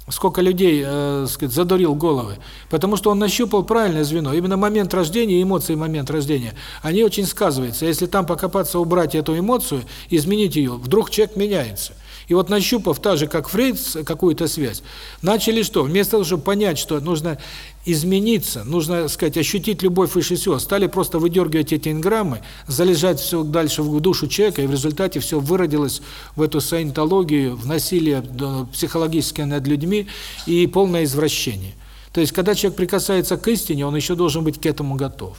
сколько людей, э, сказать, задурил головы, потому что он нащупал правильное звено. Именно момент рождения, эмоции момент рождения, они очень сказываются. Если там покопаться, убрать эту эмоцию, изменить ее, вдруг человек меняется. И вот нащупав, так же, как Фрейд, какую-то связь, начали что? Вместо того, чтобы понять, что нужно измениться, нужно, сказать, ощутить любовь выше всего, стали просто выдергивать эти инграммы, залежать все дальше в душу человека, и в результате все выродилось в эту саентологию, в насилие психологическое над людьми и полное извращение. То есть, когда человек прикасается к истине, он еще должен быть к этому готов.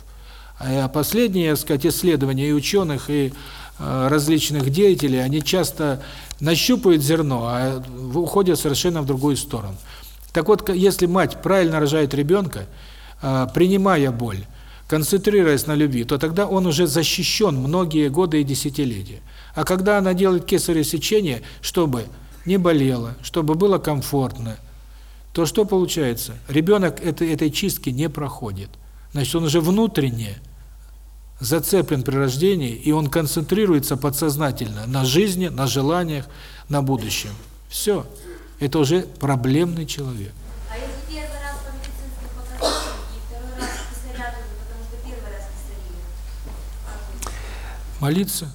А последние, так сказать, исследования и ученых, и различных деятелей, они часто нащупают зерно, а уходят совершенно в другую сторону. Так вот, если мать правильно рожает ребенка, а, принимая боль, концентрируясь на любви, то тогда он уже защищен многие годы и десятилетия. А когда она делает кесарево сечение, чтобы не болело, чтобы было комфортно, то что получается? Ребенок этой, этой чистки не проходит. Значит, он уже внутренне зацеплен при рождении, и он концентрируется подсознательно на жизни, на желаниях, на будущем. Все. Это уже проблемный человек. А если первый раз по медицинским показаниям и второй раз кесарят, потому что первый раз кесарили? Молиться.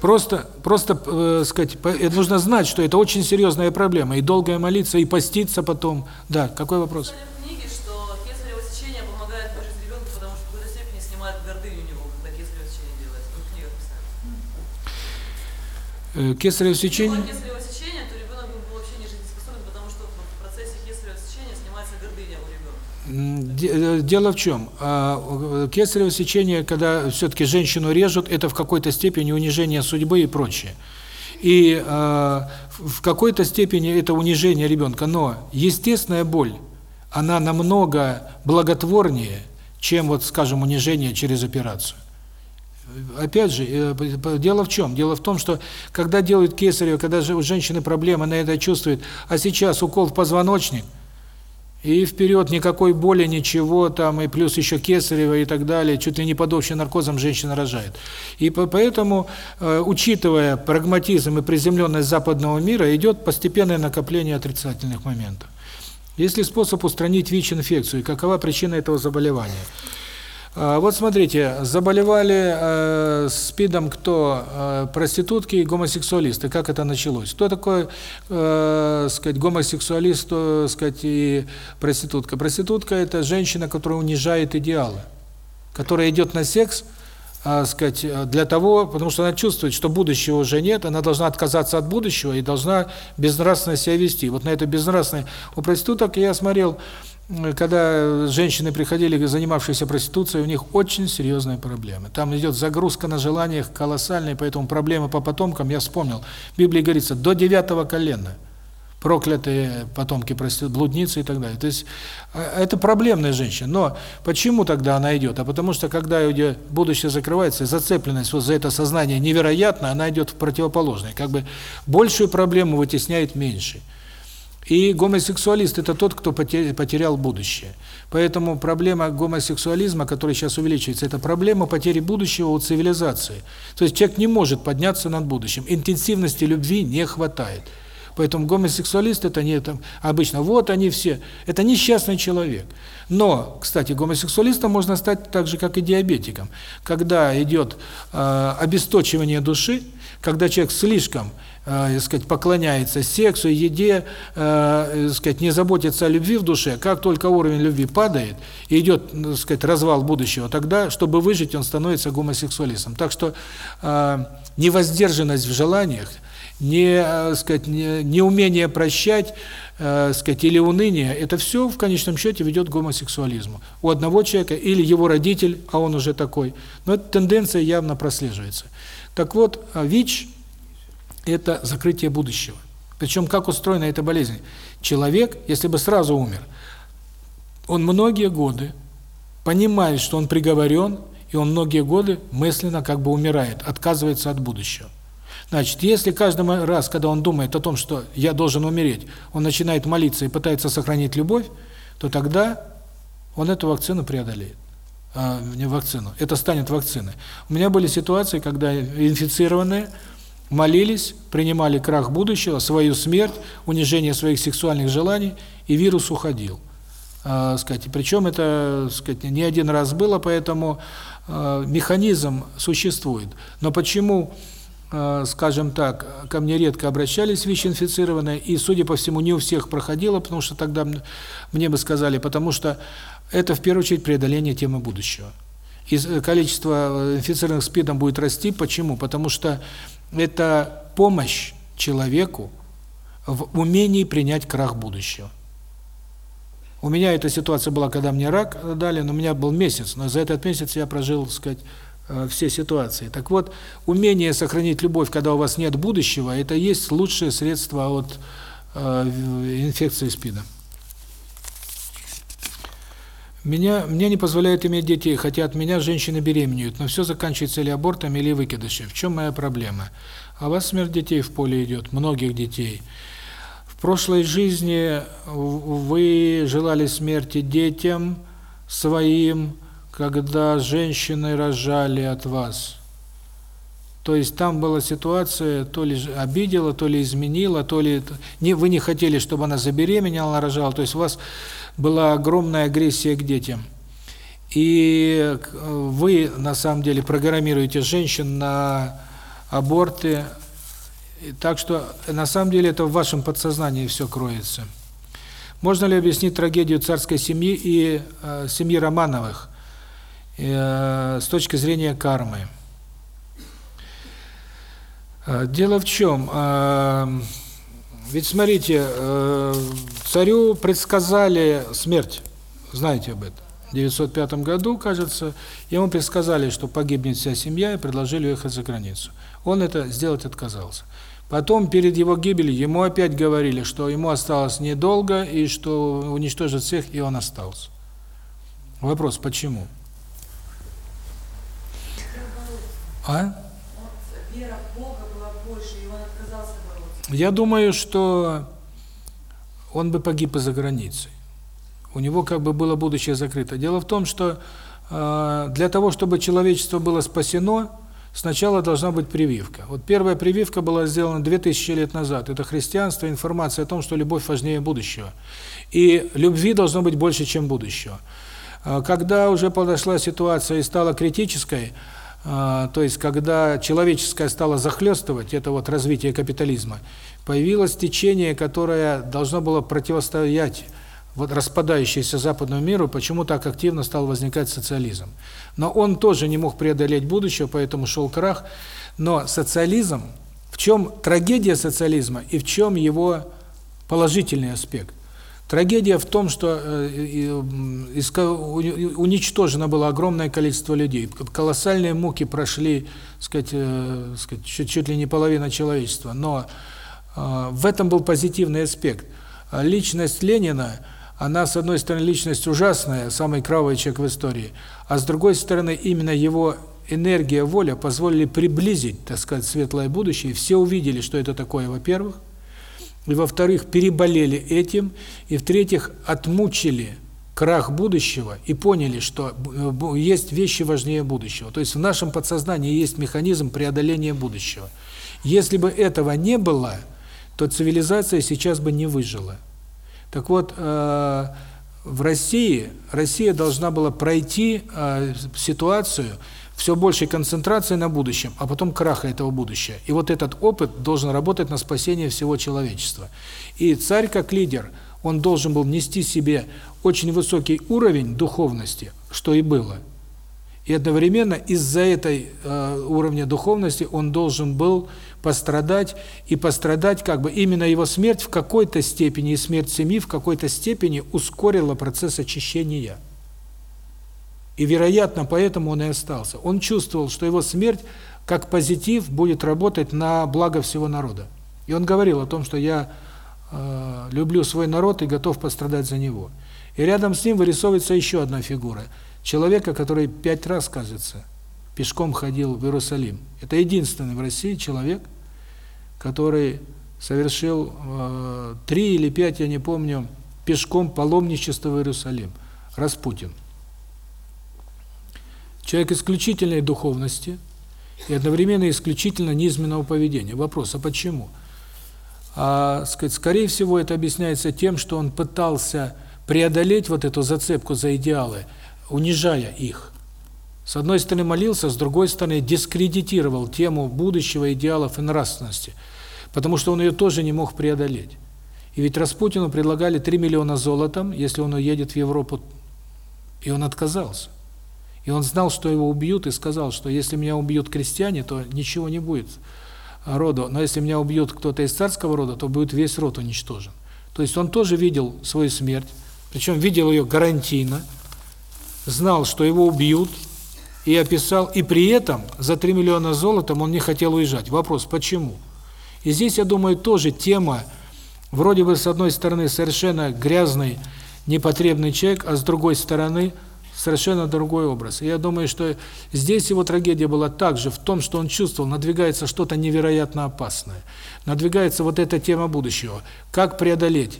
Просто, просто, э, сказать, э, нужно знать, что это очень серьезная проблема, и долгое молиться, и поститься потом. Да, какой вопрос? в книге, что кесарево сечение помогает выжить ребенку, потому что в какой-то степени снимает гордыню у него, когда кесарево сечение делается. Ну, в книгах писали. Э, Кесарево Если сечение? кесарево сечение, то ребенок был бы вообще не жизнеспособен, потому что в процессе кесарево сечения снимается гордыня у ребенка. Э, Дело в чем? А, э, Кесарево сечение, когда все-таки женщину режут, это в какой-то степени унижение судьбы и прочее. И а, в какой-то степени это унижение ребенка. Но естественная боль, она намного благотворнее, чем, вот, скажем, унижение через операцию. Опять же, э, дело в чем? Дело в том, что когда делают кесарево, когда же у женщины проблемы, она это чувствует, а сейчас укол в позвоночник, и вперед, никакой боли, ничего там, и плюс еще кесарево и так далее, чуть ли не под общим наркозом женщина рожает. И по- поэтому, э, учитывая прагматизм и приземленность западного мира, идет постепенное накопление отрицательных моментов. Есть ли способ устранить ВИЧ-инфекцию, и какова причина этого заболевания? А, Вот смотрите, заболевали э, СПИДом кто? Э, проститутки и гомосексуалисты. Как это началось? Кто такой, э, сказать, гомосексуалист, сказать, и проститутка? Проститутка – это женщина, которая унижает идеалы, которая идет на секс, а, сказать, для того, потому что она чувствует, что будущего уже нет, она должна отказаться от будущего и должна безнравственно себя вести. Вот на это безнравственное... У проституток я смотрел, э, когда женщины приходили, занимавшиеся проституцией, у них очень серьезные проблемы. Там идет загрузка на желаниях колоссальная, поэтому проблемы по потомкам, я вспомнил, в Библии говорится, до девятого колена проклятые потомки проститут, блудницы и так далее. То есть а, это проблемная женщина. Но почему тогда она идет? А потому что когда ее будущее закрывается, зацепленность вот за это сознание невероятно, она идет в противоположное. Как бы большую проблему вытесняет меньшей. И гомосексуалист – это тот, кто поте- потерял будущее. Поэтому проблема гомосексуализма, которая сейчас увеличивается, это проблема потери будущего у цивилизации. То есть человек не может подняться над будущим. Интенсивности любви не хватает. Поэтому гомосексуалист – это не там, обычно, вот они все. Это несчастный человек. Но, кстати, гомосексуалистом можно стать так же, как и диабетиком. Когда идет э, обесточивание души, когда человек слишком э, сказать, поклоняется сексу, еде, э, сказать, не заботится о любви в душе, как только уровень любви падает, и идет, так сказать, развал будущего, тогда, чтобы выжить, он становится гомосексуалистом. Так что э, невоздержанность в желаниях не, э, сказать, не- неумение прощать, э, сказать, или уныние, это все в конечном счете ведет к гомосексуализму. У одного человека или его родитель, а он уже такой. Но эта тенденция явно прослеживается. Так вот, а, ВИЧ – это закрытие будущего. Причем как устроена эта болезнь? Человек, если бы сразу умер, он многие годы понимает, что он приговорен, и он многие годы мысленно как бы умирает, отказывается от будущего. Значит, если каждый раз, когда он думает о том, что я должен умереть, он начинает молиться и пытается сохранить любовь, то тогда он эту вакцину преодолеет. А, не вакцину, это станет вакциной. У меня были ситуации, когда инфицированные молились, принимали крах будущего, свою смерть, унижение своих сексуальных желаний, и вирус уходил. А, сказать, причем это, сказать, не один раз было, поэтому э, механизм существует. Но почему, э, скажем так, ко мне редко обращались ВИЧ-инфицированные, и, судя по всему, не у всех проходило, потому что тогда мне бы сказали, потому что это, в первую очередь, преодоление темы будущего. И с- количество э, инфицированных СПИДом будет расти. Почему? Потому что это помощь человеку в умении принять крах будущего. У меня эта ситуация была, когда мне рак дали, но у меня был месяц, но за этот месяц я прожил, так сказать, э, все ситуации. Так вот, умение сохранить любовь, когда у вас нет будущего, это есть лучшее средство от э, инфекции СПИДа. Меня, мне не позволяют иметь детей, хотя от меня женщины беременеют, но все заканчивается или абортом, или выкидышем. В чем моя проблема? А у вас смерть детей в поле идет, многих детей. В прошлой жизни вы желали смерти детям своим, когда женщины рожали от вас. То есть там была ситуация, то ли обидела, то ли изменила, то ли не вы не хотели, чтобы она забеременела, она рожала. То есть у вас была огромная агрессия к детям. И к- вы на самом деле программируете женщин на аборты, так что, на самом деле, это в вашем подсознании все кроется. Можно ли объяснить трагедию царской семьи и э, семьи Романовых э, с точки зрения кармы? Э, Дело в чем? э, Ведь смотрите, э, царю предсказали смерть, знаете об этом. В 905 году, кажется, ему предсказали, что погибнет вся семья, и предложили уехать за границу. Он это сделать отказался. Потом, перед его гибелью, ему опять говорили, что ему осталось недолго, и что уничтожат всех, и он остался. Вопрос, почему? А? Вера в Бога была больше, и он отказался бороться. Я думаю, что он бы погиб и за границей. У него как бы было будущее закрыто. Дело в том, что э, для того, чтобы человечество было спасено, сначала должна быть прививка. Вот первая прививка была сделана 2000 лет назад. Это христианство, информация о том, что любовь важнее будущего. И любви должно быть больше, чем будущего. Э, Когда уже подошла ситуация и стала критической, то есть когда человеческое стало захлестывать, это вот развитие капитализма, появилось течение, которое должно было противостоять вот распадающейся западному миру, почему так активно стал возникать социализм. Но он тоже не мог преодолеть будущее, поэтому шел крах. Но социализм, в чем трагедия социализма и в чем его положительный аспект? Трагедия в том, что э, уни- уничтожено было огромное количество людей. Колоссальные муки прошли, сказать, э, сказать чуть, ли не половина человечества. Но э, в этом был позитивный аспект. Личность Ленина, она, с одной стороны, личность ужасная, самый кровавый человек в истории, а с другой стороны, именно его энергия, воля позволили приблизить, так сказать, светлое будущее. Все увидели, что это такое, во-первых, и, во-вторых, переболели этим, и, в-третьих, отмучили крах будущего и поняли, что э, есть вещи важнее будущего. То есть в нашем подсознании есть механизм преодоления будущего. Если бы этого не было, то цивилизация сейчас бы не выжила. Так вот, э, в России, Россия должна была пройти э, ситуацию все большей концентрации на будущем, а потом краха этого будущего. И вот этот опыт должен работать на спасение всего человечества. И царь как лидер, он должен был нести себе очень высокий уровень духовности, что и было. И одновременно из-за этой э, уровня духовности он должен был пострадать, и пострадать как бы именно его смерть в какой-то степени, и смерть семьи в какой-то степени ускорила процесс очищения. И, вероятно, поэтому он и остался. Он чувствовал, что его смерть, как позитив, будет работать на благо всего народа. И он говорил о том, что я э, люблю свой народ и готов пострадать за него. И рядом с ним вырисовывается еще одна фигура – человека, который пять раз, кажется, пешком ходил в Иерусалим. Это единственный в России человек, который совершил э, три или пять, я не помню, пешком паломничество в Иерусалим. Распутин. Человек исключительной духовности и одновременно исключительно низменного поведения. Вопрос, а почему? А, сказать, скорее всего, это объясняется тем, что он пытался преодолеть вот эту зацепку за идеалы, унижая их. С одной стороны молился, с другой стороны дискредитировал тему будущего, идеалов и нравственности, потому что он ее тоже не мог преодолеть. И ведь Распутину предлагали 3 миллиона золотом, если он уедет в Европу, и он отказался. И он знал, что его убьют, и сказал, что если меня убьют крестьяне, то ничего не будет роду, но если меня убьют кто-то из царского рода, то будет весь род уничтожен. То есть он тоже видел свою смерть, причем видел ее гарантийно, знал, что его убьют, и описал, и при этом за 3 миллиона золотом он не хотел уезжать. Вопрос, почему? И здесь, я думаю, тоже тема, вроде бы с одной стороны совершенно грязный, непотребный человек, а с другой стороны совершенно другой образ. И я думаю, что здесь его трагедия была также в том, что он чувствовал, надвигается что-то невероятно опасное. Надвигается вот эта тема будущего. Как преодолеть?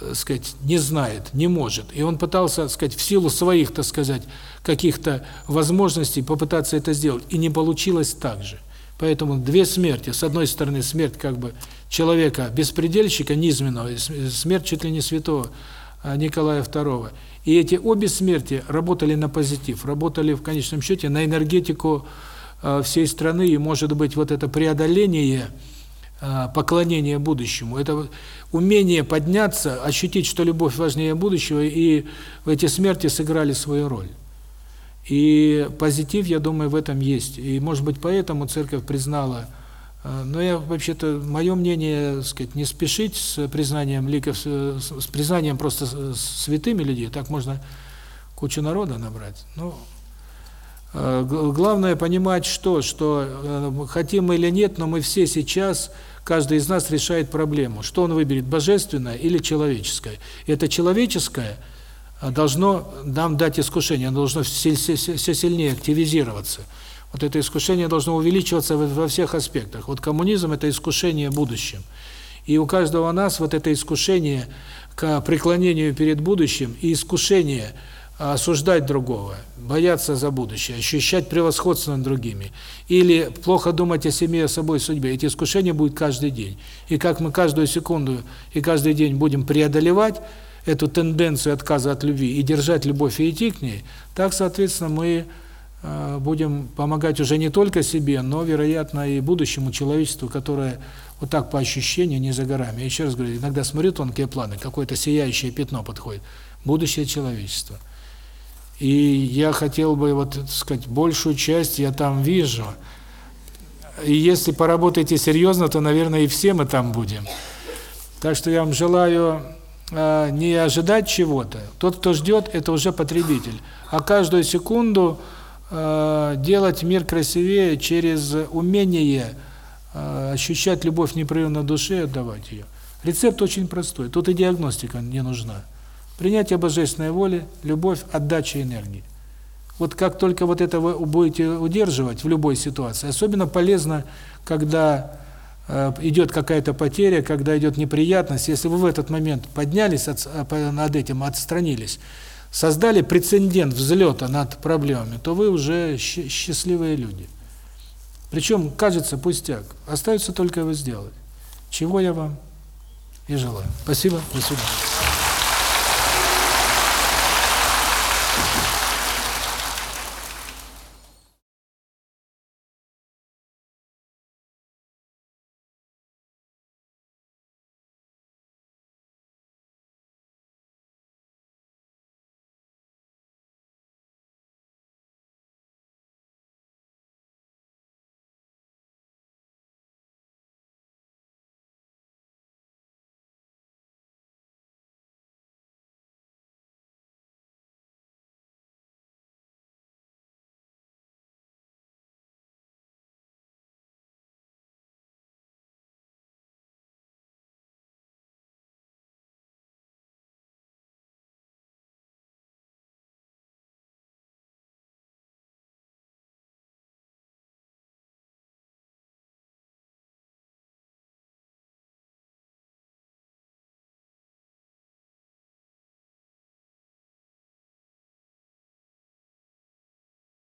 э, сказать, не знает, не может. И он пытался, сказать, в силу своих, так сказать, каких-то возможностей попытаться это сделать, и не получилось так же. Поэтому две смерти. С одной стороны, смерть как бы человека беспредельщика низменного, смерть чуть ли не святого а, Николая II. И эти обе смерти работали на позитив, работали в конечном счете на энергетику а, всей страны, и, может быть, вот это преодоление а, поклонение будущему. Это умение подняться, ощутить, что любовь важнее будущего, и в эти смерти сыграли свою роль. И позитив, я думаю, в этом есть. И, может быть, поэтому церковь признала, э, но я вообще-то, мое мнение, сказать, не спешить с признанием ликов, с признанием просто святыми людей, так можно кучу народа набрать. Ну, э, главное понимать что, что э, хотим мы или нет, но мы все сейчас каждый из нас решает проблему, что он выберет, божественное или человеческое. И это человеческое а, должно нам дать искушение, оно должно все сильнее активизироваться. Вот это искушение должно увеличиваться во всех аспектах. Вот коммунизм – это искушение будущим. И у каждого нас вот это искушение к преклонению перед будущим и искушение – осуждать другого, бояться за будущее, ощущать превосходство над другими, или плохо думать о себе, о собой, судьбе. Эти искушения будут каждый день. И как мы каждую секунду и каждый день будем преодолевать эту тенденцию отказа от любви и держать любовь и идти к ней, так, соответственно, мы будем помогать уже не только себе, но, вероятно, и будущему человечеству, которое вот так по ощущению не за горами. Я еще раз говорю, иногда смотрю тонкие планы, какое-то сияющее пятно подходит. Будущее человечества – и я хотел бы, вот, так сказать, большую часть я там вижу. И если поработаете серьезно, то, наверное, и все мы там будем. Так что я вам желаю э, не ожидать чего-то. Тот, кто ждет, это уже потребитель. А каждую секунду э, делать мир красивее через умение э, ощущать любовь непрерывно души и отдавать ее. Рецепт очень простой. Тут и диагностика не нужна. Принятие божественной воли, любовь, отдача энергии. Вот как только вот это вы будете удерживать в любой ситуации, особенно полезно, когда э, идет какая-то потеря, когда идет неприятность, если вы в этот момент поднялись от, э, над этим, отстранились, создали прецедент взлета над проблемами, то вы уже счастливые люди. Причем, кажется, пустяк. Остается только его сделать. Чего я вам и желаю. Спасибо. До свидания.